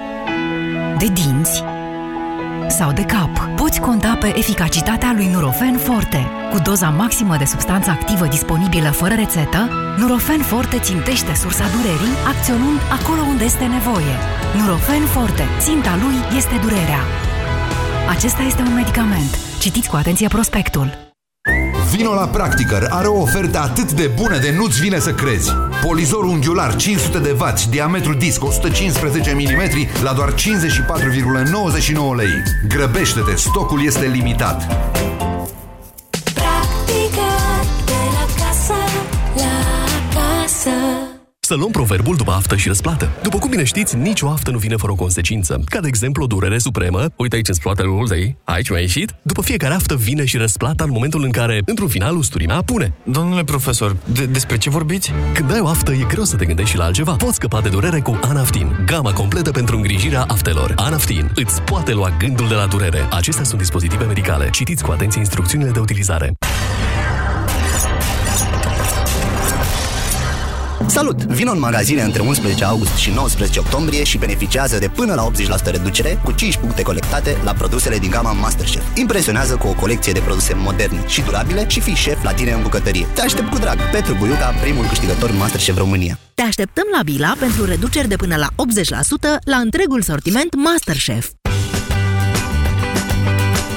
de dinți sau de cap. Poți conta pe eficacitatea lui Nurofen Forte. Cu doza maximă de substanță activă disponibilă fără rețetă, Nurofen Forte țintește sursa durerii, acționând acolo unde este nevoie. Nurofen Forte. Ținta lui este durerea. Acesta este un medicament. Citiți cu atenție prospectul. Vino la Practicăr are o ofertă atât de bună de nu-ți vine să crezi. Polizor unghiular 500 de W, diametru disc 115 mm la doar 54,99 lei. Grăbește-te, stocul este limitat. Practică de la casă la casă Să luăm proverbul după aftă și răsplată. După cum bine știți, nicio aftă nu vine fără o consecință. Ca de exemplu o durere supremă, uite aici în spatele ultei, aici mi-a ieșit. După fiecare aftă vine și răsplata în momentul în care, într-un final, usturimea pune. Domnule profesor, de despre ce vorbiți? Când ai o aftă, e greu să te gândești și la altceva. Poți scăpa de durere cu Anaftin, gama completă pentru îngrijirea aftelor. Anaftin îți poate lua gândul de la durere. Acestea sunt dispozitive medicale. Citiți cu atenție instrucțiunile de utilizare. Salut! Vino în magazine între 11 august și 19 octombrie și beneficiază de până la 80% reducere cu 5 puncte colectate la produsele din gama Masterchef. Impresionează cu o colecție de produse moderne și durabile și fii șef la tine în bucătărie. Te aștept cu drag! Petru Buiuca, primul câștigător Masterchef România. Te așteptăm la Bila pentru reduceri de până la 80% la întregul sortiment Masterchef.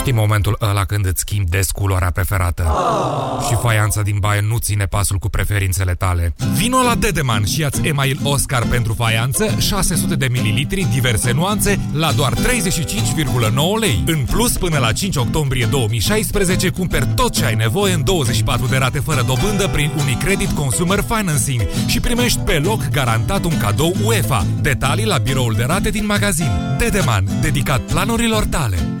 Știi momentul ăla când îți schimbi des culoarea preferată și faianța din baie nu ține pasul cu preferințele tale. Vino la Dedeman și ia-ți email Oscar pentru faianță 600 de mililitri, diverse nuanțe, la doar 35,9 lei. În plus, până la 5 octombrie 2016, cumperi tot ce ai nevoie în 24 de rate fără dobândă prin Unicredit Consumer Financing și primești pe loc garantat un cadou UEFA. Detalii la biroul de rate din magazin. Dedeman, dedicat planurilor tale.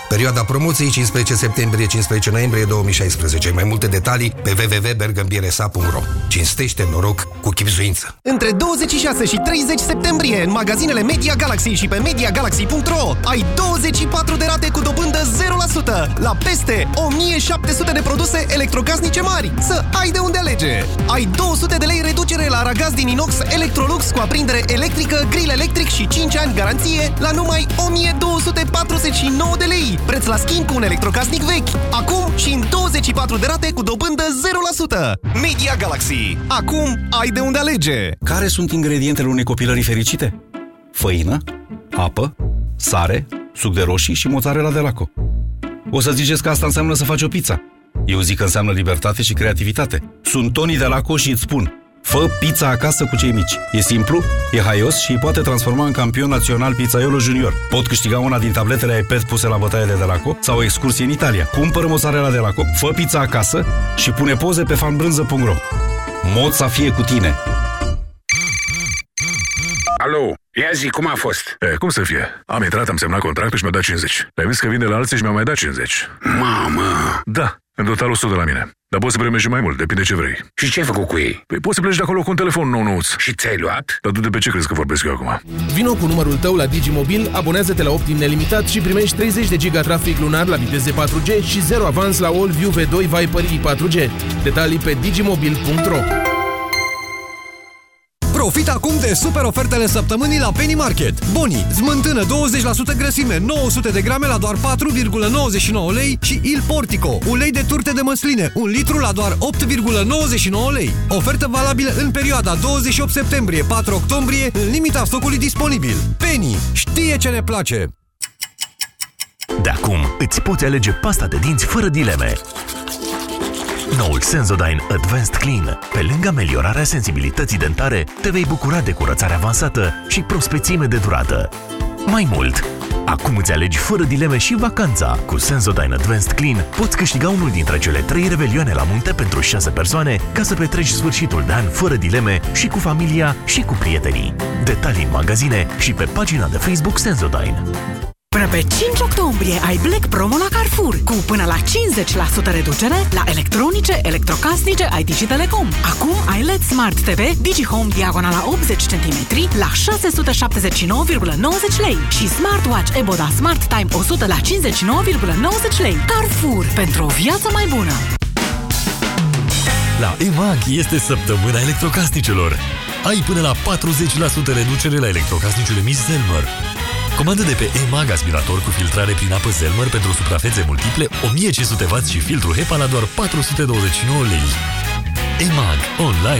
Perioada promoției 15 septembrie-15 noiembrie 2016. Mai multe detalii pe www.bergambiresa.ro Cinstește noroc cu chipzuință. Între 26 și 30 septembrie, în magazinele Media Galaxy și pe MediaGalaxy.ro ai 24 de rate cu dobândă 0% la peste 1700 de produse electrocasnice mari. Să ai de unde alege! Ai 200 de lei reducere la aragaz din inox Electrolux cu aprindere electrică, grill electric și 5 ani garanție la numai 1249 de lei. Preț la schimb cu un electrocasnic vechi. Acum și în 24 de rate cu dobândă 0%. Media Galaxy. Acum ai de unde alege. Care sunt ingredientele unei copilării fericite? Făină, apă, sare, suc de roșii și mozzarella de laco. O să ziceți că asta înseamnă să faci o pizza. Eu zic că înseamnă libertate și creativitate. Sunt Tony de Laco și îți spun Fă pizza acasă cu cei mici. E simplu, e haios și îi poate transforma în campion național pizzaiolo junior. Pot câștiga una din tabletele iPad puse la bătaie de Delaco sau o excursie în Italia. Cumpără mozzarella de Delaco, fă pizza acasă și pune poze pe fanbrânză.ro. Mod să fie cu tine. Alo, ia zi, cum a fost? E, cum să fie? Am intrat, am semnat contractul și mi-au dat 50. Le-am zis că vin de la alții și mi-au mai dat 50. Mamă! Da, în total 100 de la mine. Dar poți să primești și mai mult, depinde ce vrei. Și ce ai făcut cu ei? Păi poți să pleci de acolo cu un telefon nou nouț. Și ți-ai luat? Dar tu de pe ce crezi că vorbesc eu acum? Vino cu numărul tău la Digimobil, abonează-te la Optim nelimitat și primești 30 de giga trafic lunar la viteze 4G și 0 avans la All-View V2 Viper i4G. Detalii pe digimobil.ro Profit acum de super ofertele săptămânii la Penny Market. Boni, smântână 20% grăsime, 900 de grame la doar 4,99 lei și Il Portico, ulei de turte de măsline, un litru la doar 8,99 lei. Ofertă valabilă în perioada 28 septembrie-4 octombrie, în limita stocului disponibil. Penny știe ce ne place! De acum îți poți alege pasta de dinți fără dileme. Noul Sensodyne Advanced Clean. Pe lângă ameliorarea sensibilității dentare, te vei bucura de curățare avansată și prospețime de durată. Mai mult, acum îți alegi fără dileme și vacanța. Cu Sensodyne Advanced Clean poți câștiga unul dintre cele trei revelioane la munte pentru 6 persoane ca să petreci sfârșitul de an fără dileme și cu familia și cu prietenii. Detalii în magazine și pe pagina de Facebook Sensodyne. Până pe 5 octombrie ai Black Promo la Carrefour cu până la 50% reducere la electronice, electrocasnice, IT și Telecom. Acum ai LED Smart TV DigiHome diagonala 80 cm la 679,90 lei și Smartwatch Eboda Smart Time 100 la 59,90 lei. Carrefour, pentru o viață mai bună! La EMAG este săptămâna electrocasnicelor. Ai până la 40% reducere la electrocasnicele Miss Zelmer. Comandă de pe EMAG aspirator cu filtrare prin apă Zelmer pentru suprafețe multiple, 1500W și filtru HEPA la doar 429 lei. EMAG. Online